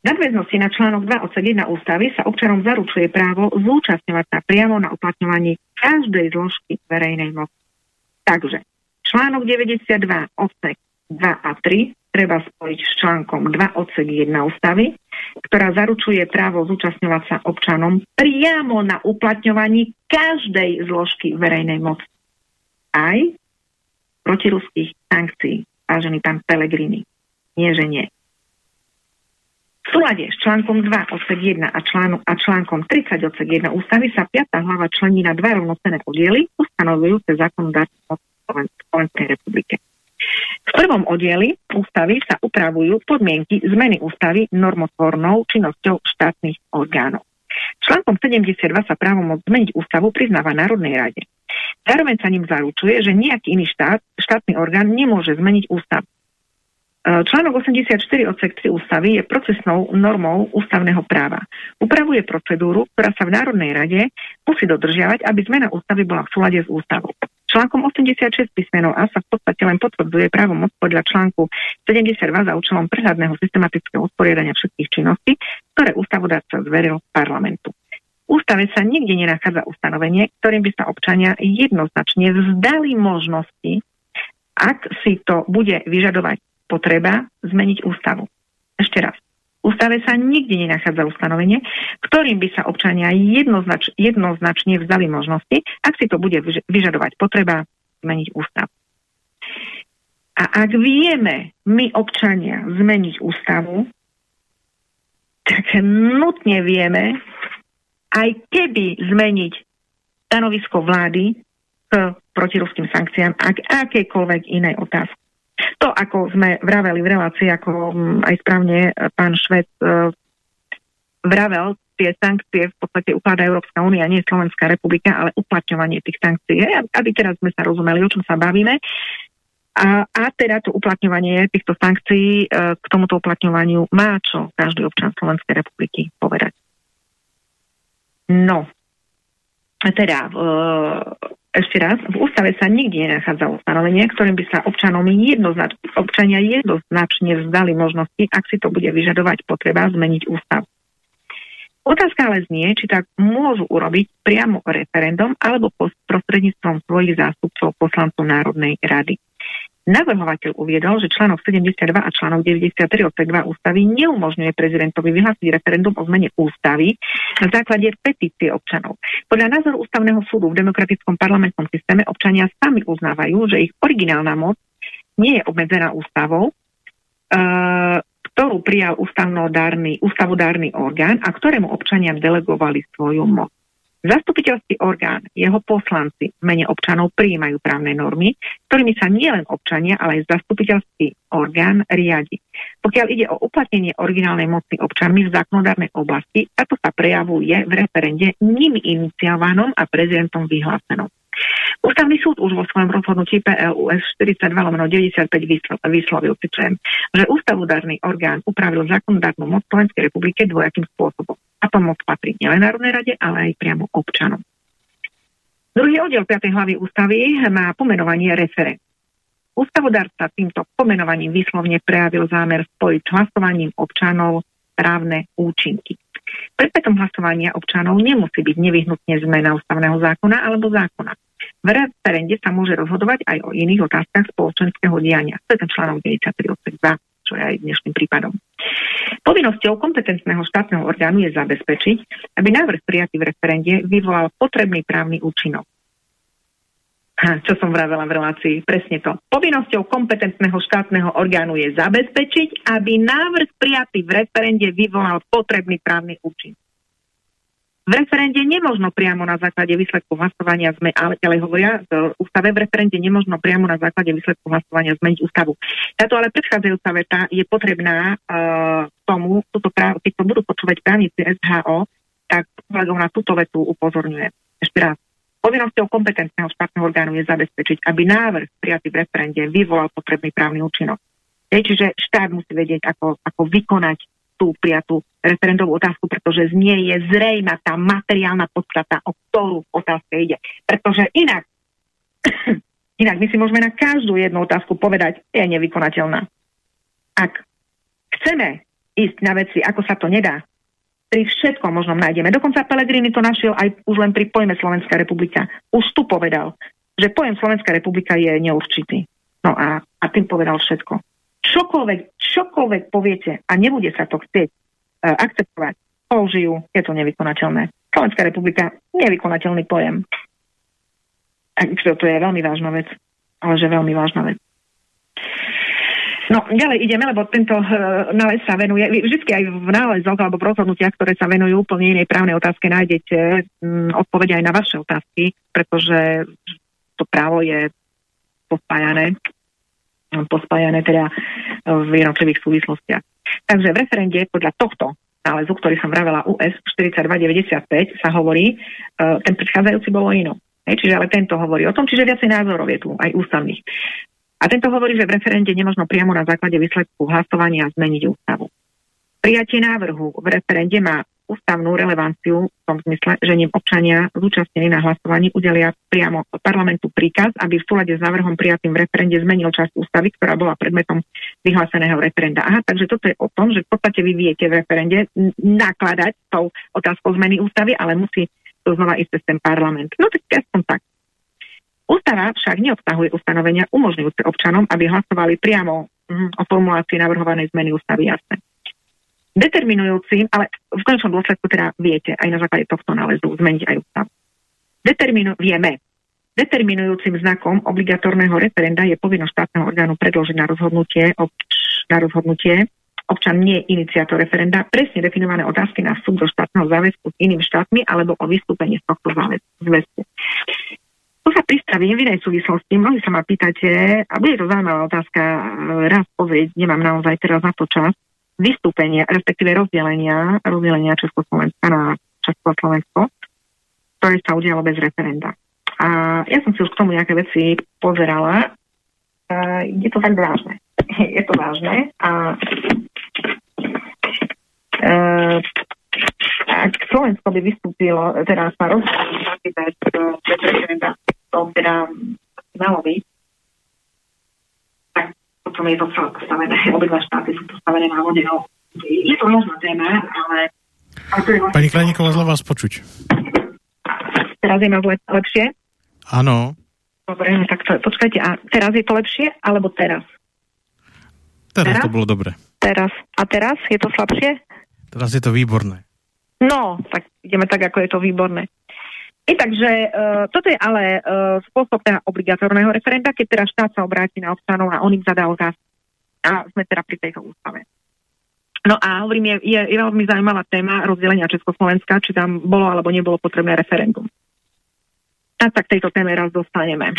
[SPEAKER 1] Nadväznosti na článok 2 odsek 1 ústavy sa občanom zaručuje právo zúčastňovať sa priamo na uplatňovaní každej zložky verejnej moci. Takže článok 92 odsek 2 a 3 treba spojiť s článkom 2 odsek 1 ústavy, ktorá zaručuje právo zúčastňovať sa občanom priamo na uplatňovaní každej zložky verejnej moci. Aj protiruských sankcií, vážený pán Pelegrini. Nie, že nie. Súlade s článkom 2 odsek 1 a, článu, a článkom 30 odsek 1 ústavy sa 5. hlava člení na dva rovnocené oddiely ustanovujúce zákonodárstvo Slovenskej republike. V prvom oddieli ústavy sa upravujú podmienky zmeny ústavy normotvornou činnosťou štátnych orgánov. Článkom 72 sa právomoc zmeniť ústavu priznáva Národnej rade. Zároveň sa ním zaručuje, že nejaký iný štát, štátny orgán nemôže zmeniť ústavu. E, článok 84 odsek 3 ústavy je procesnou normou ústavného práva. Upravuje procedúru, ktorá sa v Národnej rade musí dodržiavať, aby zmena ústavy bola v súlade s ústavou. Článkom 86 písmenov A sa v podstate len potvrdzuje právomoc podľa článku 72 za účelom prehľadného systematického usporiadania všetkých činností, ktoré ústavodárca zveril parlamentu. Ústave sa nikde nenachádza ustanovenie, ktorým by sa občania jednoznačne vzdali možnosti, ak si to bude vyžadovať potreba zmeniť ústavu. Ešte raz. V ústave sa nikdy nenachádza ustanovenie, ktorým by sa občania jednoznač, jednoznačne vzdali možnosti, ak si to bude vyžadovať potreba zmeniť ústavu. A ak vieme my občania zmeniť ústavu, tak nutne vieme, aj keby zmeniť stanovisko vlády k protiruským sankciám, ak akékoľvek inej otázky. To, ako sme vraveli v relácii, ako mm, aj správne e, pán Švec uh, vravel, tie sankcie v podstate ukladá Európska únia, nie Slovenská republika, ale uplatňovanie tých sankcií. Aby teraz sme sa rozumeli, o čom sa bavíme. A, a teda to uplatňovanie týchto sankcií, uh, k tomuto uplatňovaniu má čo každý občan Slovenskej republiky povedať. No, teda ešte raz, v ústave sa nikdy nenachádza ustanovenie, ktorým by sa občanom jednoznač, občania jednoznačne vzdali možnosti, ak si to bude vyžadovať potreba zmeniť ústav. Otázka ale znie, či tak môžu urobiť priamo referendum alebo prostredníctvom svojich zástupcov poslancov Národnej rady. Navrhovateľ uviedol, že článok 72 a článok 93 odsek 2 ústavy neumožňuje prezidentovi vyhlásiť referendum o zmene ústavy na základe petície občanov. Podľa názoru ústavného súdu v demokratickom parlamentnom systéme občania sami uznávajú, že ich originálna moc nie je obmedzená ústavou, uh, ktorú prijal ústavodárny orgán a ktorému občania delegovali svoju moc. Zastupiteľský orgán, jeho poslanci v mene občanov prijímajú právne normy, ktorými sa nielen občania, ale aj zastupiteľský orgán riadi. Pokiaľ ide o uplatnenie originálnej moci občanmi v zákonodárnej oblasti, táto sa prejavuje v referende nimi iniciovanom a prezidentom vyhlásenom. Ústavný súd už vo svojom rozhodnutí PLUS 42 95 vyslovil, citujem, že ústavodárny orgán upravil zákonodárnu moc Slovenskej republike dvojakým spôsobom. A to moc patrí nielen Národnej rade, ale aj priamo občanom. Druhý oddiel 5. hlavy ústavy má pomenovanie referent. Ústavodárca týmto pomenovaním výslovne prejavil zámer spojiť hlasovaním občanov právne účinky. Predmetom hlasovania občanov nemusí byť nevyhnutne zmena ústavného zákona alebo zákona. V referende sa môže rozhodovať aj o iných otázkach spoločenského diania. To je článok 93 odsek 2, čo je aj dnešným prípadom. Povinnosťou kompetentného štátneho orgánu je zabezpečiť, aby návrh prijatý v referende vyvolal potrebný právny účinok. Ha, čo som vravela v relácii, presne to. Povinnosťou kompetentného štátneho orgánu je zabezpečiť, aby návrh prijatý v referende vyvolal potrebný právny účin. V referende nemožno priamo na základe výsledku hlasovania zmeniť, ale ďalej hovoria, v ústave v referende nemožno priamo na základe výsledku hlasovania zmeniť ústavu. Táto ale predchádzajúca veta je potrebná uh, tomu, túto práv, keď to budú počúvať právnici SHO, tak na túto vetu upozorňuje. Ešte raz. Povinnosťou kompetentného štátneho orgánu je zabezpečiť, aby návrh prijatý v referende vyvolal potrebný právny účinok. Je, čiže štát musí vedieť, ako, ako vykonať tú prijatú referendovú otázku, pretože z nie je zrejma tá materiálna podstata, o ktorú otázka ide. Pretože inak, inak my si môžeme na každú jednu otázku povedať, je nevykonateľná. Ak chceme ísť na veci, ako sa to nedá, pri všetkom možnom nájdeme. Dokonca Pelegrini to našiel aj už len pri pojme Slovenská republika. Už tu povedal, že pojem Slovenská republika je neurčitý. No a, a tým povedal všetko. Čokoľvek, čokoľvek poviete a nebude sa to chcieť uh, akceptovať, použijú, je to nevykonateľné. Slovenská republika, nevykonateľný pojem. A to je veľmi vážna vec, ale že veľmi vážna vec. No, ďalej ideme, lebo tento uh, nález sa venuje, vždy aj v nálezoch alebo v rozhodnutiach, ktoré sa venujú úplne inej právnej otázke, nájdete um, odpovede aj na vaše otázky, pretože to právo je pospájané, pospájané teda v jednotlivých súvislostiach. Takže v referende podľa tohto nálezu, ktorý som vravela US 4295, sa hovorí, uh, ten predchádzajúci bolo inom. čiže ale tento hovorí o tom, čiže viacej názorov je tu, aj ústavných. A tento hovorí, že v referende nemožno priamo na základe výsledku hlasovania zmeniť ústavu. Prijatie návrhu v referende má ústavnú relevanciu v tom zmysle, že ním občania zúčastnení na hlasovaní udelia priamo parlamentu príkaz, aby v súlade s návrhom prijatým v referende zmenil časť ústavy, ktorá bola predmetom vyhláseného referenda. Aha, takže toto je o tom, že v podstate vy viete v referende nakladať tou otázkou zmeny ústavy, ale musí to znova ísť cez ten parlament. No tak aspoň tak. Ústava však neobsahuje ustanovenia umožňujúce občanom, aby hlasovali priamo mm, o formulácii navrhovanej zmeny ústavy jasne. Determinujúcim, ale v konečnom dôsledku teda viete aj na základe tohto nálezu zmeniť aj ústavu. Determinu, vieme, Determinujúcim znakom obligatórneho referenda je povinnosť štátneho orgánu predložiť na rozhodnutie, obč, na rozhodnutie občan nie je iniciátor referenda, presne definované otázky na súd do štátneho záväzku s inými štátmi alebo o vystúpenie z tohto záväzku. Tu sa pristavím v inej súvislosti. Mnohí sa ma pýtate, a bude to zaujímavá otázka, e, raz pozrieť, nemám naozaj teraz na to čas, vystúpenie, respektíve rozdelenia, rozdelenia Československa na Československo, ktoré sa udialo bez referenda. A ja som si už k tomu nejaké veci pozerala. Uh, je to tak vážne. je to vážne a uh, ak Slovensko by vystúpilo, teda sa rozhodlo bez, bez referenda, to teda malo byť, potom je to celé postavené, obidva štáty sú postavené na vode. No, je to možná téma, ale...
[SPEAKER 2] Pani Kraníková, zle vás počuť.
[SPEAKER 1] Teraz je ma lepšie?
[SPEAKER 2] Áno.
[SPEAKER 1] Dobre, no tak to, počkajte, a teraz je to lepšie, alebo teraz?
[SPEAKER 2] Teraz, teraz to bolo dobre.
[SPEAKER 1] Teraz. A teraz je to slabšie?
[SPEAKER 2] Teraz je to výborné.
[SPEAKER 1] No, tak ideme tak, ako je to výborné. Takže uh, toto je ale uh, spôsob teda obligatórneho referenda, keď teda štát sa obráti na občanov a on im zadá otázku. A sme teda pri tejto ústave. No a hovorím, je, je, je veľmi zaujímavá téma rozdelenia Československa, či tam bolo alebo nebolo potrebné referendum. A tak tejto téme raz dostaneme.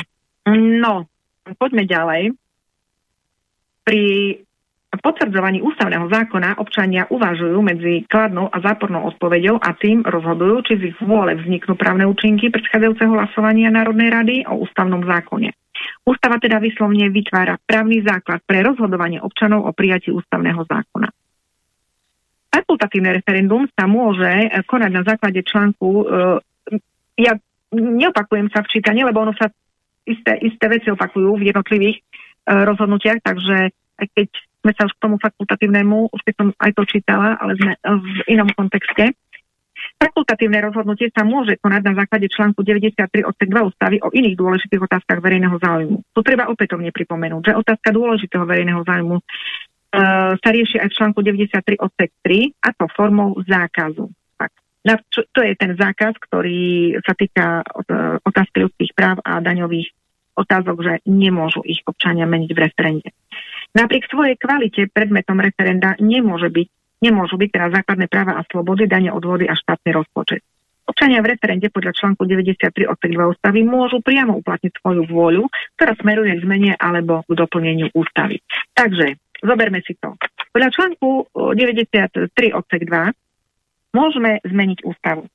[SPEAKER 1] No, poďme ďalej. Pri potvrdzovaní ústavného zákona občania uvažujú medzi kladnou a zápornou odpoveďou a tým rozhodujú, či z ich vôle vzniknú právne účinky predchádzajúceho hlasovania Národnej rady o ústavnom zákone. Ústava teda vyslovne vytvára právny základ pre rozhodovanie občanov o prijatí ústavného zákona. Fakultatívne referendum sa môže konať na základe článku, uh, ja neopakujem sa v čítaní, lebo ono sa isté, isté veci opakujú v jednotlivých uh, rozhodnutiach, takže keď sme sa už k tomu fakultatívnemu, už som aj to čítala, ale sme v inom kontexte. Fakultatívne rozhodnutie sa môže konať na základe článku 93 odsek 2 ústavy o iných dôležitých otázkach verejného záujmu. Tu treba opätovne pripomenúť, že otázka dôležitého verejného záujmu uh, sa rieši aj v článku 93 odsek 3 a to formou zákazu. Tak. Na, čo, to je ten zákaz, ktorý sa týka uh, otázky ľudských práv a daňových otázok, že nemôžu ich občania meniť v referende. Napriek svojej kvalite predmetom referenda nemôže byť, nemôžu byť teda základné práva a slobody, dane od vody a štátny rozpočet. Občania v referende podľa článku 93 odsek 2 ústavy môžu priamo uplatniť svoju vôľu, ktorá smeruje k zmene alebo k doplneniu ústavy. Takže, zoberme si to. Podľa článku 93 odsek 2 môžeme zmeniť ústavu.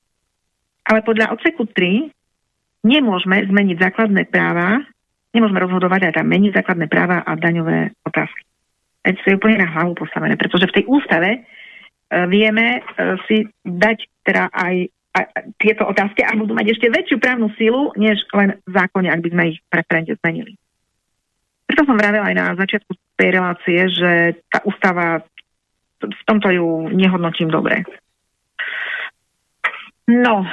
[SPEAKER 1] Ale podľa odseku 3 nemôžeme zmeniť základné práva, nemôžeme rozhodovať aj tam meniť základné práva a daňové otázky. Veď to je úplne na hlavu postavené, pretože v tej ústave e, vieme e, si dať teda aj tieto otázky a budú mať ešte väčšiu právnu sílu, než len v zákone, ak by sme ich preferente zmenili. Preto som vravela aj na začiatku tej relácie, že tá ústava, v tomto ju nehodnotím dobre. No,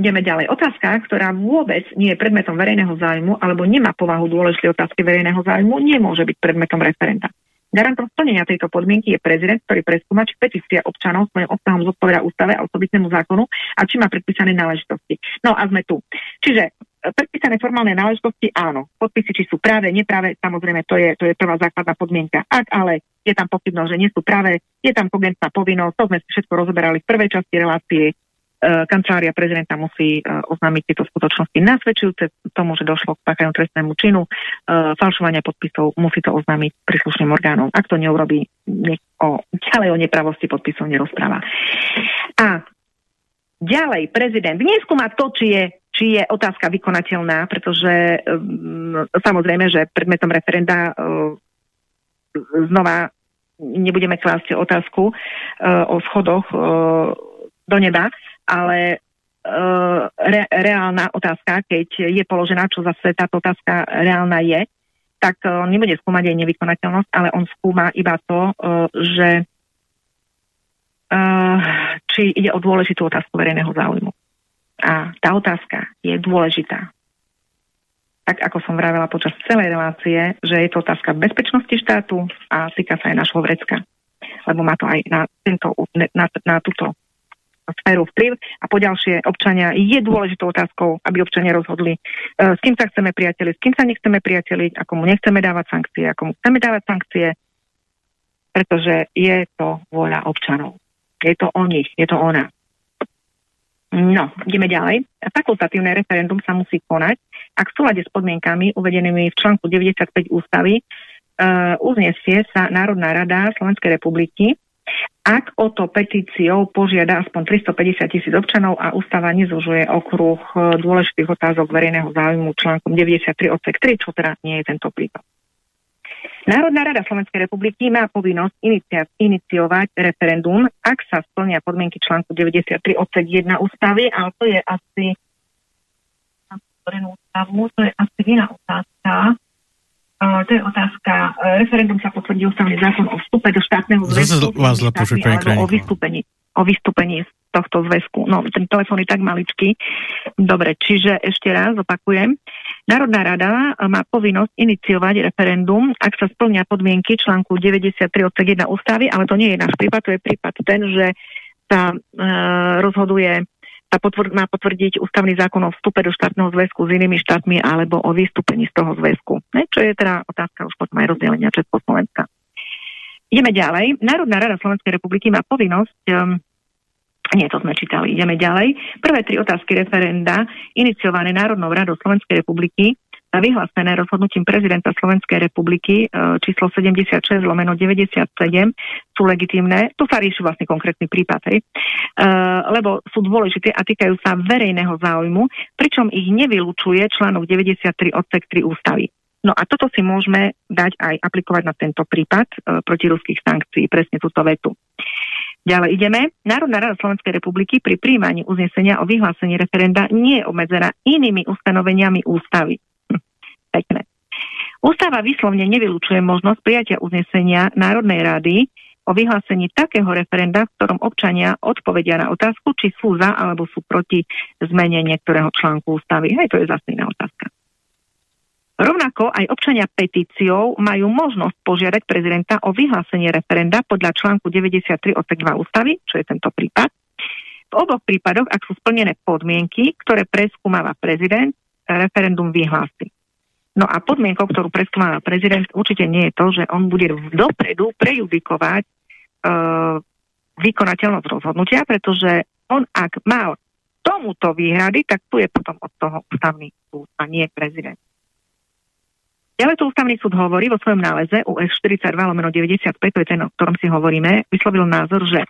[SPEAKER 1] ideme ďalej. Otázka, ktorá vôbec nie je predmetom verejného zájmu alebo nemá povahu dôležitej otázky verejného zájmu, nemôže byť predmetom referenta. Garantom splnenia tejto podmienky je prezident, ktorý preskúma, či petícia občanov svojim obsahom zodpovedá ústave a osobitnému zákonu a či má predpísané náležitosti. No a sme tu. Čiže e, predpísané formálne náležitosti áno. Podpisy, či sú práve, nepráve, samozrejme, to je, to je prvá základná podmienka. Ak ale je tam pochybnosť, že nie sú práve, je tam kogentná povinnosť, to sme si všetko rozoberali v prvej časti relácie, kancelária prezidenta musí e, oznámiť tieto skutočnosti nasvedčujúce tomu, že došlo k páchaniu trestnému činu. E, falšovania podpisov musí to oznámiť príslušným orgánom. Ak to neurobí, o, ďalej o nepravosti podpisov nerozpráva. A ďalej prezident neskúma to, či je či je otázka vykonateľná, pretože um, samozrejme, že predmetom referenda uh, znova nebudeme klásť otázku uh, o schodoch uh, do neba, ale e, re, reálna otázka, keď je položená, čo zase táto otázka reálna je, tak on nebude skúmať aj nevykonateľnosť, ale on skúma iba to, e, že e, či ide o dôležitú otázku verejného záujmu. A tá otázka je dôležitá. Tak ako som vravela počas celej relácie, že je to otázka bezpečnosti štátu a týka sa aj našho vrecka. Lebo má to aj na, tento, na, na túto sféru vplyv a poďalšie občania je dôležitou otázkou, aby občania rozhodli, e, s kým sa chceme priateliť, s kým sa nechceme priateliť, ako mu nechceme dávať sankcie, ako mu chceme dávať sankcie, pretože je to vôľa občanov. Je to o nich, je to ona. No, ideme ďalej. Fakultatívne referendum sa musí konať, ak v súlade s podmienkami uvedenými v článku 95 ústavy uh, uznesie sa Národná rada Slovenskej republiky ak o to petíciou požiada aspoň 350 tisíc občanov a ústava nezužuje okruh e, dôležitých otázok verejného záujmu článkom 93 odsek 3, čo teda nie je tento prípad. Národná rada Slovenskej republiky má povinnosť iniciovať referendum, ak sa splnia podmienky článku 93 odsek 1 ústavy, ale to je asi ústavu, to je asi iná otázka. To je otázka. Uh, referendum sa potvrdí ústavný zákon o vstupe do štátneho zväzku. o vystúpení, o vystúpení z tohto zväzku. No, ten telefón je tak maličký. Dobre, čiže ešte raz opakujem. Národná rada má povinnosť iniciovať referendum, ak sa splnia podmienky článku 93 odsek 1 ústavy, ale to nie je náš prípad, to je prípad ten, že sa e, rozhoduje sa potvr- má potvrdiť ústavný zákon o vstupe do štátneho zväzku s inými štátmi alebo o vystúpení z toho zväzku. Ne? Čo je teda otázka už potom aj rozdelenia Československa. Ideme ďalej. Národná rada Slovenskej republiky má povinnosť um, nie, to sme čítali. Ideme ďalej. Prvé tri otázky referenda iniciované Národnou radou Slovenskej republiky vyhlásené rozhodnutím prezidenta Slovenskej republiky e, číslo 76 lomeno 97 sú legitimné. Tu sa rieši vlastne konkrétny prípad, hej, e, lebo sú dôležité a týkajú sa verejného záujmu, pričom ich nevylučuje článok 93 odsek 3 ústavy. No a toto si môžeme dať aj aplikovať na tento prípad e, proti ruských sankcií, presne túto vetu. Ďalej ideme. Národná rada Slovenskej republiky pri príjmaní uznesenia o vyhlásení referenda nie je obmedzená inými ustanoveniami ústavy pekné. Ústava vyslovne nevylučuje možnosť prijatia uznesenia Národnej rady o vyhlásení takého referenda, v ktorom občania odpovedia na otázku, či sú za alebo sú proti zmene niektorého článku ústavy. Hej, to je zase iná otázka. Rovnako aj občania petíciou majú možnosť požiadať prezidenta o vyhlásenie referenda podľa článku 93 odsek 2 ústavy, čo je tento prípad. V oboch prípadoch, ak sú splnené podmienky, ktoré preskúmava prezident, referendum vyhlási. No a podmienkou, ktorú preskúmava prezident, určite nie je to, že on bude dopredu prejudikovať uh, vykonateľnosť rozhodnutia, pretože on ak mal tomuto výhrady, tak tu je potom od toho ústavný súd a nie prezident. Ďalej tu ústavný súd hovorí vo svojom náleze US 42 lomeno 95, to je ten, o ktorom si hovoríme, vyslovil názor, že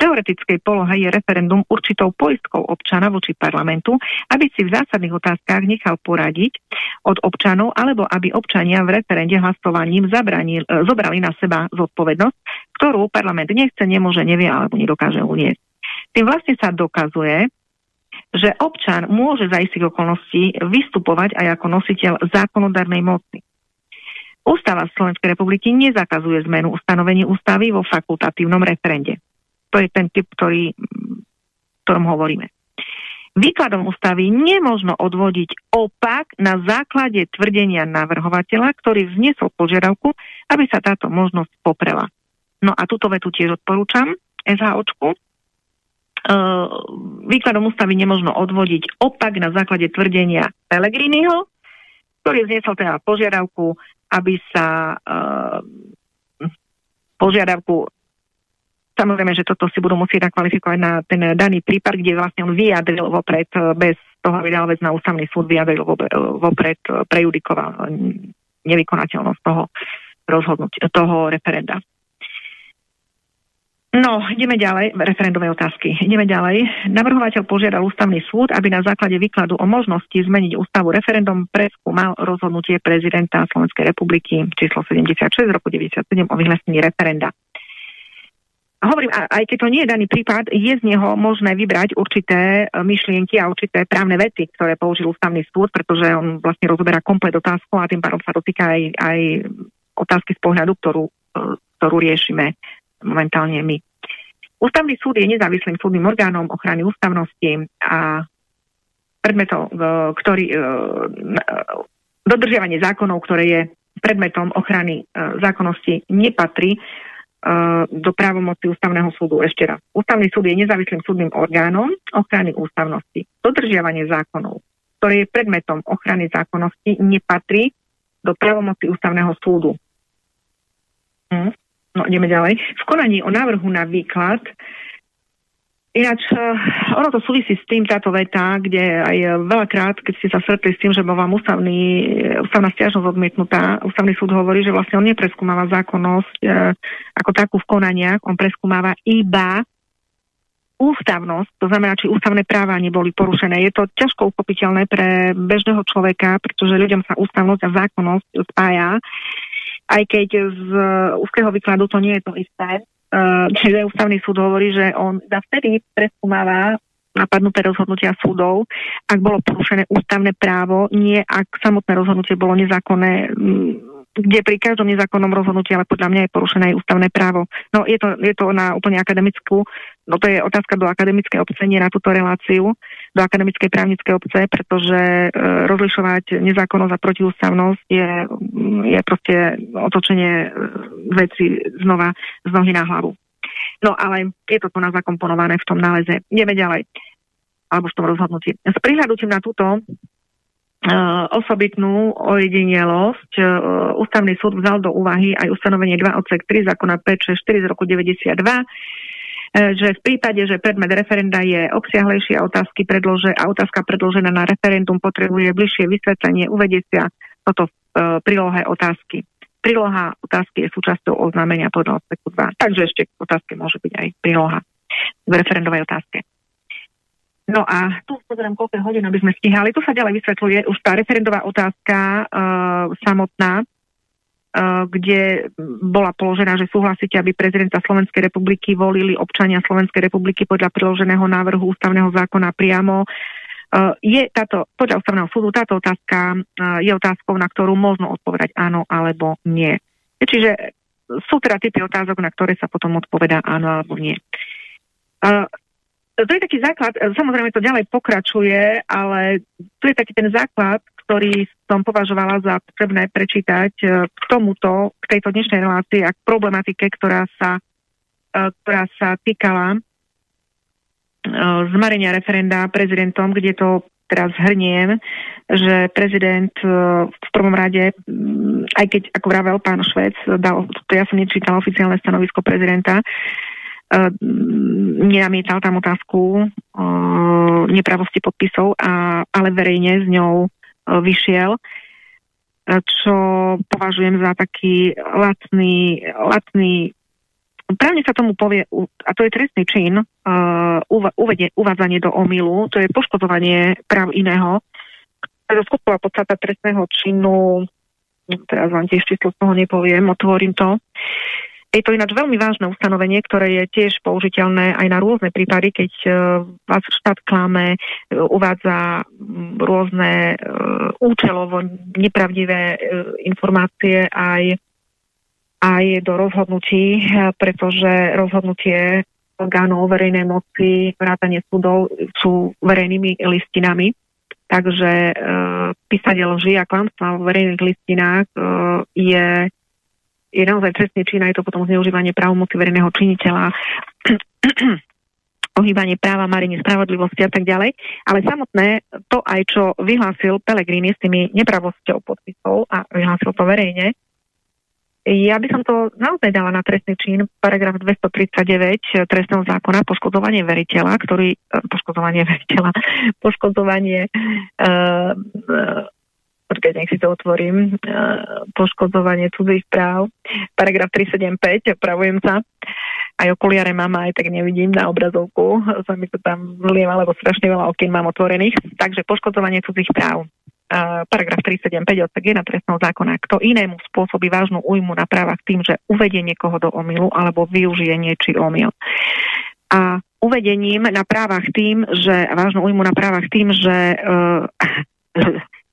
[SPEAKER 1] teoretickej polohe je referendum určitou poistkou občana voči parlamentu, aby si v zásadných otázkach nechal poradiť od občanov, alebo aby občania v referende hlasovaním zabranil, zobrali na seba zodpovednosť, ktorú parlament nechce, nemôže, nevie alebo nedokáže uniesť. Tým vlastne sa dokazuje, že občan môže za istých okolností vystupovať aj ako nositeľ zákonodárnej moci. Ústava Slovenskej republiky nezakazuje zmenu ustanovení ústavy vo fakultatívnom referende. To je ten typ, ktorý, ktorom hovoríme. Výkladom ústavy nemožno odvodiť opak na základe tvrdenia navrhovateľa, ktorý vznesol požiadavku, aby sa táto možnosť poprela. No a túto vetu tiež odporúčam SHOčku, uh, výkladom ústavy nemožno odvodiť opak na základe tvrdenia Pelegriniho, ktorý zniesol teda požiadavku, aby sa uh, požiadavku Samozrejme, že toto si budú musieť nakvalifikovať na ten daný prípad, kde vlastne on vyjadril vopred, bez toho, aby dal vec na ústavný súd, vyjadril vopred, prejudikoval nevykonateľnosť toho rozhodnutia, toho referenda. No, ideme ďalej, referendové otázky. Ideme ďalej. Navrhovateľ požiadal ústavný súd, aby na základe výkladu o možnosti zmeniť ústavu referendum preskúmal rozhodnutie prezidenta Slovenskej republiky číslo 76 z roku 97 o vyhlásení referenda. Hovorím, aj keď to nie je daný prípad, je z neho možné vybrať určité e, myšlienky a určité právne veci, ktoré použil ústavný súd, pretože on vlastne rozoberá komplet otázku a tým pádom sa dotýka aj, aj otázky z pohľadu, ktorú, e, ktorú riešime momentálne my. Ústavný súd je nezávislým súdnym orgánom ochrany ústavnosti a predmetom, ktorý, e, dodržiavanie zákonov, ktoré je predmetom ochrany zákonnosti, nepatrí do právomoci ústavného súdu. Ešte raz. Ústavný súd je nezávislým súdnym orgánom ochrany ústavnosti. Dodržiavanie zákonov, ktoré je predmetom ochrany zákonnosti, nepatrí do právomoci ústavného súdu. Hm? No, ideme ďalej. V konaní o návrhu na výklad Ináč, uh, ono to súvisí s tým táto veta, kde aj veľakrát, keď ste sa stretli s tým, že bol vám ústavný, ústavná stiažnosť odmietnutá, ústavný súd hovorí, že vlastne on nepreskúmava zákonnosť ako takú v konaniach, on preskúmava iba ústavnosť, to znamená, či ústavné práva neboli porušené. Je to ťažko uchopiteľné pre bežného človeka, pretože ľuďom sa ústavnosť a zákonnosť spája aj keď z úzkeho výkladu to nie je to isté. Uh, čiže ústavný súd hovorí, že on vtedy preskúmava napadnuté rozhodnutia súdov, ak bolo porušené ústavné právo, nie ak samotné rozhodnutie bolo nezákonné, kde pri každom nezákonnom rozhodnutí, ale podľa mňa je porušené aj ústavné právo. No je to, je to na úplne akademickú, no to je otázka do akademickej obce, nie na túto reláciu, do akademickej právnickej obce, pretože e, rozlišovať nezákonnosť a protiústavnosť je, je proste otočenie e, veci znova z nohy na hlavu. No ale je to tu na zakomponované v tom náleze. Ideme ďalej alebo v tom rozhodnutí. S prihľadnutím na túto osobitnú ojedinelosť. Ústavný súd vzal do úvahy aj ustanovenie 2 odsek 3 zákona 564 z roku 92, uh, že v prípade, že predmet referenda je obsiahlejší a, otázky predlože, a otázka predložená na referendum potrebuje bližšie vysvetlenie, uvedie sa toto v prílohe otázky. Príloha otázky je súčasťou oznámenia podľa odseku 2. Takže ešte k otázke môže byť aj príloha v referendovej otázke. No a tu pozriem, koľko hodín, aby sme stíhali. Tu sa ďalej vysvetľuje už tá referendová otázka uh, samotná, uh, kde bola položená, že súhlasíte, aby prezidenta Slovenskej republiky volili občania Slovenskej republiky podľa priloženého návrhu ústavného zákona priamo. Uh, je táto, podľa ústavného súdu táto otázka uh, je otázkou, na ktorú možno odpovedať áno alebo nie. Čiže sú teda typy otázok, na ktoré sa potom odpovedá áno alebo nie. Uh, to je taký základ, e, samozrejme to ďalej pokračuje, ale tu je taký ten základ, ktorý som považovala za potrebné prečítať e, k tomuto, k tejto dnešnej relácii a k problematike, ktorá sa, e, ktorá sa týkala zmarenia referenda prezidentom, kde to teraz hrniem, že prezident v prvom rade, aj keď, ako vravel pán Švec, dal, to ja som nečítala oficiálne stanovisko prezidenta, nenamietal tam otázku uh, nepravosti podpisov, a, ale verejne s ňou uh, vyšiel, čo považujem za taký lacný, lacný Právne sa tomu povie, a to je trestný čin, uh, uvedie, uvádzanie do omilu, to je poškodovanie práv iného. To je skutková podstata trestného činu, teraz vám tiež číslo z toho nepoviem, otvorím to. Je to ináč veľmi vážne ustanovenie, ktoré je tiež použiteľné aj na rôzne prípady, keď uh, vás štát klame, uh, uvádza rôzne uh, účelovo nepravdivé informácie aj aj do rozhodnutí, pretože rozhodnutie orgánov verejnej moci, vrátanie súdov sú verejnými listinami. Takže e, písanie lži a klamstva v verejných listinách e, je, je naozaj trestný čin a je to potom zneužívanie právomoci verejného činiteľa ohýbanie práva, marenie spravodlivosti a tak ďalej. Ale samotné to aj, čo vyhlásil Pelegrini s tými nepravosťou podpisov a vyhlásil to verejne, ja by som to naozaj dala na trestný čin, paragraf 239 trestného zákona, poškodovanie veriteľa, ktorý, e, poškodovanie veriteľa, poškodovanie, uh, uh, počkaj, nech si to otvorím, uh, poškodovanie cudzích práv, paragraf 375, opravujem sa, aj okuliare mám, aj tak nevidím na obrazovku, sa mi to tam vliem, lebo strašne veľa okien mám otvorených, takže poškodovanie cudzích práv. Paragraf 375 odsek 1 trestného zákona, kto inému spôsobí vážnu újmu na právach tým, že uvedie niekoho do omilu alebo využije niečí omyl. A uvedením na právach tým, že vážnu újmu na právach tým, že uh,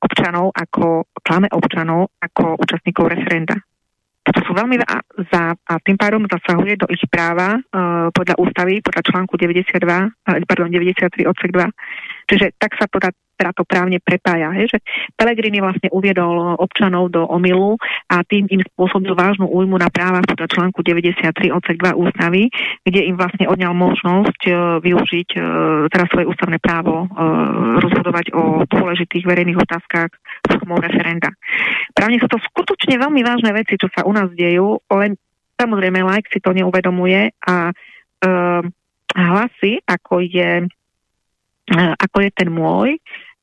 [SPEAKER 1] občanov ako, klame občanov ako účastníkov referenda. To sú veľmi za, a tým pádom zasahuje do ich práva uh, podľa ústavy, podľa článku 92, uh, pardon, 93 odsek 2. Čiže tak sa podľa teda to právne prepája. He, že Pelegrini vlastne uviedol občanov do omilu a tým im spôsobil vážnu újmu na práva podľa článku 93 odsek 2 ústavy, kde im vlastne odňal možnosť uh, využiť uh, teda svoje ústavné právo uh, rozhodovať o dôležitých verejných otázkach formou referenda. Právne sú to skutočne veľmi vážne veci, čo sa u nás dejú, len samozrejme like si to neuvedomuje a hlasy, ako je ako je ten môj,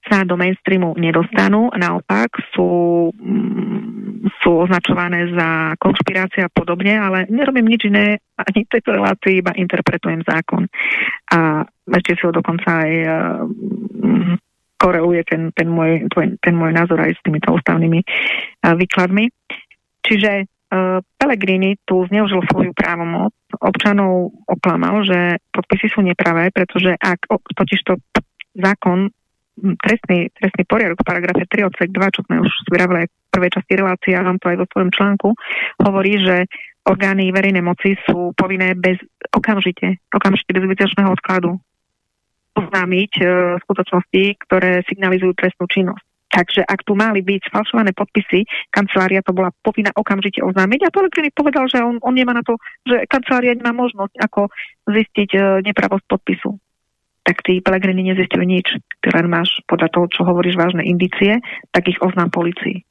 [SPEAKER 1] sa do mainstreamu nedostanú, naopak sú, mm, sú označované za konšpirácie a podobne, ale nerobím nič iné ani v tejto relácii, iba interpretujem zákon. A ešte si ho dokonca aj uh, koreluje ten, ten, môj, ten môj názor aj s týmito ústavnými uh, výkladmi. Čiže uh, Pellegrini tu zneužil svoju právomoc, občanov oklamal, že podpisy sú nepravé, pretože ak totižto zákon trestný, trestný poriadok v paragrafe 3 odsek 2, čo sme už vyrávali aj v prvej časti relácie, a vám to aj vo svojom článku, hovorí, že orgány verejnej moci sú povinné bez, okamžite, okamžite bez vyťažného odkladu oznámiť e, skutočnosti, ktoré signalizujú trestnú činnosť. Takže ak tu mali byť falšované podpisy, kancelária to bola povinná okamžite oznámiť a Pellegrini povedal, že on, on nemá na to, že kancelária nemá možnosť ako zistiť e, nepravosť podpisu tak tí Pelegrini nezistili nič. Ty len máš podľa toho, čo hovoríš, vážne indície, tak ich oznám policii.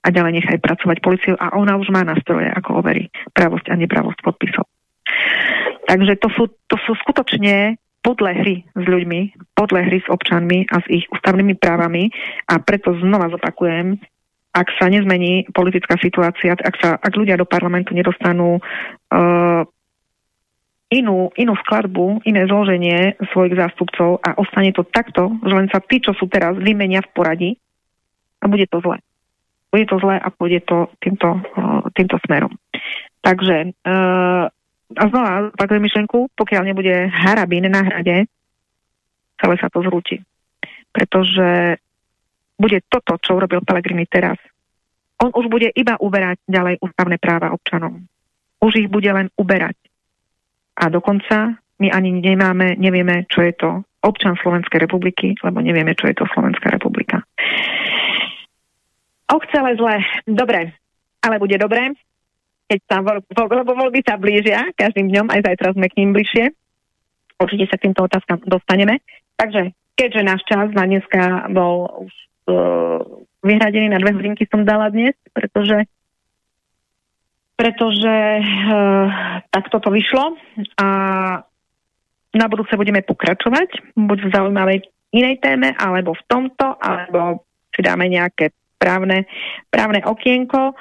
[SPEAKER 1] A ďalej nechaj pracovať policiu a ona už má nástroje, ako overí pravosť a nepravosť podpisov. Takže to sú, to sú skutočne podle hry s ľuďmi, podle hry s občanmi a s ich ústavnými právami a preto znova zopakujem, ak sa nezmení politická situácia, ak, sa, ak ľudia do parlamentu nedostanú uh, inú, inú skladbu, iné zloženie svojich zástupcov a ostane to takto, že len sa tí, čo sú teraz, vymenia v poradí a bude to zle. Bude to zle a pôjde to týmto, týmto smerom. Takže uh, a znova opakujem myšlenku, pokiaľ nebude harabín na hrade, celé sa to zrúti. Pretože bude toto, čo urobil Pelegrini teraz. On už bude iba uberať ďalej ústavné práva občanom. Už ich bude len uberať a dokonca my ani nemáme, nevieme, čo je to občan Slovenskej republiky, lebo nevieme, čo je to Slovenská republika. Och, celé zle. Dobre, ale bude dobre, keď sa, lebo voľby sa blížia, každým dňom, aj zajtra sme k ním bližšie. Určite sa k týmto otázkam dostaneme. Takže, keďže náš čas na dneska bol už uh, vyhradený na dve hodinky som dala dnes, pretože pretože e, takto to vyšlo a na budúce budeme pokračovať, buď v zaujímavej inej téme, alebo v tomto, alebo si dáme nejaké právne, právne okienko.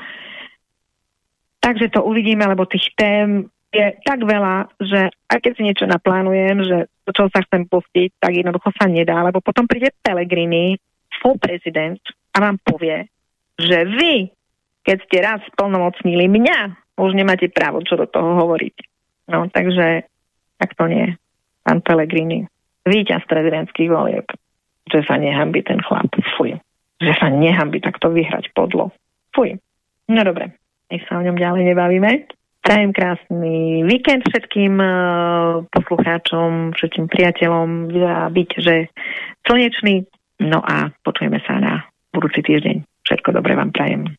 [SPEAKER 1] Takže to uvidíme, lebo tých tém je tak veľa, že aj keď si niečo naplánujem, že to, čo sa chcem pustiť, tak jednoducho sa nedá, lebo potom príde Pelegrini, full prezident a vám povie, že vy, keď ste raz splnomocnili mňa, už nemáte právo čo do toho hovoriť. No, takže tak to nie. Pán Pelegrini, víťaz prezidentských volieb, že sa nehambí ten chlap. Fuj. Že sa nehambí takto vyhrať podlo. Fuj. No dobre, nech sa o ňom ďalej nebavíme. Prajem krásny víkend všetkým uh, poslucháčom, všetkým priateľom a byť, že slnečný. No a počujeme sa na budúci týždeň. Všetko dobré vám prajem.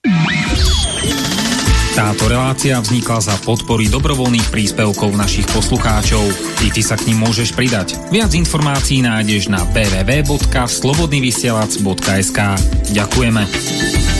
[SPEAKER 5] Táto relácia vznikla za podpory dobrovoľných príspevkov našich poslucháčov. I ty sa k ním môžeš pridať. Viac informácií nájdeš na www.slobodnyvysielac.sk Ďakujeme.